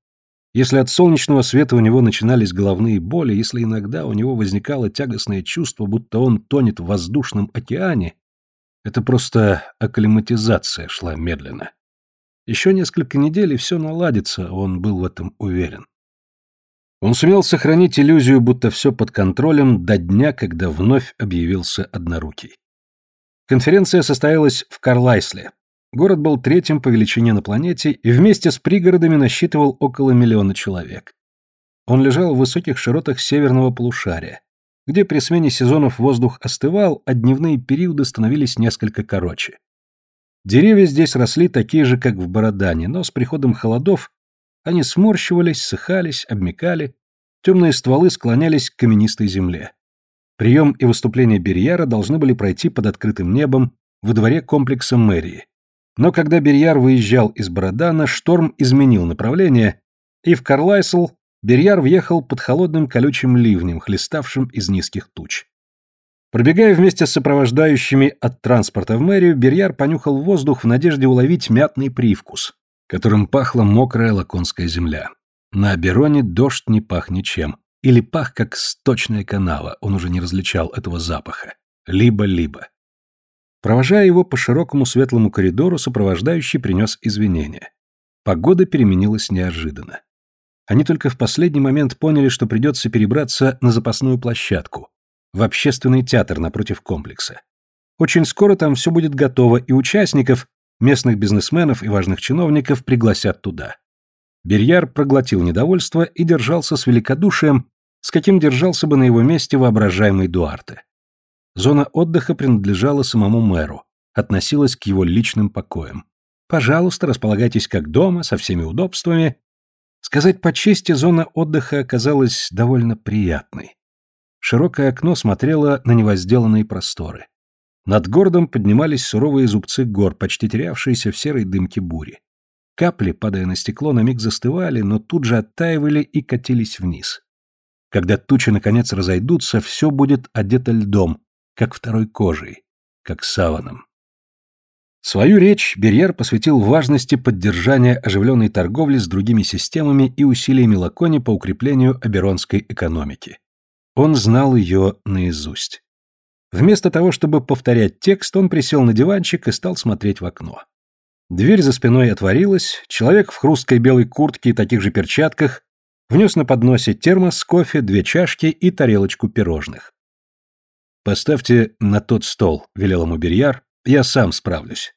Если от солнечного света у него начинались головные боли, если иногда у него возникало тягостное чувство, будто он тонет в воздушном океане, это просто акклиматизация шла медленно. Еще несколько недель, и все наладится, он был в этом уверен. Он сумел сохранить иллюзию, будто все под контролем, до дня, когда вновь объявился однорукий. Конференция состоялась в Карлайсле. Город был третьим по величине на планете и вместе с пригородами насчитывал около миллиона человек. Он лежал в высоких широтах северного полушария, где при смене сезонов воздух остывал, а дневные периоды становились несколько короче. Деревья здесь росли такие же, как в Бородане, но с приходом холодов они сморщивались, сыхались, обмекали, темные стволы склонялись к каменистой земле. Прием и выступление Берьяра должны были пройти под открытым небом во дворе комплекса мэрии. Но когда Берьяр выезжал из Бородана, шторм изменил направление, и в Карлайсл Берьяр въехал под холодным колючим ливнем, хлеставшим из низких туч. Пробегая вместе с сопровождающими от транспорта в мэрию, Берьяр понюхал воздух в надежде уловить мятный привкус, которым пахла мокрая лаконская земля. На Абероне дождь не пах ничем, или пах, как сточная канава, он уже не различал этого запаха. Либо-либо. Провожая его по широкому светлому коридору, сопровождающий принес извинения. Погода переменилась неожиданно. Они только в последний момент поняли, что придется перебраться на запасную площадку, в общественный театр напротив комплекса. Очень скоро там все будет готово, и участников, местных бизнесменов и важных чиновников пригласят туда. Берьяр проглотил недовольство и держался с великодушием, с каким держался бы на его месте воображаемый Дуарте. Зона отдыха принадлежала самому мэру, относилась к его личным покоям. Пожалуйста, располагайтесь как дома, со всеми удобствами. Сказать по чести, зона отдыха оказалась довольно приятной. Широкое окно смотрело на невозделанные просторы. Над городом поднимались суровые зубцы гор, почти терявшиеся в серой дымке бури. Капли, падая на стекло, на миг застывали, но тут же оттаивали и катились вниз. Когда тучи наконец разойдутся, все будет одето льдом, как второй кожей, как саваном. Свою речь Берьер посвятил важности поддержания оживленной торговли с другими системами и усилиями Лакони по укреплению оберонской экономики. Он знал ее наизусть. Вместо того, чтобы повторять текст, он присел на диванчик и стал смотреть в окно. Дверь за спиной отворилась, человек в хрусткой белой куртке и таких же перчатках внес на подносе термос кофе, две чашки и тарелочку пирожных. «Поставьте на тот стол», — велел ему Берьяр, — «я сам справлюсь».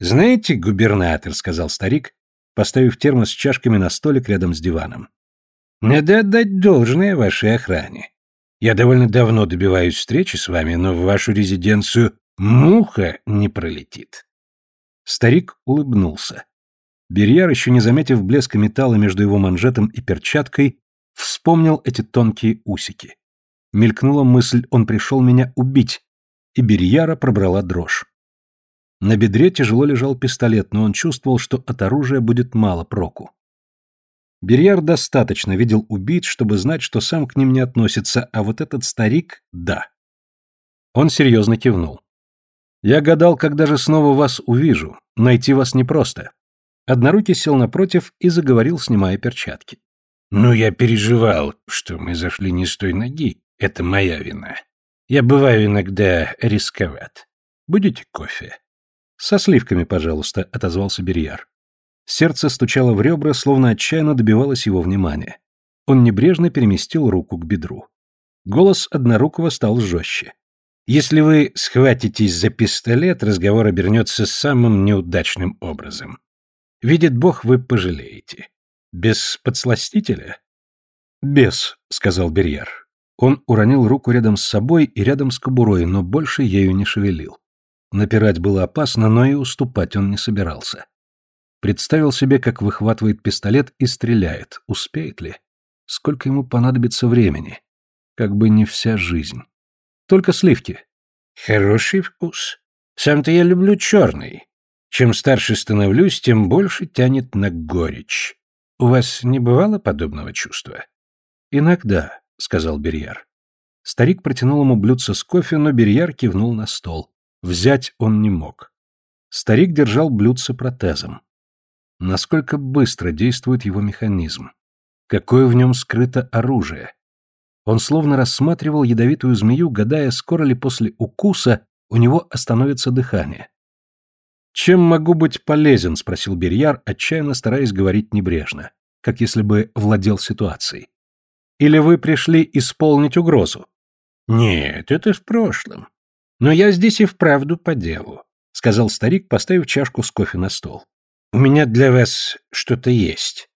«Знаете, губернатор», — сказал старик, поставив термос с чашками на столик рядом с диваном, — «надо отдать должное вашей охране. Я довольно давно добиваюсь встречи с вами, но в вашу резиденцию муха не пролетит». Старик улыбнулся. Берьяр, еще не заметив блеска металла между его манжетом и перчаткой, вспомнил эти тонкие усики. Мелькнула мысль, он пришел меня убить, и Берьяра пробрала дрожь. На бедре тяжело лежал пистолет, но он чувствовал, что от оружия будет мало проку. Берьяр достаточно видел убийц, чтобы знать, что сам к ним не относится, а вот этот старик — да. Он серьезно кивнул. Я гадал, когда же снова вас увижу. Найти вас непросто. Однорукий сел напротив и заговорил, снимая перчатки. Ну, я переживал, что мы зашли не с той ноги. Это моя вина. Я бываю иногда рисковат. Будете кофе? Со сливками, пожалуйста, отозвался Берьяр. Сердце стучало в ребра, словно отчаянно добивалось его внимания. Он небрежно переместил руку к бедру. Голос однорукого стал жестче. Если вы схватитесь за пистолет, разговор обернется самым неудачным образом. Видит Бог, вы пожалеете. Без подсластителя? Без, сказал Берьер. Он уронил руку рядом с собой и рядом с кобурой, но больше ею не шевелил. Напирать было опасно, но и уступать он не собирался. Представил себе, как выхватывает пистолет и стреляет. Успеет ли? Сколько ему понадобится времени? Как бы не вся жизнь. Только сливки. Хороший вкус. Сам-то я люблю черный. Чем старше становлюсь, тем больше тянет на горечь. У вас не бывало подобного чувства? Иногда, сказал Берьяр. Старик протянул ему блюдце с кофе, но Берьяр кивнул на стол. Взять он не мог. Старик держал блюдце протезом. Насколько быстро действует его механизм? Какое в нем скрыто оружие? Он словно рассматривал ядовитую змею, гадая, скоро ли после укуса у него остановится дыхание. «Чем могу быть полезен?» — спросил Берьяр, отчаянно стараясь говорить небрежно, как если бы владел ситуацией. «Или вы пришли исполнить угрозу?» «Нет, это в прошлом. Но я здесь и вправду по делу», — сказал старик, поставив чашку с кофе на стол. «У меня для вас что-то есть.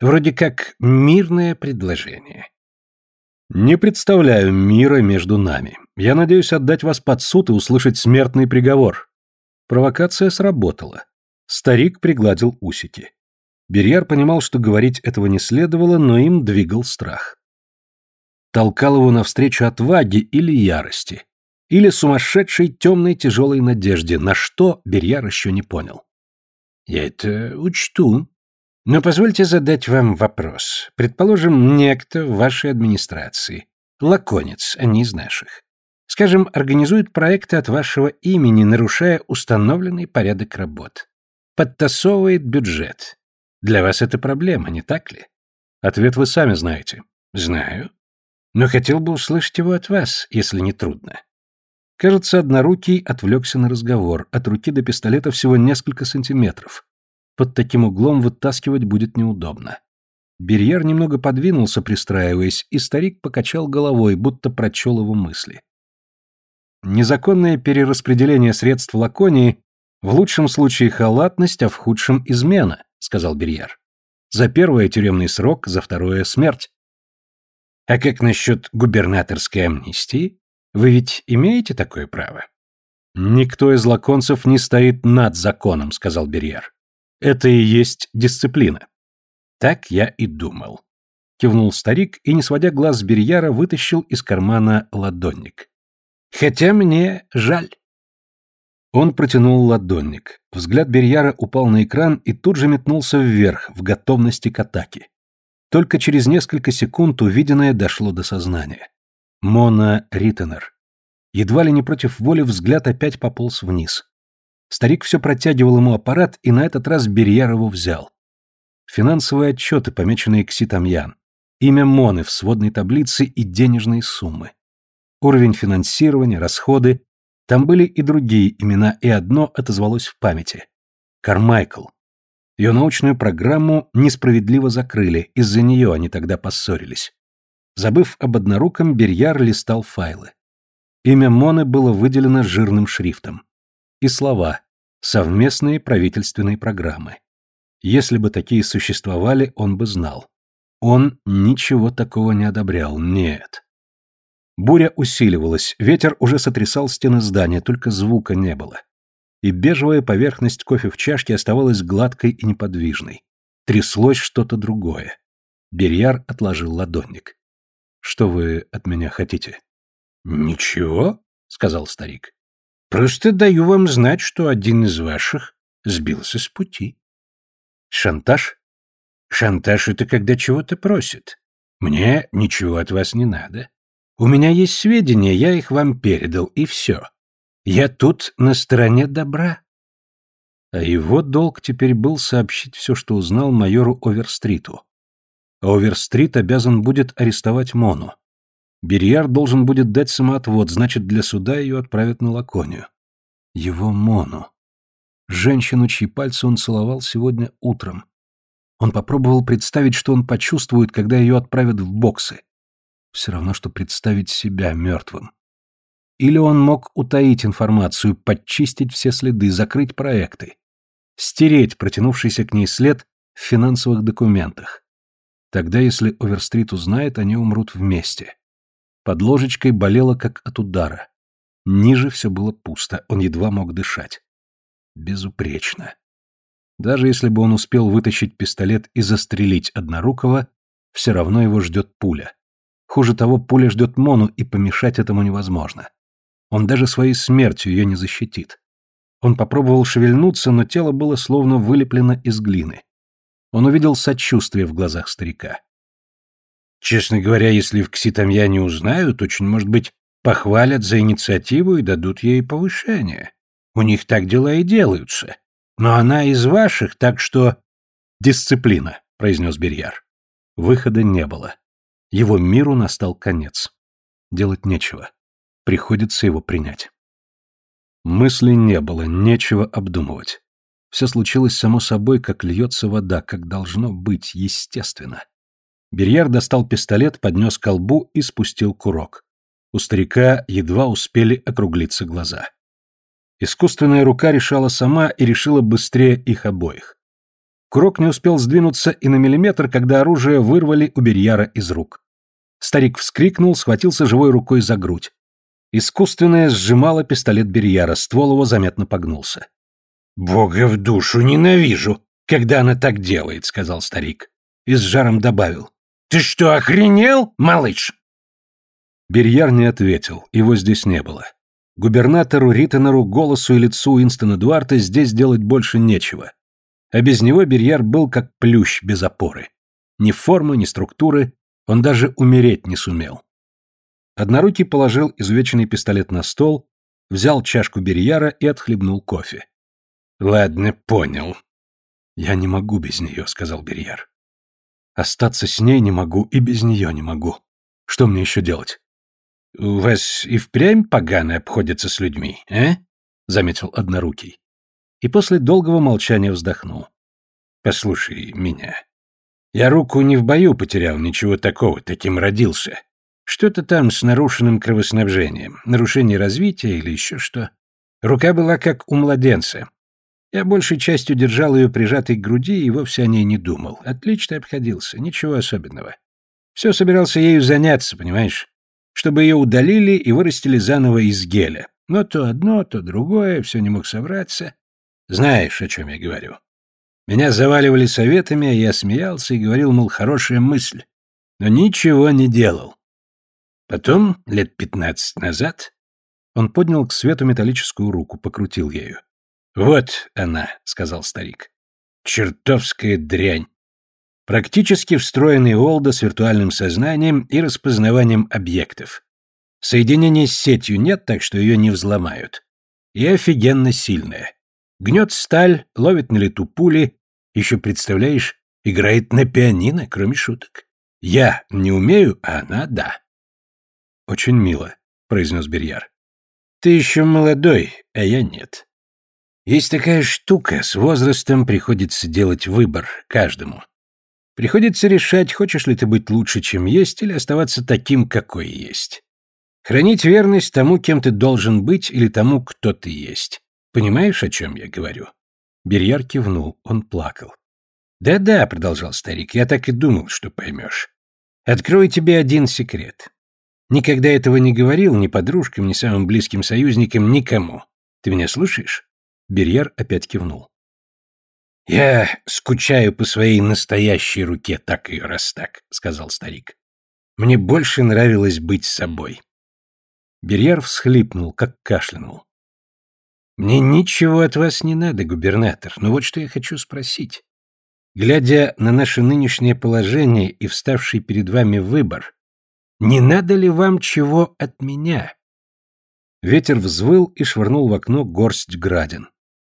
Вроде как мирное предложение. Не представляю мира между нами. Я надеюсь отдать вас под суд и услышать смертный приговор. Провокация сработала. Старик пригладил усики. Берьяр понимал, что говорить этого не следовало, но им двигал страх. Толкал его навстречу отваге или ярости, или сумасшедшей темной тяжелой надежде, на что Берьяр еще не понял. «Я это учту», но позвольте задать вам вопрос. Предположим, некто в вашей администрации, лаконец, а не из наших, скажем, организует проекты от вашего имени, нарушая установленный порядок работ. Подтасовывает бюджет. Для вас это проблема, не так ли? Ответ вы сами знаете. Знаю. Но хотел бы услышать его от вас, если не трудно. Кажется, однорукий отвлекся на разговор. От руки до пистолета всего несколько сантиметров. Под таким углом вытаскивать будет неудобно. Берьер немного подвинулся, пристраиваясь, и старик покачал головой, будто прочел его мысли. Незаконное перераспределение средств в Лаконии в лучшем случае халатность, а в худшем измена, сказал Берьер. За первое тюремный срок, за второе смерть. А как насчет губернаторской амнистии? Вы ведь имеете такое право? Никто из лаконцев не стоит над законом, сказал Берьер. Это и есть дисциплина. Так я и думал. Кивнул старик и, не сводя глаз с Берьяра, вытащил из кармана ладонник. Хотя мне жаль. Он протянул ладонник. Взгляд Берьяра упал на экран и тут же метнулся вверх, в готовности к атаке. Только через несколько секунд увиденное дошло до сознания. Мона Риттенер. Едва ли не против воли взгляд опять пополз вниз. Старик все протягивал ему аппарат, и на этот раз Берьяр его взял. Финансовые отчеты, помеченные Кситамьян. Имя Моны в сводной таблице и денежные суммы. Уровень финансирования, расходы. Там были и другие имена, и одно отозвалось в памяти. Кармайкл. Ее научную программу несправедливо закрыли, из-за нее они тогда поссорились. Забыв об одноруком, Берьяр листал файлы. Имя Моны было выделено жирным шрифтом и слова «совместные правительственные программы». Если бы такие существовали, он бы знал. Он ничего такого не одобрял, нет. Буря усиливалась, ветер уже сотрясал стены здания, только звука не было. И бежевая поверхность кофе в чашке оставалась гладкой и неподвижной. Тряслось что-то другое. Берьяр отложил ладонник. «Что вы от меня хотите?» «Ничего», — сказал старик. Просто даю вам знать, что один из ваших сбился с пути. Шантаж? Шантаж — это когда чего-то просят. Мне ничего от вас не надо. У меня есть сведения, я их вам передал, и все. Я тут на стороне добра. А его долг теперь был сообщить все, что узнал майору Оверстриту. А Оверстрит обязан будет арестовать Мону. Берьяр должен будет дать самоотвод, значит, для суда ее отправят на Лаконию. Его Мону. Женщину, чьи пальцы он целовал сегодня утром. Он попробовал представить, что он почувствует, когда ее отправят в боксы. Все равно, что представить себя мертвым. Или он мог утаить информацию, подчистить все следы, закрыть проекты. Стереть протянувшийся к ней след в финансовых документах. Тогда, если Оверстрит узнает, они умрут вместе. Под ложечкой болело, как от удара. Ниже все было пусто, он едва мог дышать. Безупречно. Даже если бы он успел вытащить пистолет и застрелить Однорукого, все равно его ждет пуля. Хуже того, пуля ждет Мону, и помешать этому невозможно. Он даже своей смертью ее не защитит. Он попробовал шевельнуться, но тело было словно вылеплено из глины. Он увидел сочувствие в глазах старика. Честно говоря, если в Кситамьяне узнают, очень, может быть, похвалят за инициативу и дадут ей повышение. У них так дела и делаются. Но она из ваших, так что... Дисциплина, произнес Берьяр. Выхода не было. Его миру настал конец. Делать нечего. Приходится его принять. Мысли не было, нечего обдумывать. Все случилось само собой, как льется вода, как должно быть, естественно. Берьяр достал пистолет, поднес к колбу и спустил курок. У старика едва успели округлиться глаза. Искусственная рука решала сама и решила быстрее их обоих. Курок не успел сдвинуться и на миллиметр, когда оружие вырвали у Берьяра из рук. Старик вскрикнул, схватился живой рукой за грудь. Искусственная сжимала пистолет Берьяра, ствол его заметно погнулся. «Бога в душу ненавижу, когда она так делает», — сказал старик. И с жаром добавил. «Ты что, охренел, малыш?» Берьяр не ответил, его здесь не было. Губернатору Риттенеру, голосу и лицу Уинстона Дуарта здесь делать больше нечего. А без него Берьяр был как плющ без опоры. Ни формы, ни структуры, он даже умереть не сумел. Однорукий положил изувеченный пистолет на стол, взял чашку Берьяра и отхлебнул кофе. «Ладно, понял». «Я не могу без нее», — сказал Берьяр. «Остаться с ней не могу и без нее не могу. Что мне еще делать?» «У вас и впрямь погано обходятся с людьми, а?» — заметил Однорукий. И после долгого молчания вздохнул. «Послушай меня. Я руку не в бою потерял, ничего такого, таким родился. Что-то там с нарушенным кровоснабжением, нарушение развития или еще что. Рука была как у младенца. Я большей частью держал ее прижатой к груди и вовсе о ней не думал. Отлично обходился, ничего особенного. Все собирался ею заняться, понимаешь? Чтобы ее удалили и вырастили заново из геля. Но то одно, то другое, все не мог собраться. Знаешь, о чем я говорю. Меня заваливали советами, а я смеялся и говорил, мол, хорошая мысль. Но ничего не делал. Потом, лет пятнадцать назад, он поднял к свету металлическую руку, покрутил ею. «Вот она», — сказал старик. «Чертовская дрянь. Практически встроенный Олда с виртуальным сознанием и распознаванием объектов. Соединения с сетью нет, так что ее не взломают. И офигенно сильная. Гнет сталь, ловит на лету пули, еще, представляешь, играет на пианино, кроме шуток. Я не умею, а она — да. «Очень мило», — произнес Берьяр. «Ты еще молодой, а я нет. Есть такая штука, с возрастом приходится делать выбор каждому. Приходится решать, хочешь ли ты быть лучше, чем есть, или оставаться таким, какой есть. Хранить верность тому, кем ты должен быть, или тому, кто ты есть. Понимаешь, о чем я говорю?» Берьяр кивнул, он плакал. «Да-да», — продолжал старик, — «я так и думал, что поймешь. Открою тебе один секрет. Никогда этого не говорил ни подружкам, ни самым близким союзникам, никому. Ты меня слушаешь?» Берьер опять кивнул. «Я скучаю по своей настоящей руке, так ее раз так», — сказал старик. «Мне больше нравилось быть собой». Берьер всхлипнул, как кашлянул. «Мне ничего от вас не надо, губернатор, но вот что я хочу спросить. Глядя на наше нынешнее положение и вставший перед вами выбор, не надо ли вам чего от меня? Ветер взвыл и швырнул в окно горсть градин.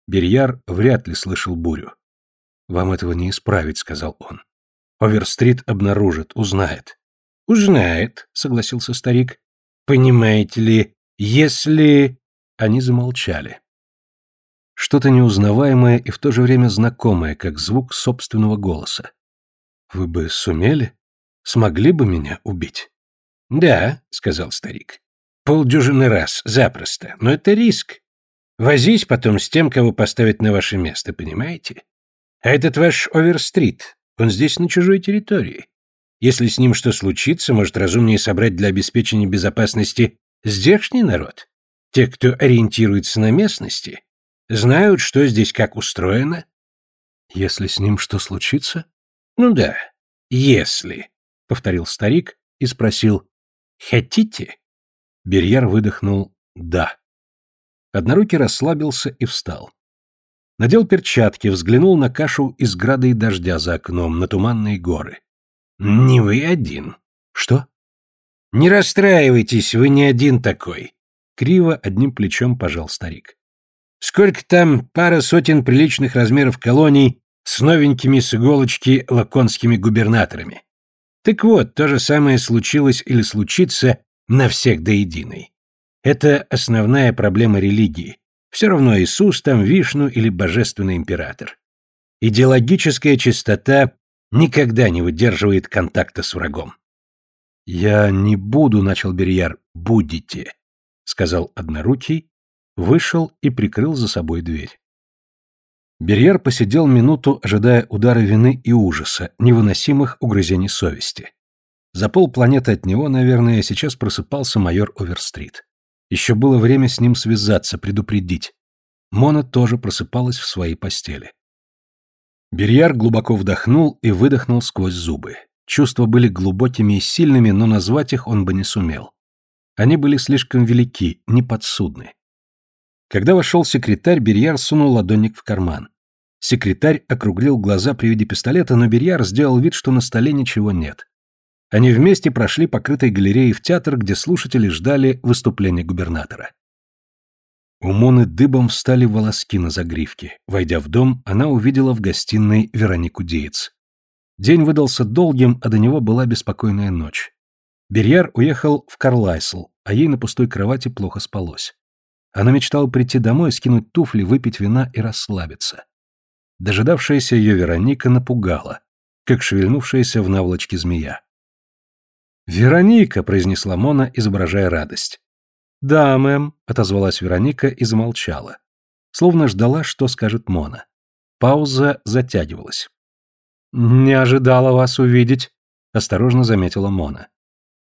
Берьяр вряд ли слышал бурю. «Вам этого не исправить», — сказал он. «Оверстрит обнаружит, узнает». «Узнает», — согласился старик. «Понимаете ли, если...» Они замолчали. Что-то неузнаваемое и в то же время знакомое, как звук собственного голоса. «Вы бы сумели? Смогли бы меня убить?» «Да», — сказал старик. «Полдюжины раз, запросто. Но это риск. Возись потом с тем, кого поставить на ваше место, понимаете? А этот ваш Оверстрит, он здесь на чужой территории. Если с ним что случится, может разумнее собрать для обеспечения безопасности здешний народ? Те, кто ориентируется на местности, знают, что здесь как устроено? Если с ним что случится? Ну да, если, — повторил старик и спросил, хотите? Берьер выдохнул «да». Однорукий расслабился и встал. Надел перчатки, взглянул на кашу из града и дождя за окном, на туманные горы. «Не вы один». «Что?» «Не расстраивайтесь, вы не один такой», — криво одним плечом пожал старик. «Сколько там пара сотен приличных размеров колоний с новенькими с иголочки лаконскими губернаторами. Так вот, то же самое случилось или случится на всех до единой. Это основная проблема религии. Все равно Иисус там Вишну или Божественный Император. Идеологическая чистота никогда не выдерживает контакта с врагом. «Я не буду», — начал Берьяр, — «будете», — сказал однорукий, вышел и прикрыл за собой дверь. Берьяр посидел минуту, ожидая удара вины и ужаса, невыносимых угрызений совести. За полпланеты от него, наверное, сейчас просыпался майор Оверстрит. Еще было время с ним связаться, предупредить. Мона тоже просыпалась в своей постели. Берьяр глубоко вдохнул и выдохнул сквозь зубы. Чувства были глубокими и сильными, но назвать их он бы не сумел. Они были слишком велики, неподсудны. Когда вошел секретарь, Берьяр сунул ладонник в карман. Секретарь округлил глаза при виде пистолета, но Берьяр сделал вид, что на столе ничего нет. Они вместе прошли покрытой галереей в театр, где слушатели ждали выступления губернатора. У Моны дыбом встали волоски на загривке. Войдя в дом, она увидела в гостиной Веронику Диец. День выдался долгим, а до него была беспокойная ночь. Берьяр уехал в Карлайсл, а ей на пустой кровати плохо спалось. Она мечтала прийти домой, скинуть туфли, выпить вина и расслабиться. Дожидавшаяся ее Вероника напугала, как шевельнувшаяся в наволочке змея. «Вероника!» — произнесла Мона, изображая радость. «Да, мэм», — отозвалась Вероника и замолчала. Словно ждала, что скажет Мона. Пауза затягивалась. «Не ожидала вас увидеть», — осторожно заметила Мона.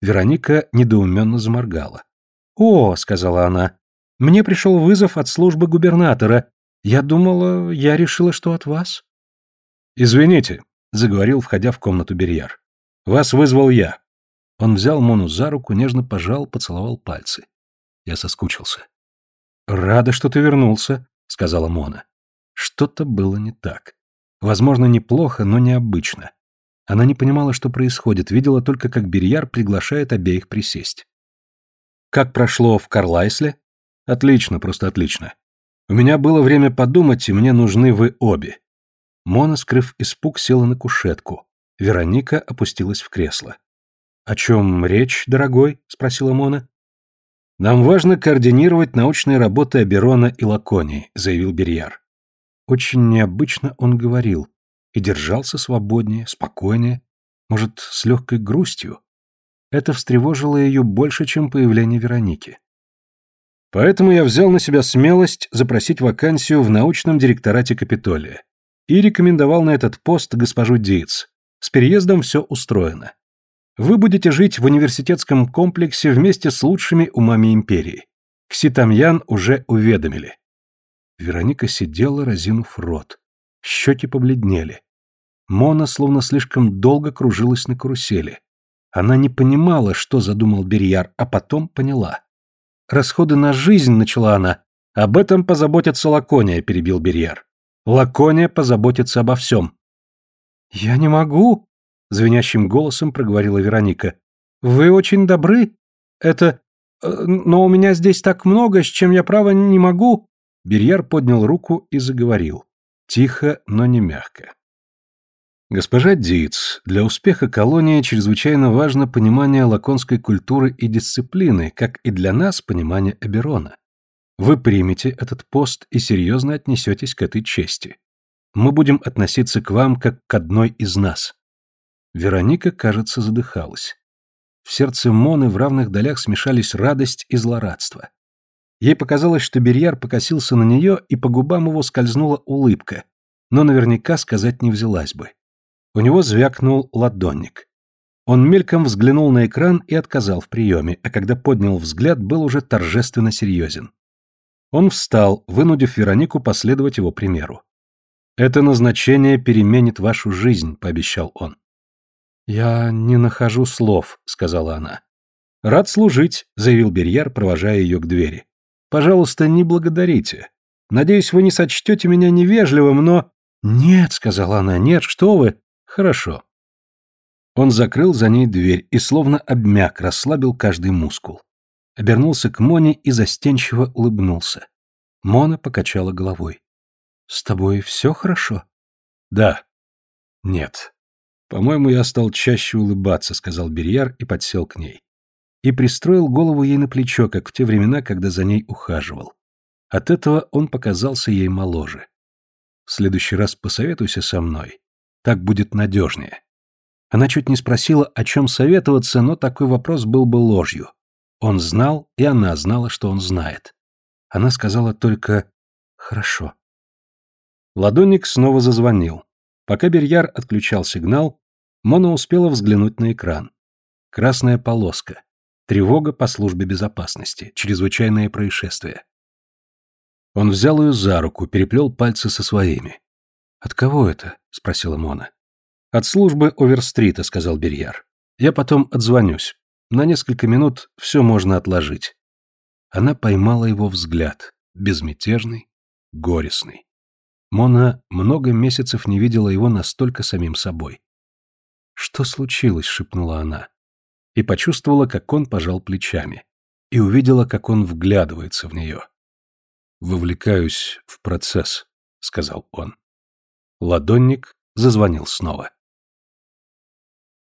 Вероника недоуменно заморгала. «О», — сказала она, — «мне пришел вызов от службы губернатора. Я думала, я решила, что от вас». «Извините», — заговорил, входя в комнату Берьяр. «Вас вызвал я. Он взял Мону за руку, нежно пожал, поцеловал пальцы. Я соскучился. «Рада, что ты вернулся», — сказала Мона. Что-то было не так. Возможно, неплохо, но необычно. Она не понимала, что происходит, видела только, как Берьяр приглашает обеих присесть. «Как прошло в Карлайсле?» «Отлично, просто отлично. У меня было время подумать, и мне нужны вы обе». Мона, скрыв испуг, села на кушетку. Вероника опустилась в кресло. «О чем речь, дорогой?» — спросила Мона. «Нам важно координировать научные работы Аберона и Лаконии», — заявил Берьяр. Очень необычно он говорил. И держался свободнее, спокойнее, может, с легкой грустью. Это встревожило ее больше, чем появление Вероники. Поэтому я взял на себя смелость запросить вакансию в научном директорате Капитолия и рекомендовал на этот пост госпожу Диц. С переездом все устроено. Вы будете жить в университетском комплексе вместе с лучшими умами империи. Кситамьян уже уведомили. Вероника сидела, разинув рот. Щеки побледнели. Мона словно слишком долго кружилась на карусели. Она не понимала, что задумал Берьяр, а потом поняла. «Расходы на жизнь», — начала она. «Об этом позаботится Лакония», — перебил Берьяр. «Лакония позаботится обо всем». «Я не могу», звенящим голосом проговорила Вероника. Вы очень добры. Это... Э, но у меня здесь так много, с чем я, право, не могу...» Берьяр поднял руку и заговорил. Тихо, но не мягко. Госпожа Диц, для успеха колонии чрезвычайно важно понимание лаконской культуры и дисциплины, как и для нас понимание Аберона. Вы примете этот пост и серьезно отнесетесь к этой чести. Мы будем относиться к вам как к одной из нас. Вероника, кажется, задыхалась. В сердце Моны в равных долях смешались радость и злорадство. Ей показалось, что Берьяр покосился на нее, и по губам его скользнула улыбка, но наверняка сказать не взялась бы. У него звякнул ладонник. Он мельком взглянул на экран и отказал в приеме, а когда поднял взгляд, был уже торжественно серьезен. Он встал, вынудив Веронику последовать его примеру. «Это назначение переменит вашу жизнь», — пообещал он. «Я не нахожу слов», — сказала она. «Рад служить», — заявил Берьяр, провожая ее к двери. «Пожалуйста, не благодарите. Надеюсь, вы не сочтете меня невежливым, но...» «Нет», — сказала она, — «нет, что вы». «Хорошо. Он закрыл за ней дверь и словно обмяк, расслабил каждый мускул. Обернулся к Моне и застенчиво улыбнулся. Мона покачала головой. «С тобой все хорошо?» «Да». «Нет». «По-моему, я стал чаще улыбаться», — сказал Берьяр и подсел к ней. И пристроил голову ей на плечо, как в те времена, когда за ней ухаживал. От этого он показался ей моложе. «В следующий раз посоветуйся со мной. Так будет надежнее». Она чуть не спросила, о чем советоваться, но такой вопрос был бы ложью. Он знал, и она знала, что он знает. Она сказала только «хорошо». Ладонник снова зазвонил. Пока Берьяр отключал сигнал, Мона успела взглянуть на экран. Красная полоска. Тревога по службе безопасности. Чрезвычайное происшествие. Он взял ее за руку, переплел пальцы со своими. «От кого это?» — спросила Мона. «От службы Оверстрита», — сказал Берьяр. «Я потом отзвонюсь. На несколько минут все можно отложить». Она поймала его взгляд, безмятежный, горестный. Мона много месяцев не видела его настолько самим собой. «Что случилось?» — шепнула она. И почувствовала, как он пожал плечами. И увидела, как он вглядывается в нее. «Вовлекаюсь в процесс», — сказал он. Ладонник зазвонил снова.